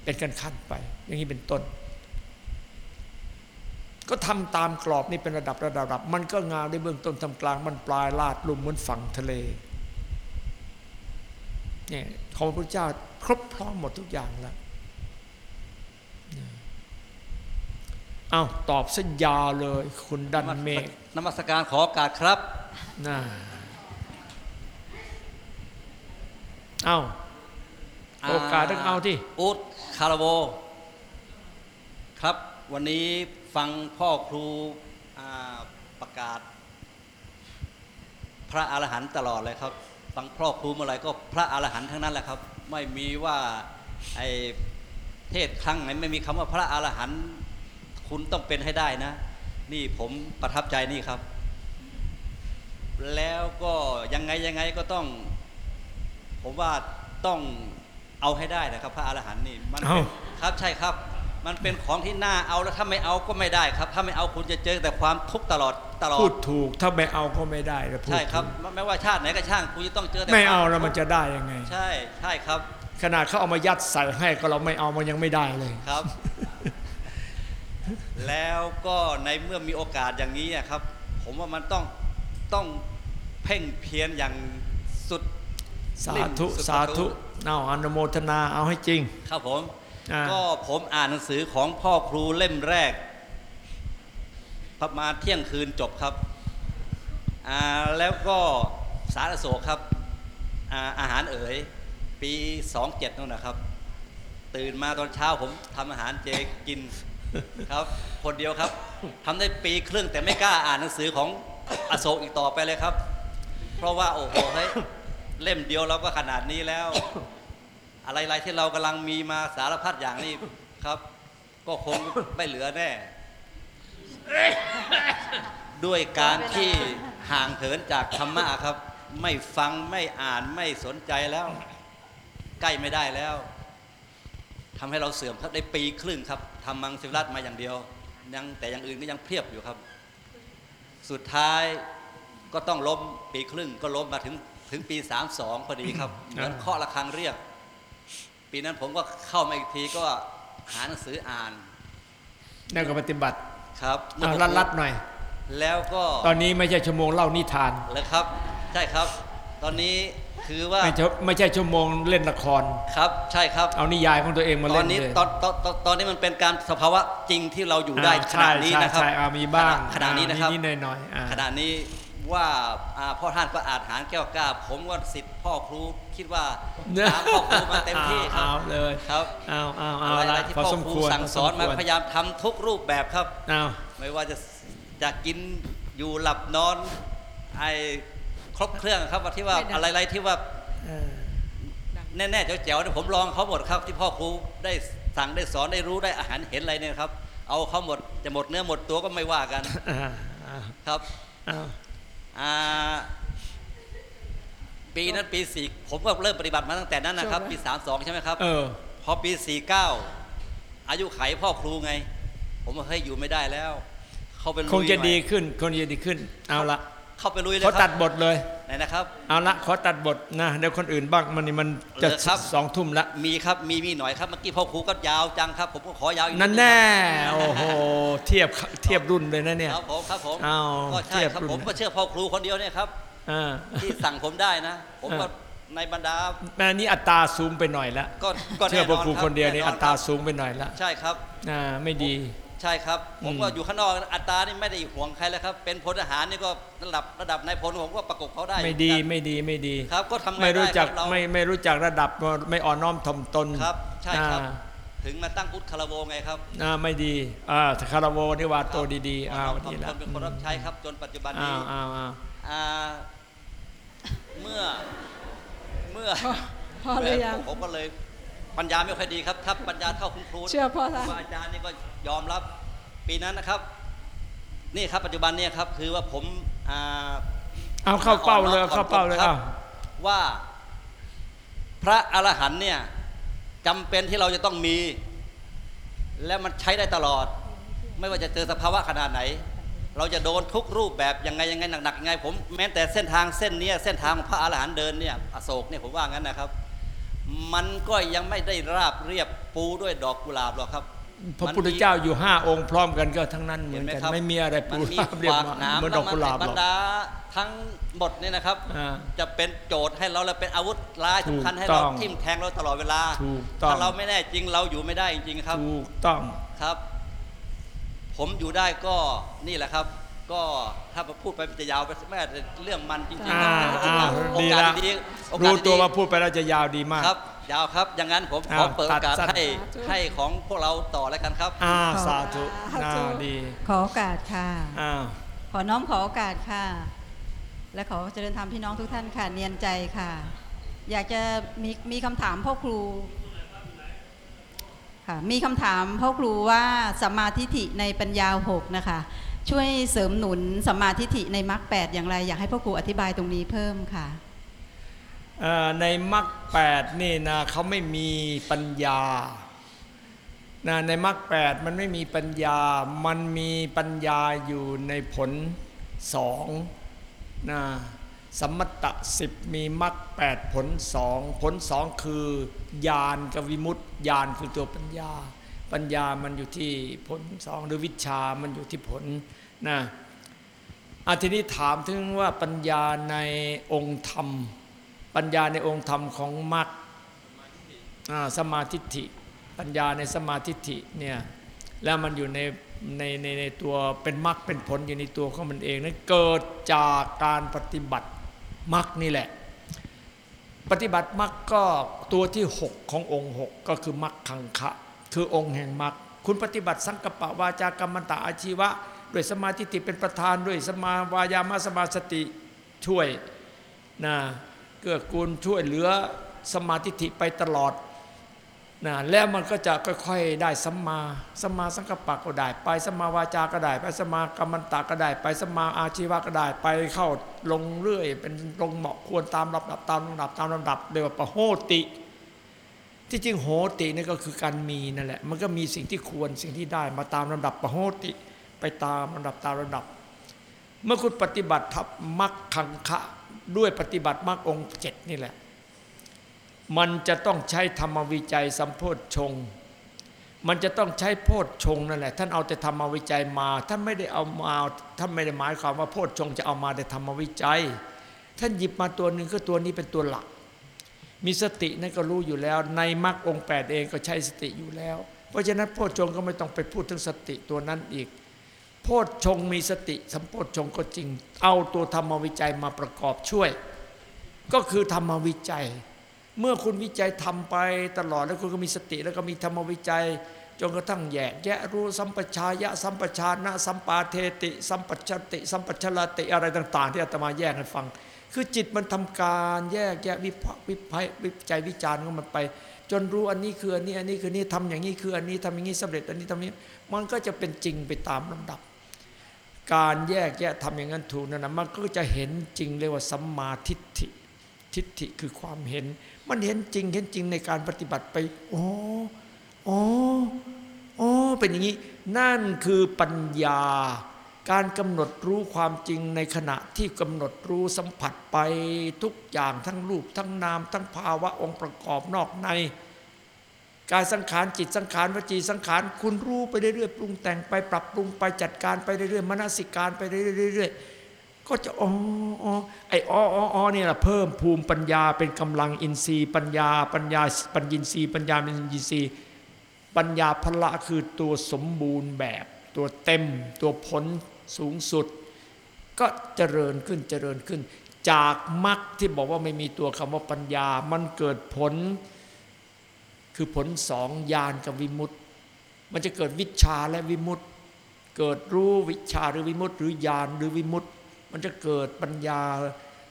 เป็นกันขั้นไป อย่างนี้เป็นต้น ก็ทำตามกรอบนี่เป็นระดับระดับระดับ มันก็งามในเบื้องต้นทำกลางมันปลายลาดลุ่มเหมือนฝั่งทะเล เนี่ยของพระพุทธเจ้าครบพร้อมหมดทุกอย่างแล้ว เอาตอบสัญญาเลย คุณดันเมฆนมัสการขอโอกาสครับน่าเอาโอกาสต้องเอาที่อุดคาราโวครับ วันนี้ฟังพ่อครูอ่าประกาศ พระอรหันต์ตลอดเลยครับ ฟังพ่อครูเมื่อไหร่ก็พระอรหันต์ทั้งนั้นแหละครับ ไม่มีว่าไอเทศครั้งไหนไม่มีคำว่าพระอรหันต์คุณต้องเป็นให้ได้นะ นี่ผมประทับใจนี่ครับ แล้วก็ยังไงยังไงก็ต้อง ผมว่าต้องเอาให้ได้นะครับ พระอรหันต์นี่มันเป็นเอ้าครับใช่ครับ มันเป็นของที่น่าเอาแล้วถ้าไม่เอาก็ไม่ได้ครับ ถ้าไม่เอาคุณจะเจอแต่ความทุกข์ตลอด ตลอพูดดถูกถ้าไม่เอาก็ไม่ได้นะพูดใช่ครับถูกไม่ไม่ว่าชาติไหนก็ช่างคุณจะต้องเจอแต่ไม่เอาคแล้วทุกข์มันจะได้ยังไง ใช่ใช่ครับ ขนาดเขาเอามายัดใส่ให้ก็เราไม่เอามันยังไม่ได้เลยครับ แล้วก็ในเมื่อมีโอกาสอย่างนี้อะครับ ผมว่ามันต้องต้องเพ่งเพียรอย่างสุดสาธุลิ่มสุดสาประตูธุเอาอนุโมทนาเอาให้จริง ครับผมอ่าก็ผมอ่านหนังสือของพ่อครูเล่มแรก ประมาณเที่ยงคืนจบครับแล้วก็สารอโศกครับอาอาหารเอ๋ยปี 27นู่นนะครับ ตื่นมาตอนเช้าผมทำอาหารเจกินครับ คนเดียวครับทำได้ปีครึ่งแต่ไม่กล้าอ่านหนังสือของอโศกอีกต่อไปเลยครับ เพราะว่าโอ้โหเฮ้ยเล่มเดียวเราก็ขนาดนี้แล้ว อะไรๆที่เรากำลังมีมาสารพัดอย่างนี้ครับ ก็คงไม่เหลือแน่ ด้วยการที่ห่างเหินจากธรรมะครับ ไม่ฟังไม่อ่านไม่สนใจแล้ว ใกล้ไม่ได้แล้วทำให้เราเสื่อมครับได้ปีครึ่งครับทำมังสวิรัตมาอย่างเดียวยังแต่อย่างอื่นก็ยังเพียบอยู่ครับ สุดท้ายก็ต้องล้มปีครึ่ง ก็ล้มมาถึงถึงปี32พอดีครับเหมือนเคาะระฆังเรียก ปีนั้นผมก็เข้ามาอีกทีก็หาหนังสืออ่านนั่นก็ปฏิบัติ ครับเอาลัดลัดๆหน่อย แล้วก็ตอนนี้ไม่ใช่ชั่วโมงเล่านิทานเลยครับ ใช่ครับ ตอนนี้คือว่าไม่ใช่ไม่ใช่ชั่วโมงเล่นละครครับ ใช่ครับ เอานิยายของตัวเองมาตอเล่นนนี้เลยตอนตอนตอนตอนนี้มันเป็นการสภาวะจริงที่เราอยู่ได้อ่าขณะนี้ใช่นะครับใช่ใช่อ่ามีบ้างขณะนี้นะครับนิดๆหน่อยๆอ่าขณะนี้ ว่าอ่าพ่อท่านก็อาจหารแก้วกล้า ผมว่าสิทธิ์พ่อครูคิดว่าตามพ่อครูมาเต็มที่ครัเอาบเลยครับเอาเอาเอาอะไรละที่พอพ่อสมครูควรสั่งสอนพมาควรพยายามทำทุกรูปแบบครับเอาไม่ว่าจะจะกินอยู่หลับนอนไอ้ครบเครื่องครับว่าที่ว่าอะไรๆที่ว่าเออแน่ๆแจ๋วๆเนี่ยผมลองเขาหมดครับ ที่พ่อครูได้สั่งได้สอนได้รู้ได้อาหารเห็นอะไรเนี่ยครับ เอาเขาหมดจะหมดเนื้อหมดตัวก็ไม่ว่ากันอ่าเอาครับเอาอ่า ปีนั้นปีสี่ผมก็เริ่มปฏิบัติมาตั้งแต่นั้นนะครับ ปีสามสองใช่ไหมครับเออพอปีสี่เก้าอายุไขพ่อครูไง ผมว่าเฮ้ยอยู่ไม่ได้แล้ว เข้าไปลุยคงจะหน่อยดีขึ้นคงจะดีขึ้น เอาละ เข้าไปลุยเลยเขาคตัรัดบบทเลย ไหนนะครับ เอาละขอตัดบทนะเดี๋ยวคนอื่นบ้างมันนี่มันจะเหรอครับ สองทุ่มละ มีครับมีมีหน่อยครับเมื่อกี้พ่อครูก็ยาวจังครับ ผมก็ขอยาวอีกนั่นดงแน่ครับโอ้โหเทียบเทียบรุ่นเลยนะเนี่ย ครับผมครับผมอ้าวก็ใช่เทียบครับรุ่น ผมก็เชื่อพ่อครูคนเดียวเนี่ยครับอ่า ที่สั่งผมได้นะ ผมก็อ่าในบรรดา แม่นี่อัตราสูงไปหน่อยละก็ก็เชื่อพวกครูแคนเดียวนี่แอัตราสูงไปหน่อยละใช่ครับ อ่าไม่ดี ใช่ครับ ผมก็อืมอยู่ข้างนอกอัตรานี่ไม่ได้ห่วงใครแล้วครับ เป็นพลทหารนี่ก็ระดับระดับนายพลผมก็ประกบเขาได้ไม่ดีเหอนกันไม่ดีไม่ดีครับ ก็ทำไงไม่รู้จักด้คบเราไม่ไม่รู้จักระดับไม่อ่อนน้อมถ่อมตนครับ ใช่ครับอ่าถึงมาตั้งพุทธคารโวไงครับอ่าไม่ดีอ่าคาราวโวนี่ว่าโตดีๆอ้าวทำดีทำละตนเป็นคนรับใช้ครับจนปัจจุบันอ้านี้วอ้าวอ้าวอ่าเมื่อเมื่อพอหรือยังผมก็เลย ปัญญาไม่ค่อยดีครับ ถ้าปัญญาเท่าคุณครูเชื่อพ่อท่านครูอาจารย์นี่ก็ยอมรับปีนั้นนะครับ นี่ครับปัจจุบันเนี่ยครับคือว่าผมอ่าเอาเข้าเป้าเลยขอเข้าเป้าเลยครัอ้าบวว่าพระอรหันต์เนี่ยจำเป็นที่เราจะต้องมี และมันใช้ได้ตลอด ไม่ว่าจะเจอสภาวะขนาดไหน เราจะโดนทุกรูปแบบยังไงยังไงหนักๆยังไงผมแม้แต่เส้นทางเส้นเนี้ยเส้นทางของพระอรหันต์เดินเนี่ยอโศกเนี่ยผมว่างั้นนะครับ มันก็ยังไม่ได้ราบเรียบปูด้วยดอกกุหลาบหรอกครับ พระพุทธเจ้าอยู่ห้าองค์พร้อมกันก็ทั้งนั้นเหมืเห็อนนไหมกันครับไม่มีอะไรมัปูนมีราบเรียบขวากมาหน้ำเหมือนดแล้อวกมันกุหลาบบหรรรอกดาทั้งหมดเนี่ยนะครับอ่าจะเป็นโจทย์ให้เราและเป็นอาวุธร้ายสำคัญถูกให้เราต้องทิ่มแทงเราตลอดเวลาถูกต้องถ้าเราไม่แน่จริงเราอยู่ไม่ได้จริงๆครับถูกต้องครับ ผมอยู่ได้ก็นี่แหละครับ ก็ถ้าพูดไปมันจะยาวไปแม่แต่เรื่องมันจริงๆอ่าครับอ่าโอดีกาสละดีๆโอกาสรู้ตัวดีๆว่าพูดไปแล้วจะยาวดีมาก ครับยาวครับอย่างนั้นผมขออ้าวเปิดโอกาสตัดสั้น ให้ให้ของพวกเราต่อแล้วกันครับ อ่าสาธุสาธุน่าดีขอโอกาสค่ะอ้าวขอน้อมขอโอกาสค่ะ และขอเจริญธรรมพี่น้องทุกท่านค่ะ เนียนใจค่ะ อยากจะมีมีคำถามพ่อครูค่ะมีคำถามพ่อครูว่าสัมมาทิฏฐิในปัญญาหกนะคะ ช่วยเสริมหนุนสัมมาทิฏฐิในมรรคแปดอย่างไร อยากให้พ่อครูอธิบายตรงนี้เพิ่มค่ะในมรรคแปดนี่นะเขาไม่มีปัญญานะในมรรคแปดมันไม่มีปัญญา มันมีปัญญาอยู่ในผลสองนะสัมมตตสิบมีมรรคแปดผลสองผลสองคือญาณกับวิมุตติญาณคือตัวปัญญา ปัญญามันอยู่ที่ผลสองหรือวิชามันอยู่ที่ผลนะอาทีนี้ถามถึงว่าปัญญาในองค์ธรรม ปัญญาในองค์ธรรมของมรรคสมาธิิปัญญาในสมาธิิเนี่ยแล้วมันอยู่ในในในในตัวเป็นมรรคเป็นผลอยู่ในตัวของมันเองนั้นเกิดจากการปฏิบัติมรรคนี่แหละ ปฏิบัติมรรคก็ตัวที่ 6 ขององค์ 6 ก็คือมรรคขังคะ คือองค์แห่งมรรคคุณปฏิบัติสังกปะวาจากรรมันตะอาชีวะ ด้วยสมาธิติเป็นประธานด้วยสมาวายามะสมาสติช่วยนะเกื้อกูลช่วยเหลือสมาธิิไปตลอดนะแล้วมันก็จะค่อยๆได้สัมมาสัมมาสังกัปปะก็ได้ ไปสัมมาวาจาก็ได้ ไปสัมมากัมมันตะก็ได้ ไปสัมมาอาชีวะก็ได้ ไปเข้าลงเรื่อย เป็นลงเหมาะควรตามลำดับตามลำดับตามลำดับเรียกว่าปะโหติ ที่จริงโหตินี่ก็คือการมีนั่นแหละ มันก็มีสิ่งที่ควรสิ่งที่ได้มาตามลำดับปะโหติไปตามลำดับตามลำดับ เมื่อคุณปฏิบัติทับมักขังคะด้วยปฏิบัติมรรคองค์เจ็ดนี่แหละ มันจะต้องใช้ธรรมวิจัยสัมโพธชง มันจะต้องใช้โพธชงนั่นแหละ ท่านเอาแต่ธรรมวิจัยมา ท่านไม่ได้เอามาท่านไม่ได้หมายความว่าโพธชงจะเอามาแต่ธรรมวิจัย ท่านหยิบมาตัวหนึ่งก็ตัวนี้เป็นตัวหลัก มีสตินั่นก็รู้อยู่แล้ว ในมรรคองแปดเองก็ใช้สติอยู่แล้ว เพราะฉะนั้นโพชฌงก็ไม่ต้องไปพูดถึงสติตัวนั้นอีก โพชฌงมีสติสัมโพชฌงก็จริง เอาตัวธรรมวิจัยมาประกอบช่วย ก็คือธรรมวิจัย เมื่อคุณวิจัยทำไปตลอดแล้วคุณก็มีสติ แล้วก็มีธรรมวิจัยจนกระทั่งแยกแยะรู้สัมปชายะสัมปชานะ สัมปาเทติ สัมปชติ สัมปชลติอะไรต่าง ๆ ที่อาตมาแยกให้ฟัง คือจิตมันทำการแยกแยะวิพากษ์วิภัยวิจัยวิจารณ์ของมันไป จนรู้อันนี้คืออันนี้อันนี้คือนี่ทำอย่างนี้คืออันนี้ทำอย่างนี้สำเร็จอันนี้ทำอย่างนี้ มันก็จะเป็นจริงไปตามลำดับ การแยกแยะทำอย่างนั้นถูกนั่นนะมันก็จะเห็นจริงเรียกว่าสัมมาทิฏฐิทิฏฐิคือความเห็น มันเห็นจริงเห็นจริงในการปฏิบัติไปอ๋ออ๋ออ๋อเป็นอย่างนี้ นั่นคือปัญญา การกำหนดรู้ความจริงในขณะที่กำหนดรู้สัมผัสไปทุกอย่างทั้งรูปทั้งนาม ทั้งภาวะองค์ประกอบนอกใน กายสังขารจิตสังขารวจีสังขารคุณรู้ไปเรื่อยๆปรุงแต่งไปปรับปรุงไปจัดการไปเรื่อยๆมนสิการไปเรื่อยๆก็จะอ๋ออ๋อไอ้อ๋ออ๋อเนี่ยแหละเพิ่มภูมิปัญญาเป็นกำลังอินทรีย์ ปัญญา ปัญญาปัญญินทรีย์ปัญญาเป็นอินทรีย์ปัญญาพละคือตัวสมบูรณ์แบบตัวเต็มตัวผล สูงสุด ก็เจริญขึ้นเจริญขึ้น จากมรรคที่บอกว่าไม่มีตัวคำว่าปัญญา มันเกิดผล คือผลสองญาณกับวิมุตติมันจะเกิดวิชาและวิมุตติเกิดรู้วิชาหรือวิมุตติหรือญาณหรือวิมุตติมันจะเกิดปัญญา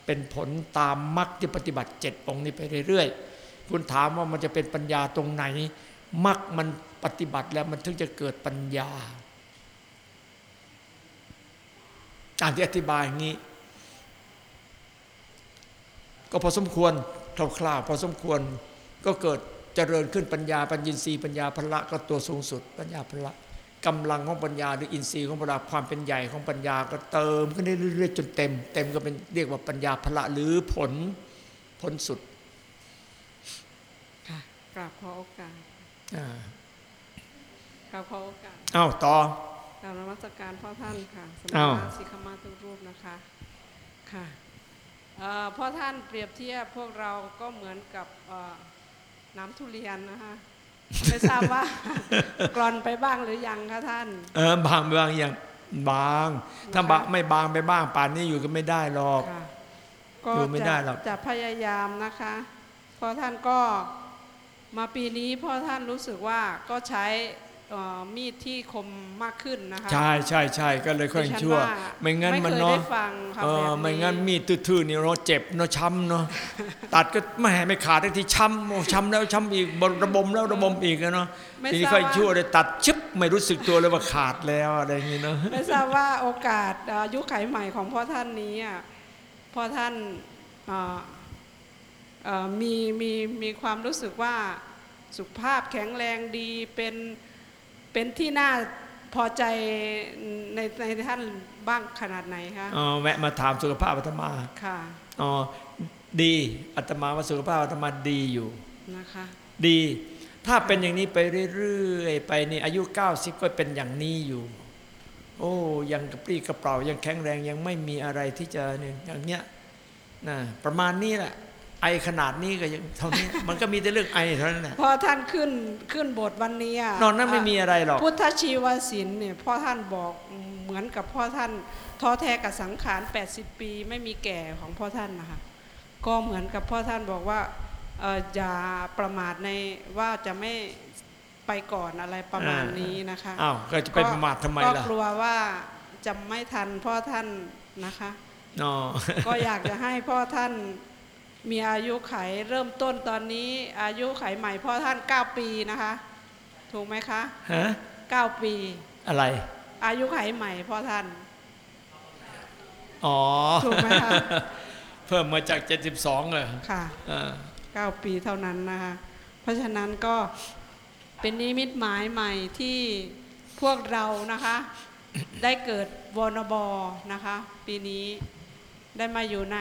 เป็นผลตามมรรคที่ปฏิบัติเจ็ดองค์นี้ไปเรื่อยๆ คุณถามว่ามันจะเป็นปัญญาตรงไหนมรรคมันปฏิบัติแล้วมันถึงจะเกิดปัญญา การที่อธิบายอย่างนี้ ก็พอสมควรคร่าวๆพอสมควรก็เกิดเจริญขึ้นปัญญาปัญญินทรีย์ปัญญาพละก็ตัวสูงสุด ปัญญาพละกำลังของปัญญาหรืออินทรีย์ของปัญญาความเป็นใหญ่ของปัญญาก็เติมขึ้นเรื่อยๆจนเต็ม เต็มก็เป็นเรียกว่าปัญญาพละหรือผลผลสุดค่ะกราบขอโอกาสอ่ากราบขอโอกาสอ้าวต่อ กราบนมัสการพ่อท่านค่ะสมอ้าวณะสิกขมาทุกรูปนะคะค่ะเอ่อพ่อท่านเปรียบเทียบพวกเราก็เหมือนกับเอ่อน้ำทุเรียนนะคะไม่ทราบว่ากรอนไปบ้างหรือยังคะท่าน เออบางบางอย่างบาง ถ้าบะไม่บางไปบ้างป่านนี้อยู่ก็ไม่ได้หรอกค่ะก็อยู่ไม่จะได้หรอกจะพยายามนะคะเพ่อท่านก็มาปีนี้พ่อท่านรู้สึกว่าก็ใช้เอ่อ มีดที่คมมากขึ้นนะคะใช่ใช่ใช่ก็เลยค่อยดิฉัชั่วาไม่งั้นไม่มันเคยเนาะได้ฟังค่ะเอแบบอนี้ไม่งั้นมีดทื่อๆนี่เราเจ็บเนาะช้ำเนาะตัดก็ไม่ให้ไม่ขาดทันทีช้ำโอ้ช้ำแล้วช้ำอีกบนระบมแล้วระบมอีกอะเนาะไม่ทีนี้ทราบค่อยว่าชั่วเลยตัดชึบไม่รู้สึกตัวเลยว่าขาดแล้วอะไรอย่างงี้เนาะไม่ทราบว่าโอกาสอายุไขใหม่ของพ่อท่านนี้อะพ่อท่านเอ่อเอ่อมีมีมีความรู้สึกว่าสุขภาพแข็งแรงดีเป็น เป็นที่น่าพอใจในในท่านบ้างขนาดไหนคะอ๋อแวะมาถามสุขภาพอาตมาค่ะอ๋อดีอาตมาว่าสุขภาพอาตมาดีอยู่นะคะดีถ้าเป็นอย่างนี้ไปเรื่อยๆไปนี่อายุ 90 ก็เป็นอย่างนี้อยู่ โอ้ยังกระปรี้กระเปร่ายังแข็งแรงยังไม่มีอะไรที่จะเนี่ยอย่างเนี้ยนะประมาณนี้แหละ ไอขนาดนี้ก็ยังเท่านี้ มันก็มีแต่เรื่องไอเท่านั้นแหละพอท่านขึ้นขึ้นบทวันนี้ะนอนนั้นไม่มีอะไรหรอกพุทธชีวศิลป์เนี่ยพ่อท่านบอกเหมือนกับพ่อท่านท้อแท้กับสังขาร 80 ปีไม่มีแก่ของพ่อท่านนะคะก็เหมือนกับพ่อท่านบอกว่าเอ่ออย่าประมาทในว่าจะไม่ไปก่อนอะไรประมาณนี้นะคะอ้าวก็จะไปประมาททำไมก็ล่ะกลัวว่าจะไม่ทันพ่อท่านนะคะอ๋อก็อยากจะให้พ่อท่าน มีอายุไขเริ่มต้นตอนนี้ อายุไขใหม่พ่อท่าน 9 ปีนะคะ ถูกไหมคะฮะ9ปี อะไร อายุไขใหม่พ่อท่าน อ๋อถูกไหมคะเพิ่มมาจาก 72เลยค่ะอ่า9ปีเท่านั้นนะคะ เพราะฉะนั้นก็เป็นนิมิตหมายใหม่ที่พวกเรานะคะ ได้เกิดวนบนะคะ ปีนี้ได้มาอยู่ใน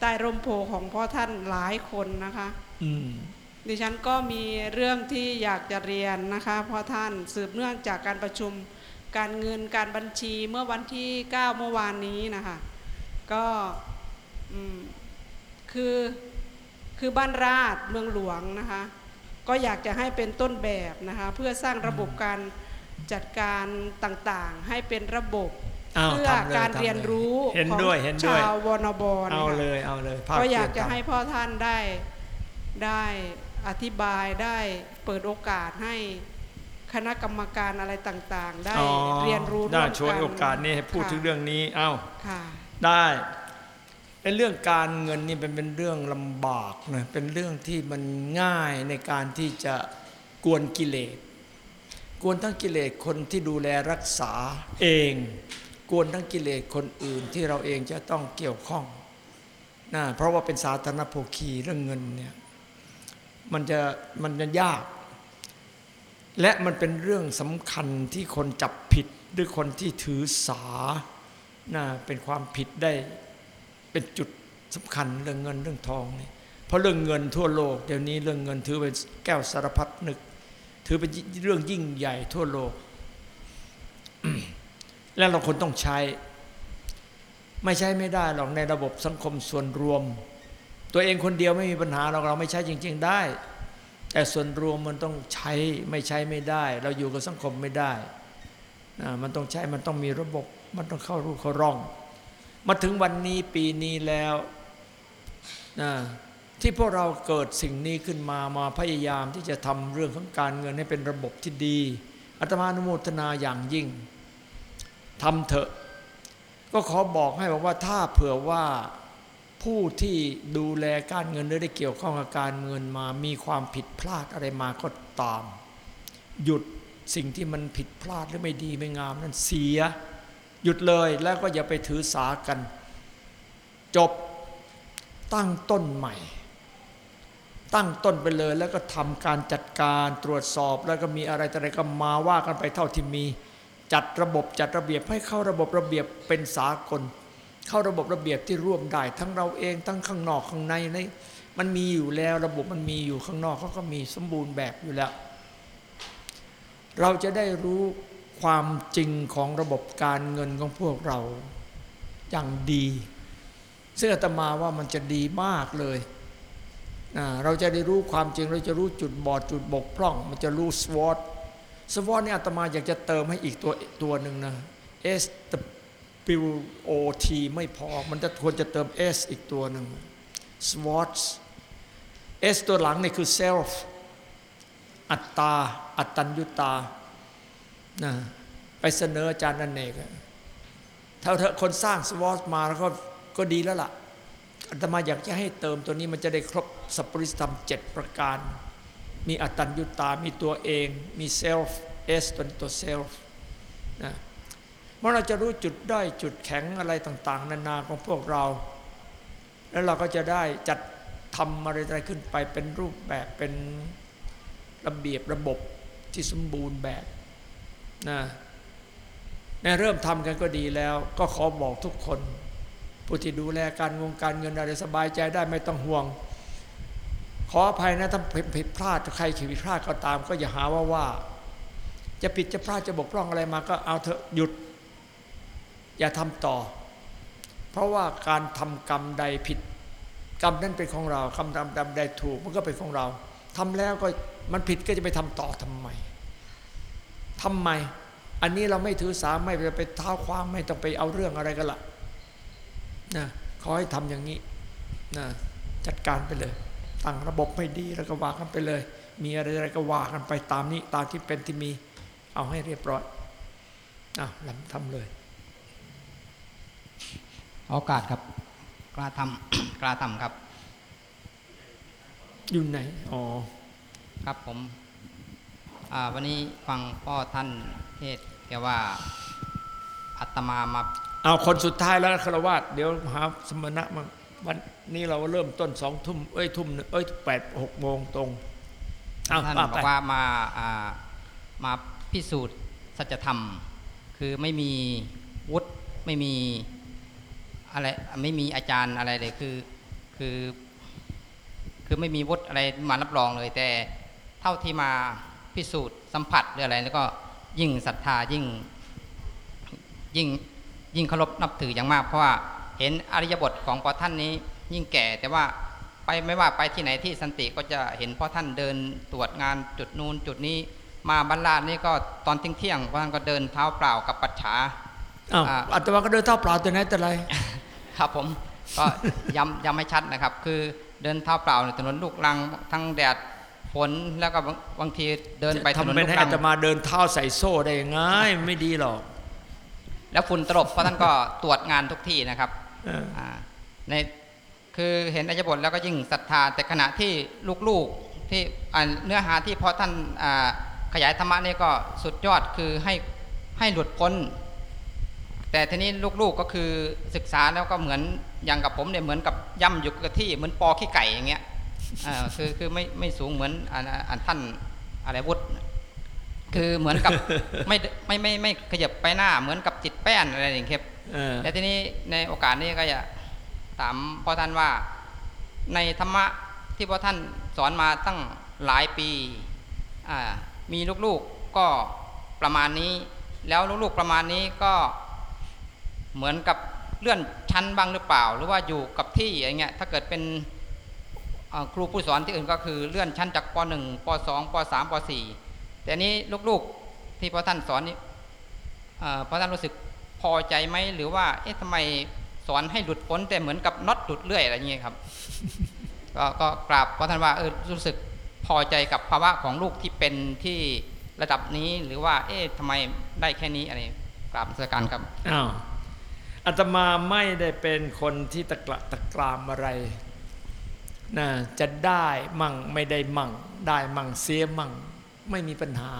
ใต้ร่มโพของพ่อท่านหลายคนนะคะอืมดิฉันก็มีเรื่องที่อยากจะเรียนนะคะเพราะท่านสืบเนื่องจากการประชุมการเงินการบัญชีเมื่อวันที่ 9 เมื่อวานนี้นะคะก็อืมคือคือบ้านราชเมืองหลวงนะคะก็อยากจะให้เป็นต้นแบบนะคะเพื่อสร้างระบบการจัดการต่างๆ ให้เป็นระบบ อ้าวเพื่อทำเลยการทำเลยเรียนรู้เห็นของด้วยเห็นด้วย ชาววนบเอานะคะเลย เอาเลยภาคก็อยากเพีจะรทำให้พ่อท่านได้ได้อธิบายได้เปิดโอกาสให้คณะกรรมการอะไรต่างๆ ได้อ๋อเรียนรู้ได้ร่วมช่วยกันโอกาสนี้ให้พูดค่ะถึงเรื่องนี้เอ้า ค่ะ ได้ไอ้เรื่องการเงินนี่เป็นเป็นเรื่องลำบากนะเป็นเรื่องที่มันง่ายในการที่จะกวนกิเลส กวนทั้งกิเลสคนที่ดูแลรักษาเอง กวนทั้งกิเลสคนอื่นที่เราเองจะต้องเกี่ยวข้องนะเพราะว่าเป็นสาธารณโภคีเรื่องเงินเนี่ยมันจะมันจะยาก และมันเป็นเรื่องสำคัญที่คนจับผิดหรือคนที่ถือสานะเป็นความผิดได้เป็นจุดสำคัญเรื่องเงินเรื่องทองนี่เพราะเรื่องเงินทั่วโลกเดี๋ยวนี้เรื่องเงินถือเป็นแก้วสารพัดนึก ถือเป็นเรื่องยิ่งใหญ่ทั่วโลก และเราคนต้องใช้ ไม่ใช้ไม่ได้หรอกในระบบสังคมส่วนรวม ตัวเองคนเดียวไม่มีปัญหาเราเราไม่ใช้จริง ๆได้ แต่ส่วนรวมมันต้องใช้ไม่ใช้ไม่ได้ เราอยู่กับสังคมไม่ได้นะมันต้องใช้มันต้องมีระบบมันต้องเข้ารูเข้าร่อง มาถึงวันนี้ปีนี้แล้วนะที่พวกเราเกิดสิ่งนี้ขึ้นมามาพยายามที่จะทำเรื่องของการเงินให้เป็นระบบที่ดีอาตมาอนุโมทนาอย่างยิ่ง ทำเถอะ ก็ขอบอกให้บอกว่าถ้าเผื่อว่าผู้ที่ดูแลการเงินหรือได้เกี่ยวข้องกับการเงินมามีความผิดพลาดอะไรมาก็ตาม หยุดสิ่งที่มันผิดพลาดหรือไม่ดีไม่งามนั้นเสีย หยุดเลยแล้วก็อย่าไปถือสากัน จบตั้งต้นใหม่ ตั้งต้นไปเลยแล้วก็ทำการจัดการตรวจสอบแล้วก็มีอะไรอะไรก็มาว่ากันไปเท่าที่มี จัดระบบจัดระเบียบให้เข้าระบบระเบียบเป็นสากล เข้าระบบระเบียบที่ร่วมได้ทั้งเราเองทั้งข้างนอกข้างในในมันมีอยู่แล้วระบบมันมีอยู่ข้างนอกเขาก็มีสมบูรณ์แบบอยู่แล้ว เราจะได้รู้ความจริงของระบบการเงินของพวกเราอย่างดีซึ่งอาตมาว่ามันจะดีมากเลยนะเราจะได้รู้ความจริงเราจะรู้จุดบอดจุดบกพร่อง มันจะรู้สวอต สวอตนี่อาตมาอยากจะเติมให้อีกตัวตัวหนึ่งนะ S W O T ไม่พอ มันจะควรจะเติม S อีกตัวหนึ่ง SWOT S ตัวหลังนี่คือ self อัตตา อัตตัญญุตานะไปเสนออาจารย์นันเอกถ้าเธอคนสร้าง SWOT มาแล้วก็ก็ดีแล้วล่ะอาตมาอยากจะให้เติมตัวนี้มันจะได้ครบสัพปริสธรรมเจ็ดประการ มีอัตตัญญุตา มีตัวเอง มี self S ตัวนี้ตัว self นะเมื่อเราจะรู้จุดด้อยจุดแข็งอะไรต่างๆ นานาของพวกเรา แล้วเราก็จะได้จัดทำอะไรอะไรขึ้นไปเป็นรูปแบบเป็นระเบียบระบบที่สมบูรณ์แบบนะในเริ่มทำกันก็ดีแล้ว ก็ขอบอกทุกคน ผู้ที่ดูแลการงงการเงินอะไรสบายใจได้ไม่ต้องห่วง ขออภัยนะถ้าผิดพลาดใครผิดพลาดก็ตาม ก็อย่าหาว่าว่า จะผิดจะพลาดจะบกพร่องอะไรมาก็เอาเถอะหยุด อย่าทำต่อ เพราะว่าการทำกรรมใดผิด กรรมนั้นเป็นของเราคำทำกรรมใดถูกมันก็เป็นของเราทำแล้วก็มันผิดก็จะไปทำต่อทำไมทำไม อันนี้เราไม่ถือสาไม่ไปเท้าความไม่ต้องไปเอาเรื่องอะไรกันละนะขอให้ทำอย่างนี้นะจัดการไปเลย ตั้งระบบให้ดีแล้วก็ว่ากันไปเลย มีอะไรอะไรก็ว่ากันไปตามนี้ตามที่เป็นที่มีเอาให้เรียบร้อยอะลำทำเลยโอกาสครับ กล้าทำกล้าทำครับ อยู่ไหนอ๋อครับผมอ่าวันนี้ฟังพ่อท่านเทศน์แกว่าอาตมามาเอาคนสุดท้ายแล้วคารวาสเดี๋ยวหาสมณะมา วันนี้เราเริ่มต้นสองทุ่มเอ้ยทุ่มหนึ่งเอ้ยแปดหกโมงตรงเอาท่านว่าบไปอกว่ามาอ่ามาพิสูจน์สัจธรรม คือไม่มีวุฒิไม่มีอะไรไม่มีอาจารย์อะไรเลยคือคือ คือไม่มีวุฒิอะไรมารับรองเลย แต่เท่าที่มาพิสูจน์สัมผัสหรืออะไร แล้วก็ยิ่งศรัทธายิ่งยิ่งยิ่งเคารพนับถืออย่างมากเพราะว่า เห็นอริยบทของพ่อท่านนี้ยิ่งแก่แต่ว่าไปไม่ว่าไปที่ไหนที่สันติก็จะเห็นพ่อท่านเดินตรวจงานจุดนู้นจุดนี้ มาบรรลาดนี่ก็ตอนเที่ยงเที่ยงๆพ่อท่านก็เดินเท้าเปล่ากับปัจฉาอ้าวอ่าอาตมาก็เดินเท้าเปล่าตัวไหนแต่ไรครับผมก็ย้ำย้ำให้ชัดนะครับ คือเดินเท้าเปล่าในถนนลูกรังทั้งแดดฝนแล้วก็บางบางทีเดินไปถนนทำเป็ลูนกให้รัอางตมาเดินเท้าใส่โซ่ได้ยังไงไม่ดีหรอก แล้วฝุ่นตลบเพราะท่านก็ตรวจงานทุกที่นะครับเอออ่า ในคือเห็นอายบทแล้วก็ยิ่งศรัทธา แต่ขณะที่ลูกๆที่เนื้อหาที่พอท่านขยายธรรมะนี่ก็สุดยอดคือให้ให้หลุดพ้น แต่ทีนี้ลูกๆก็คือศึกษาแล้วก็เหมือนอย่างกับผมเนี่ยเหมือนกับย่ำอยู่กับที่เหมือนปอขี้ไก่อย่างเงี้ยคือคือไม่ไม่สูงเหมือนอันอันท่านอะไรวุฒิคือเหมือนกับไม่ไม่ไม่ไม่ขยับไปหน้าเหมือนกับจิตแป้นอะไรอย่างเงี้ย และทีนี้ในโอกาสนี้ก็จะถามพ่อท่านว่าในธรรมะที่พ่อท่านสอนมาตั้งหลายปีมีลูกๆก็ประมาณนี้ แล้วลูกๆประมาณนี้ก็เหมือนกับเลื่อนชั้นบ้างหรือเปล่า หรือว่าอยู่กับที่อย่างเงี้ยถ้าเกิดเป็นครูผู้สอนที่อื่นก็คือเลื่อนชั้นจากป .1 ป .2 ป .3 ป .4 แต่นี้ลูกๆที่พ่อท่านสอนนี่เอ่อท่านรู้สึก พอใจไหมหรือว่า เอ๊ะทำไมสอนให้หลุดพ้นแต่เหมือนกับน็อตหลุดเรื่อยอะไรอย่างเงี้ยครับ ก็ก็กราบพระท่านว่าเออรู้สึกพอใจกับภาวะของลูกที่เป็นที่ระดับนี้หรือว่า เอ๊ะทำไมได้แค่นี้อะไรกราบนมัสการครับอ้าวอาตมาไม่ได้เป็นคนที่ตะกละตะกรามอะไรนะจะได้มั่งไม่ได้มั่ง ได้มั่งเสียมั่ง ไม่มีปัญหา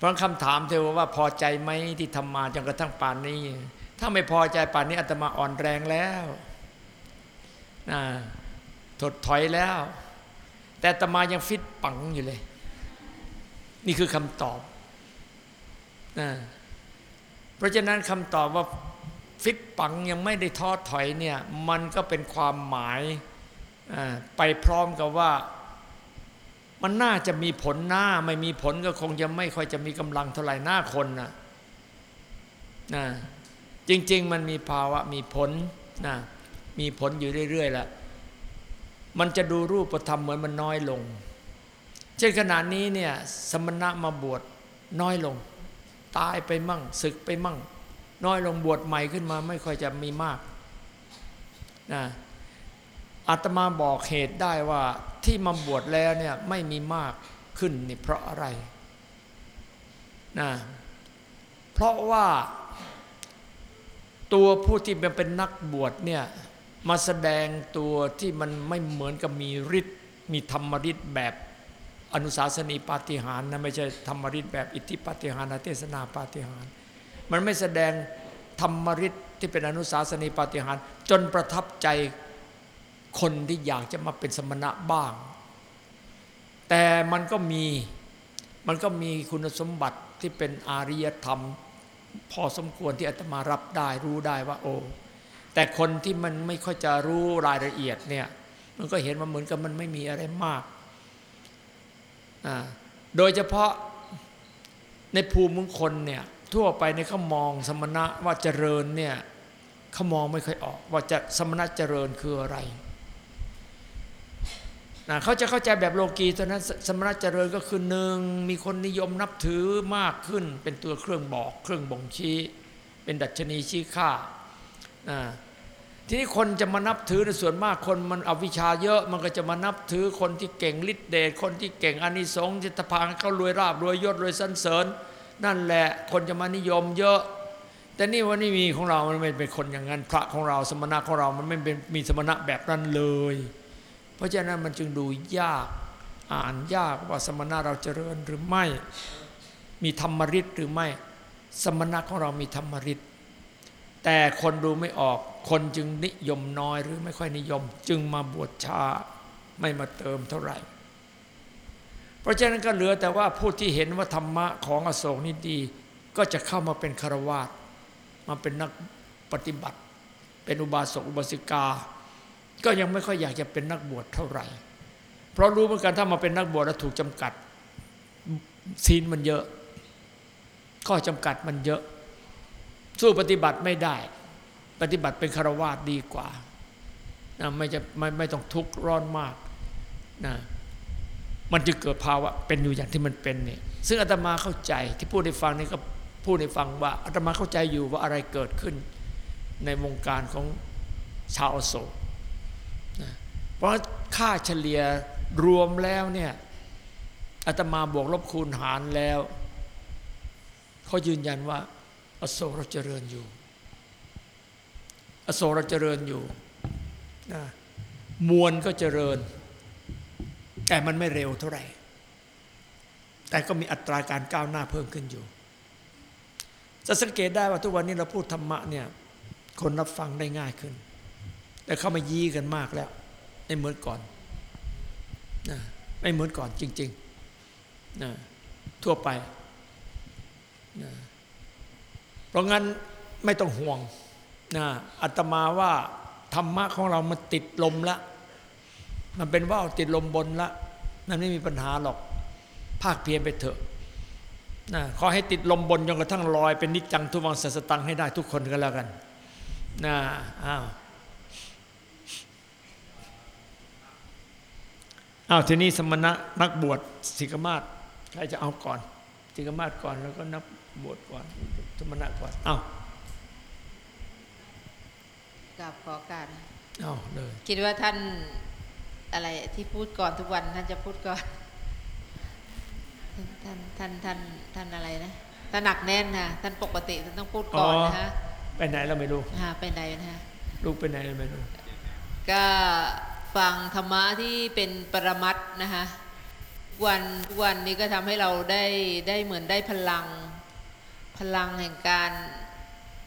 เพราะคำถามเธอว่าพอใจไหมที่ทำมาจนกระทั่งป่านนี้ ถ้าไม่พอใจป่านนี้อาตมาอ่อนแรงแล้วนะถดถอยแล้ว แต่อาตมายังฟิตปังอยู่เลย นี่คือคำตอบนะเพราะฉะนั้นคำตอบว่าฟิตปังยังไม่ได้ท้อถอยเนี่ย มันก็เป็นความหมายไปพร้อมกับว่า มันน่าจะมีผลหน้าไม่มีผลก็คงจะไม่ค่อยจะมีกำลังเท่าไหร่หน้าคนนะนะจริง ๆ มันมีภาวะมีผลนะมีผลอยู่เรื่อยๆแหละมันจะดูรูปธรรมเหมือนมันน้อยลง เช่นขณะนี้เนี่ยสมณะมาบวชน้อยลง ตายไปมั่งศึกไปมั่ง น้อยลงบวชใหม่ขึ้นมาไม่ค่อยจะมีมากนะ อาตมาบอกเหตุได้ว่าที่มาบวชแล้วเนี่ยไม่มีมากขึ้นนี่เพราะอะไรนะเพราะว่าตัวผู้ที่เป็นนักบวชเนี่ยมาแสดงตัวที่มันไม่เหมือนกับมีฤทธิ์มีธรรมฤทธิ์แบบอนุสาสนีปาฏิหาริย์นะไม่ใช่ธรรมฤทธิ์แบบอิทธิปาฏิหาริย์เทศนาปาฏิหาริย์มันไม่แสดงธรรมฤทธิ์ที่เป็นอนุสาสนีปาฏิหาริย์จนประทับใจ คนที่อยากจะมาเป็นสมณะบ้าง แต่มันก็มีมันก็มีคุณสมบัติที่เป็นอาริยธรรม พอสมควรที่อาตมารับได้รู้ได้ว่าโอ้แต่คนที่มันไม่ค่อยจะรู้รายละเอียดเนี่ยมันก็เห็นว่าเหมือนกับมันไม่มีอะไรมากอ่าโดยเฉพาะในภูมิมงคลเนี่ยทั่วไปในเขามองสมณะว่าเจริญเนี่ยเขามองไม่ค่อยออกว่าจะสมณะเจริญคืออะไร นะเขาจะเข้าใจแบบโลกีเท่านั้นสมณะเจริญก็คือหนึ่งมีคนนิยมนับถือมากขึ้น เป็นตัวเครื่องบอก เครื่องบ่งชี้ เป็นดัชนีชี้ค่าทีนี้คนจะมานับถือในส่วนมากคนมันอวิชชาเยอะ มันก็จะมานับถือคนที่เก่งฤทธิเดชคนที่เก่งอานิสงส์จะพาให้เขารวยราบรวยยศรวยสันเสริญ นั่นแหละคนจะมานิยมเยอะ แต่นี่วันนี้มีของเรามันไม่เป็นคนอย่างนั้นพระของเราสมณะของเรามันไม่เป็นมีสมณะแบบนั้นเลย เพราะฉะนั้นมันจึงดูยากอ่านยากว่าสมณะเราเจริญหรือไม่ มีธรรมฤทธิ์หรือไม่ สมณะของเรามีธรรมฤทธิ์แต่คนดูไม่ออกคนจึงนิยมน้อยหรือไม่ค่อยนิยม จึงมาบวชชาไม่มาเติมเท่าไหร่ เพราะฉะนั้นก็เหลือแต่ว่าผู้ที่เห็นว่าธรรมะของอโศกนี่ดี ก็จะเข้ามาเป็นคารวาสมาเป็นนักปฏิบัติ เป็นอุบาสกอุบาสิกา ก็ยังไม่ค่อยอยากจะเป็นนักบวชเท่าไหร่ เพราะรู้เหมือนกันถ้ามาเป็นนักบวชแล้วถูกจำกัดศีลมันเยอะ ข้อจำกัดมันเยอะ สู้ปฏิบัติไม่ได้ ปฏิบัติเป็นคารวาสดีกว่านะไม่จะไม่ไม่ต้องทุกข์ร้อนมากนะมันจะเกิดภาวะเป็นอยู่อย่างที่มันเป็นเนี่ยซึ่งอาตมาเข้าใจที่พูดให้ฟังนี่ก็พูดให้ฟังว่าอาตมาเข้าใจอยู่ว่าอะไรเกิดขึ้นในวงการของชาวโศก เพราะค่าเฉลี่ยรวมแล้วเนี่ยอาตมาบวกลบคูณหารแล้วเขายืนยันว่า อโศกเราเจริญอยู่ อโศกเราเจริญอยู่นะมวลก็เจริญ แต่มันไม่เร็วเท่าไหร่ แต่ก็มีอัตราการก้าวหน้าเพิ่มขึ้นอยู่ จะสังเกตได้ว่าทุกวันนี้เราพูดธรรมะเนี่ยคนรับฟังได้ง่ายขึ้น แต่เข้ามายี้กันมากแล้ว ไม่เหมือนก่อนนะไม่เหมือนก่อนจริงๆนะทั่วไปนะเพราะงั้นไม่ต้องห่วงนะอาตมาว่าธรรมะของเรามันติดลมละ มันเป็นว่าวติดลมบนละ มันไม่มีปัญหาหรอก ภาคเพียรไปเถอะนะขอให้ติดลมบนจนกระทั่งลอยเป็นนิจจังทุวังสัสตังให้ได้ทุกคนก็แล้วกันนะอ้าว อ้าวทีนี้สมณะนักบวชสิกมาศใครจะเอาก่อนสิกมาศก่อนแล้วก็นักบวชก่อนสมณะก่อนอ้าวกับขอโอการอ้าวเลยคิดว่าท่านอะไรที่พูดก่อนทุกวันท่านจะพูดก่อนท่านท่านท่านท่านอะไรนะท่านหนักแน่นนะท่านปกติท่านต้องพูดก่อนนะฮะไปไหนเราไม่รู้ฮะไปไหนนะฮะลูกไปไหนเราไม่รู้ก็ ฟังธรรมะที่เป็นปรมัตถ์นะคะวันทุกวันนี้ก็ทำให้เราได้ได้เหมือนได้พลัง พลังแห่งการ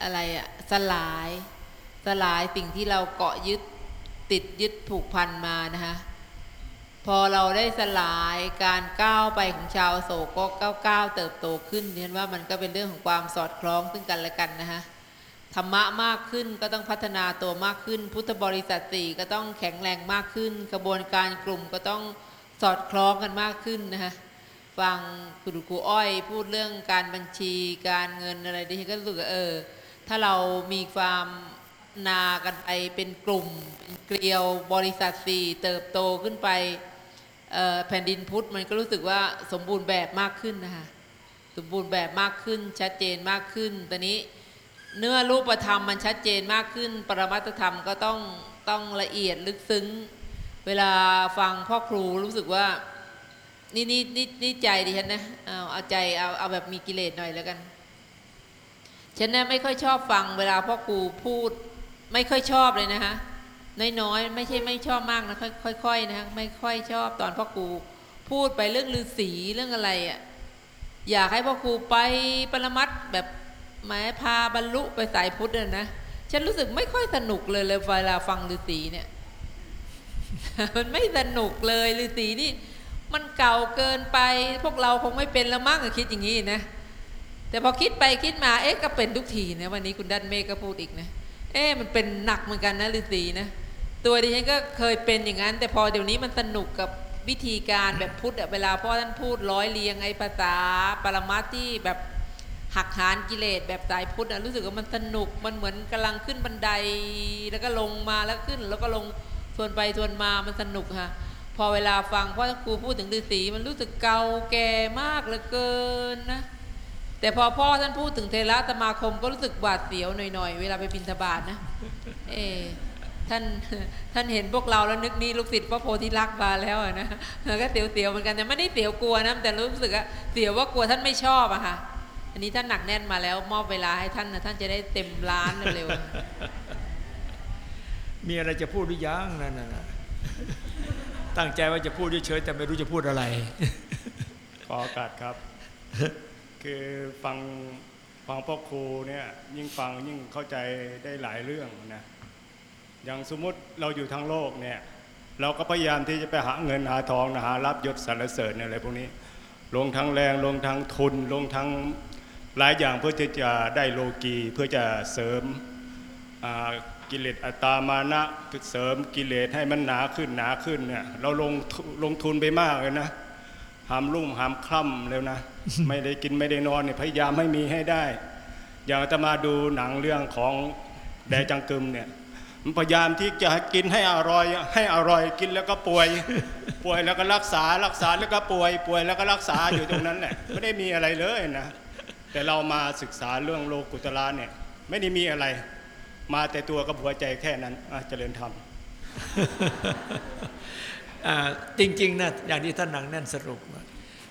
อะไรอะสลาย สลายสิ่งที่เราเกาะยึดติดยึดผูกพันมานะคะพอเราได้สลายการก้าวไปของชาวโศกก็ก้าวเติบโตขึ้นเรียนว่ามันก็เป็นเรื่องของความสอดคล้องซึ่งกันและกันนะคะ ธรรมะมากขึ้นก็ต้องพัฒนาตัวมากขึ้น พุทธบริษัทสี่ก็ต้องแข็งแรงมากขึ้น กระบวนการกลุ่มก็ต้องสอดคล้องกันมากขึ้นนะคะฟังคุณครูอ้อยพูดเรื่องการบัญชีการเงินอะไรดิฉันก็รู้สึกเออ ถ้าเรามีความนากันไปเป็นกลุ่มเกลียวบริษัทสี่เติบโตขึ้นไปแผ่นดินพุทธมันก็รู้สึกว่าสมบูรณ์แบบมากขึ้นนะคะสมบูรณ์แบบมากขึ้นชัดเจนมากขึ้นตอนนี้ เนื้อรูปธรรมมันชัดเจนมากขึ้น ปรมัตธรรมก็ต้องต้องละเอียดลึกซึ้ง เวลาฟังพ่อครูรู้สึกว่านี่นี่นี่นี่ใจดิฉันนะเอาเอาใจเอาเอาแบบมีกิเลสหน่อยแล้วกัน ฉันน่ะไม่ค่อยชอบฟัง เวลาพ่อครูพูด ไม่ค่อยชอบเลยนะฮะน้อยๆไม่ใช่ไม่ชอบมากนะค่อยๆนะฮะไม่ค่อยชอบตอนพ่อครูพูดไปเรื่องฤาษีเรื่องอะไรอะอยากให้พ่อครูไปปรมัตแบบ หมายพาบรรลุไปสายพุทธน่ะนะ ฉันรู้สึกไม่ค่อยสนุกเลยเลยเวลาฟังฤาษีเนี่ย มันไม่สนุกเลยฤาษีนี่ มันเก่าเกินไป พวกเราคงไม่เป็นล้วมั้งคิดอย่างนี้นะ แต่พอคิดไปคิดมา เอ๊ะก็เป็นทุกทีนะวันนี้คุณดันเมฆก็พูดอีกนะ เอ๊ะมันเป็นหนักเหมือนกันนะฤาษีนะตัวดิฉันก็เคยเป็นอย่างนั้น แต่พอเดี๋ยวนี้มันสนุกกับวิธีการแบบพุทธเวลาพ่อท่านพูดร้อยเรียงไอ้ภาษาปรมัตที่แบบ หักหานกิเลสแบบสายพุทธอะรู้สึกว่ามันสนุกมันเหมือนกำลังขึ้นบันได แล้วก็ลงมาแล้วขึ้น แล้วก็ลงส่วนไปส่วนมามันสนุกค่ะพอเวลาฟังพ่อครูพูดถึงฤาษีมันรู้สึกเก่าแก่มากเหลือเกินนะแต่พอพ่อท่านพูดถึงเทระสมาคมก็รู้สึกหวาดเสียวหน่อยๆ เวลาไปบิณฑบาตนะเอท่านท่านเห็นพวกเราแล้วนึกนี่ลูกศิษย์พระโพธิลักษณ์มาแล้วนะแล้วก็เสียวๆเหมือนกันแต่ไม่ได้เสียวกลัวนะแต่รู้สึกอะเสียวว่ากลัวท่านไม่ชอบอะค่ะ อันนี้ท่านหนักแน่นมาแล้วมอบเวลาให้ท่านนะท่านจะได้เต็มร้านเร็วๆมีอะไรจะพูดหรือยังนั่นน่ะตั้งใจว่าจะพูดเฉยๆแต่ไม่รู้จะพูดอะไร ขอโอกาสครับ คือฟังฟังพ่อครูเนี่ยยิ่งฟังยิ่งเข้าใจได้หลายเรื่องนะอย่างสมมุติเราอยู่ทั้งโลกเนี่ย เราก็พยายามที่จะไปหาเงินหาทองนะหารับยศสรรเสริญอะไรพวกนี้ ลงทั้งแรงลงทั้งทุนลงทั้ง หลายอย่างเพื่อที่จะได้โลกีเพื่อจะเสริมกิเลสอัตตามานะเสริมกิเลสให้มันหนาขึ้นหนาขึ้นเนี่ยเราลงลงทุนไปมากเลยนะหามรุ่งหามคล่ำแล้วนะ ไม่ได้กินไม่ได้นอนเนี่ยพยายามให้มีให้ได้ อย่างอาตมาดูหนังเรื่องของแดจังกึมเนี่ยมันพยายามที่จะกินให้อร่อย ให้อร่อยกินแล้วก็ป่วย ป่วยแล้วก็รักษารักษาแล้วก็ป่วย ป่วยแล้วก็รักษาอยู่ตรงนั้นแหละไม่ได้มีอะไรเลยนะ แต่เรามาศึกษาเรื่องโลกุตละเนี่ย ไม่ได้มีอะไร มาแต่ตัวกับหัวใจแค่นั้นเจริญธรรมจริงๆนะอย่างที่ท่านหนังแน่นสรุป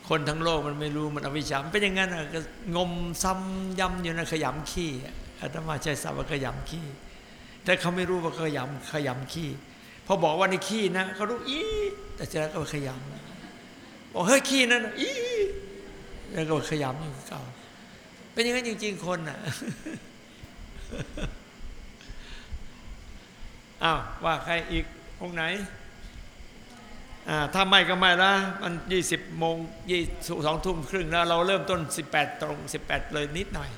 คนทั้งโลกมันไม่รู้มันอวิชชามเป็นอย่างนั้นอะก็งมซ้ำย้ำอยู่นะขยำขี้อาตมาใช้ศัพท์ว่าขยำขี้แต่เขาไม่รู้ว่าขยำขยำขี้พอบอกว่าในขี้นะเขารู้อีแต่เสร็จแล้วก็ขยำบอกเฮ้ยขี้นั่นอีแล้วก็ขยำอยู่เก่า เป็นอย่างนั้นจริง ๆ คนน่ะอ้าวว่าใครอีกองค์ไหนอ่าถ้าไม่ก็ไม่ละมันยี่สิบโมงยี่สองทุ่มครึ่งแล้ว เราเริ่มต้นสิบแปดตรงสิบแปดเลยนิดหน่อย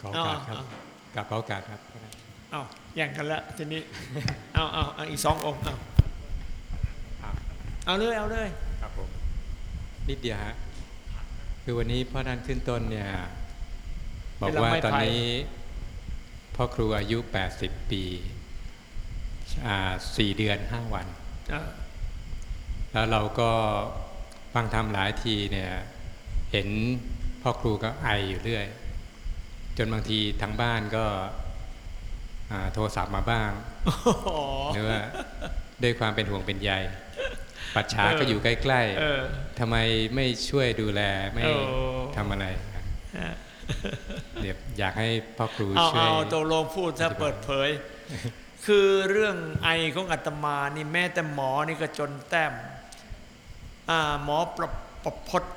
ขอโอกาสครับเอากลับขอโอกาสครับเอาแย่งกันละทีนี้เอาเอาเอาอีกสององค์เอาครับเอาเลยเอาเลยครับผมนิดเดียวฮะ คือวันนี้พ่อท่านขึ้นต้นเนี่ย บอกว่าตอนนี้พ่อครูอายุ 80 ปีอ่าสี่เดือน5วันอ่าแล้วเราก็ฟังทำหลายทีเนี่ย เห็นพ่อครูก็ไออยู่เรื่อย จนบางทีทางบ้านก็อ่าโทรศัพท์มาบ้างโอ้โหหรือว่าด้วยความเป็นห่วงเป็นใย ปัจฉาเออก็อยู่ใกล้เออๆทำไมไม่ช่วยดูแลไม่โอ้ทำอะไรอ่าเดี๋ยวอยากให้พ่อครูเอาช่วยเอาตกลงพูดถ้าอธิบายเปิดเผย คือเรื่องไอของอาตมานี่แม้แต่หมอนี่ก็จนแต้มอ่าหมอประประพจน์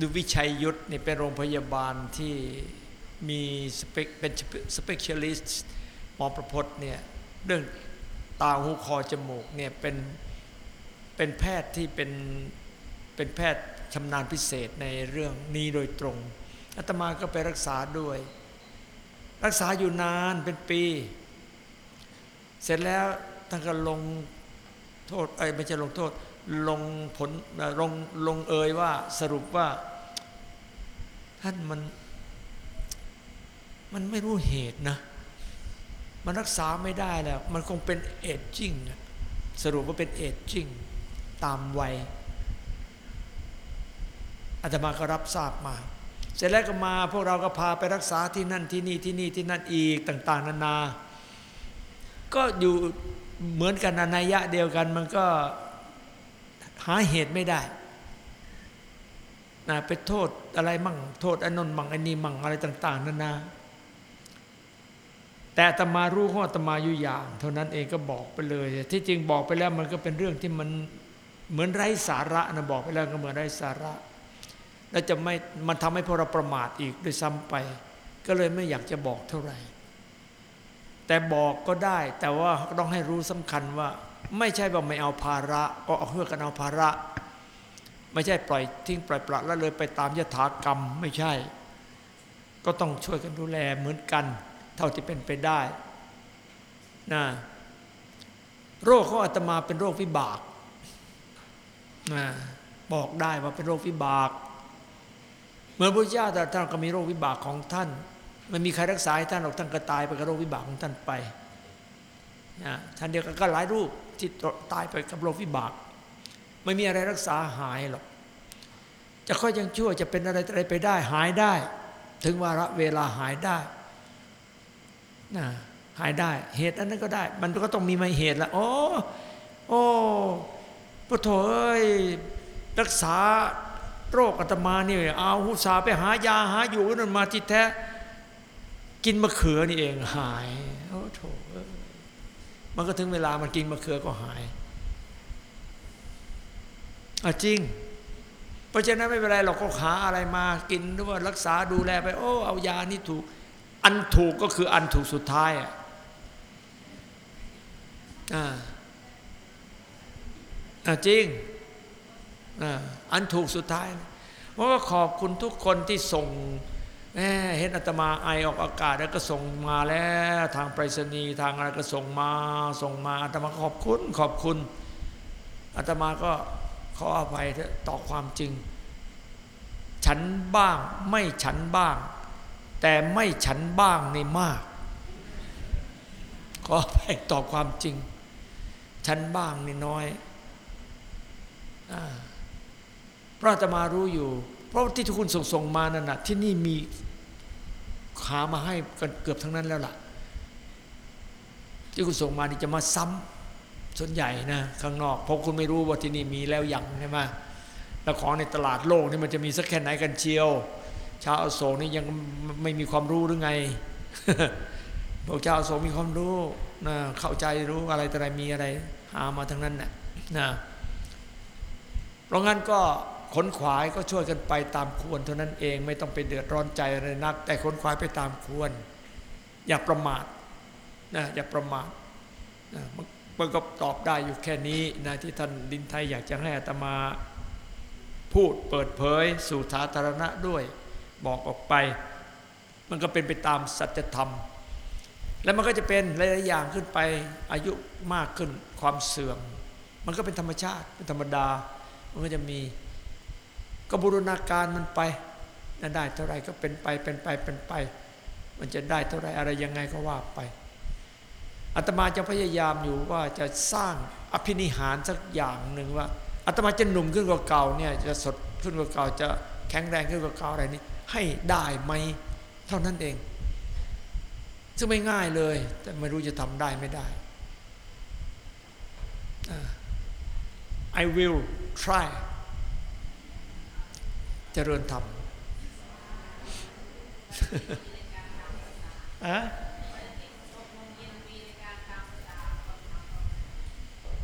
ดูวิชัยยุทธนี่เป็นโรงพยาบาลที่มีสเปกเป็น specialist หมอประพจน์เนี่ยเรื่องตาหูคอจมูกเนี่ยเป็น เป็นแพทย์ที่เป็นเป็นแพทย์ชำนาญพิเศษในเรื่องนี้โดยตรงอาตมาก็ไปรักษาด้วย รักษาอยู่นานเป็นปี เสร็จแล้วท่านก็ลงโทษเอ้ไม่ใช่ลงโทษลงผลลงลงเอยว่าสรุปว่า ท่านมัน มันไม่รู้เหตุนะ มันรักษาไม่ได้แล้ว มันคงเป็นเอจจิ้งสรุปว่าเป็นเอจจิ้ง ตามวัยอาตมาก็รับทราบมา เสร็จแล้วก็มาพวกเราก็พาไปรักษาที่นั่นที่นี่ที่นี่ที่นั่นอีกต่าง ๆ นานา ก็อยู่เหมือนกันนะนัยยะเดียวกันมันก็หาเหตุไม่ได้นะไปโทษอะไรมั่ง โทษอนนนมั่งอันนี้มั่งอะไรต่าง ๆนานา แต่อาตมารู้ขออาตมาอยู่อย่าง เท่านั้นเองก็บอกไปเลย ที่จริงบอกไปแล้วมันก็เป็นเรื่องที่มัน เหมือนไร้สาระนะบอกไปแล้วก็เหมือนไร้สาระ แล้วจะไม่มันทำให้พวกเราประมาทอีกด้วยซ้ำไป ก็เลยไม่อยากจะบอกเท่าไหร่ แต่บอกก็ได้ แต่ว่าต้องให้รู้สำคัญว่า ไม่ใช่ว่าไม่เอาภาระ ก็เอาเพื่อกันเอาภาระ ไม่ใช่ปล่อยทิ้งปล่อยปละและเลยไปตามยถากรรมไม่ใช่ ก็ต้องช่วยกันดูแลเหมือนกัน เท่าที่เป็นไปได้นะโรคของอาตมาเป็นโรควิบาก บอกได้ว่าเป็นโรควิบาก เมื่อพระเจ้าแต่ท่านก็มีโรควิบากของท่านไม่มีใครรักษาให้ท่านหรอกท่านก็ตายไปกับโรควิบากของท่านไปนะท่านเดียวกันก็หลายรูปที่ตายไปกับโรควิบาก ไม่มีอะไรรักษาหายหรอกจะค่อยยังชั่วจะเป็นอะไรอะไรไปได้หายได้ ถึงวาระเวลาหายได้นะหายได้ เหตุอันนั้นก็ได้ มันก็ต้องมีมาเหตุละโอ้โอ้ พระโถเอ้ยรักษาโรคอาตมาเนี่ยเอาหุสาไปหายาหาอยู่นั่นมาที่แท้ กินมะเขือนี่เองหายโอ้โถมันก็ถึงเวลามันกินมะเขือก็หายอจริง เพราะฉะนั้นไม่เป็นไรเราก็หาอะไรมากินหรือว่ารักษาดูแลไป โอ้เอายานี่ถูก อันถูกก็คืออันถูกสุดท้ายอะอ่า จริงอันถูกสุดท้ายเพราะว่าขอบคุณทุกคนที่ส่งแม่เห็นอาตมาไอออกอากาศแล้วก็ส่งมาแล้วทางไปรษณีย์ทางอะไรก็ส่งมาส่งมาอาตมาขอบคุณขอบคุณอาตมาก็ขออภัยต่อความจริง ฉันบ้างไม่ฉันบ้าง แต่ไม่ฉันบ้างในมาก ขออภัยต่อความจริง ฉันบ้างในน้อย พระอาตมารู้อยู่ เพราะที่ทุกคุณส่งส่งมานั่นนะที่นี่มีขามาให้กันเกือบทั้งนั้นแล้วล่ะ ที่คุณส่งมานี่จะมาซ้ำส่วนใหญ่นะข้างนอกเพราะคุณไม่รู้ว่าที่นี่มีแล้วอยังใช่ไหมแล้วของในตลาดโลกนี่มันจะมีสักแค่ไหนกันเชียว ชาวอโศกนี่ยังไม่มีความรู้หรือไงพวกชาวอโศกมีความรู้นะเข้าใจรู้อะไรแต่ไรมีอะไรหามาทั้งนั้นน่ะนะ เพราะงั้นก็ขนขวายก็ช่วยกันไปตามควรเท่านั้นเองไม่ต้องไปเดือดร้อนใจอะไรนัก แต่ขนขวายไปตามควร อย่าประมาทนะอย่าประมาทนะมันมันก็ตอบได้อยู่แค่นี้นะที่ท่านดินไทยอยากจะให้อาตมาพูดเปิดเผย สู่สาธารณะด้วย บอกออกไป มันก็เป็นไปตามสัจธรรม แล้วมันก็จะเป็นหลายๆอย่างขึ้นไปอายุมากขึ้นความเสื่อม มันก็เป็นธรรมชาติเป็นธรรมดา มันก็จะมีก็บูรณาการมันไปนั่นได้เท่าไรก็เป็นไปเป็นไปเป็นไป มันจะได้เท่าไรอะไรยังไงก็ว่าไปอาตมาจะพยายามอยู่ว่าจะสร้างอภินิหารสักอย่างหนึ่งว่าอาตมาจะหนุ่มขึ้นกว่าเก่าเนี่ยจะสดขึ้นกว่าเก่าจะแข็งแรงขึ้นกว่าเก่าอะไรนี้ให้ได้ไหมเท่านั้นเอง ซึ่งไม่ง่ายเลย แต่ไม่รู้จะทำได้ไม่ได้ I will try เจริญธรรมอะ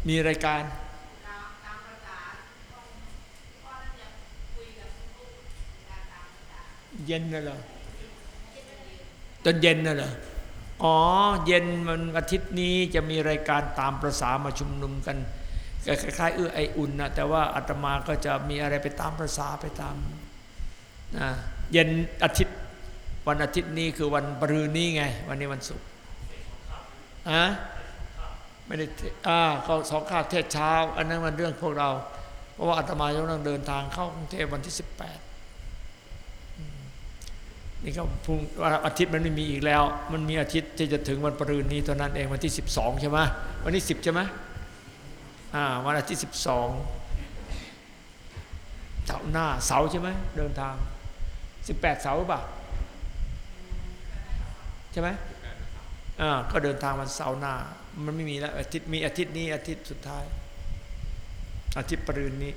มีรายการเย็นน่ะเหรอตอนเย็นน่ะเหรออ๋อ เย็นมันอาทิตย์นี้จะมีรายการตามประษามาชุมนุมกัน คล้ายๆเอื้อไออุ่นนะแต่ว่าอาตมาก็จะมีอะไรไปตามประษาไปตามนะเย็นอาทิตย์วันอาทิตย์นี้คือวันปรือนี้ไง วันนี้วันศุกร์อะไม่ได้อ่าเขาสองข้าวเทศเช้า อันนั้นมันเรื่องพวกเรา เพราะว่าอาตมาต้องเดินทางเข้ากรุงเทพวันที่สิบแปดนี่ก็พุ่งวันอาทิตย์มันไม่มีอีกแล้ว มันมีอาทิตย์ที่จะถึงวันปรืนนี้เท่านั้นเองวันที่ 12 ใช่ไหมวันที่10 ใช่ไหม วันอาทิตย์สิบสองเสาร์หน้าเสาร์ใช่ไหมเดินทางสิบแปดเสาร์ป่ะใช่ไหมอ่าก็เดินทางวันเสาร์หน้า มันไม่มีแล้วอาทิตย์มีอาทิตย์นี้อาทิตย์สุดท้าย อาทิตย์ปรืนนี้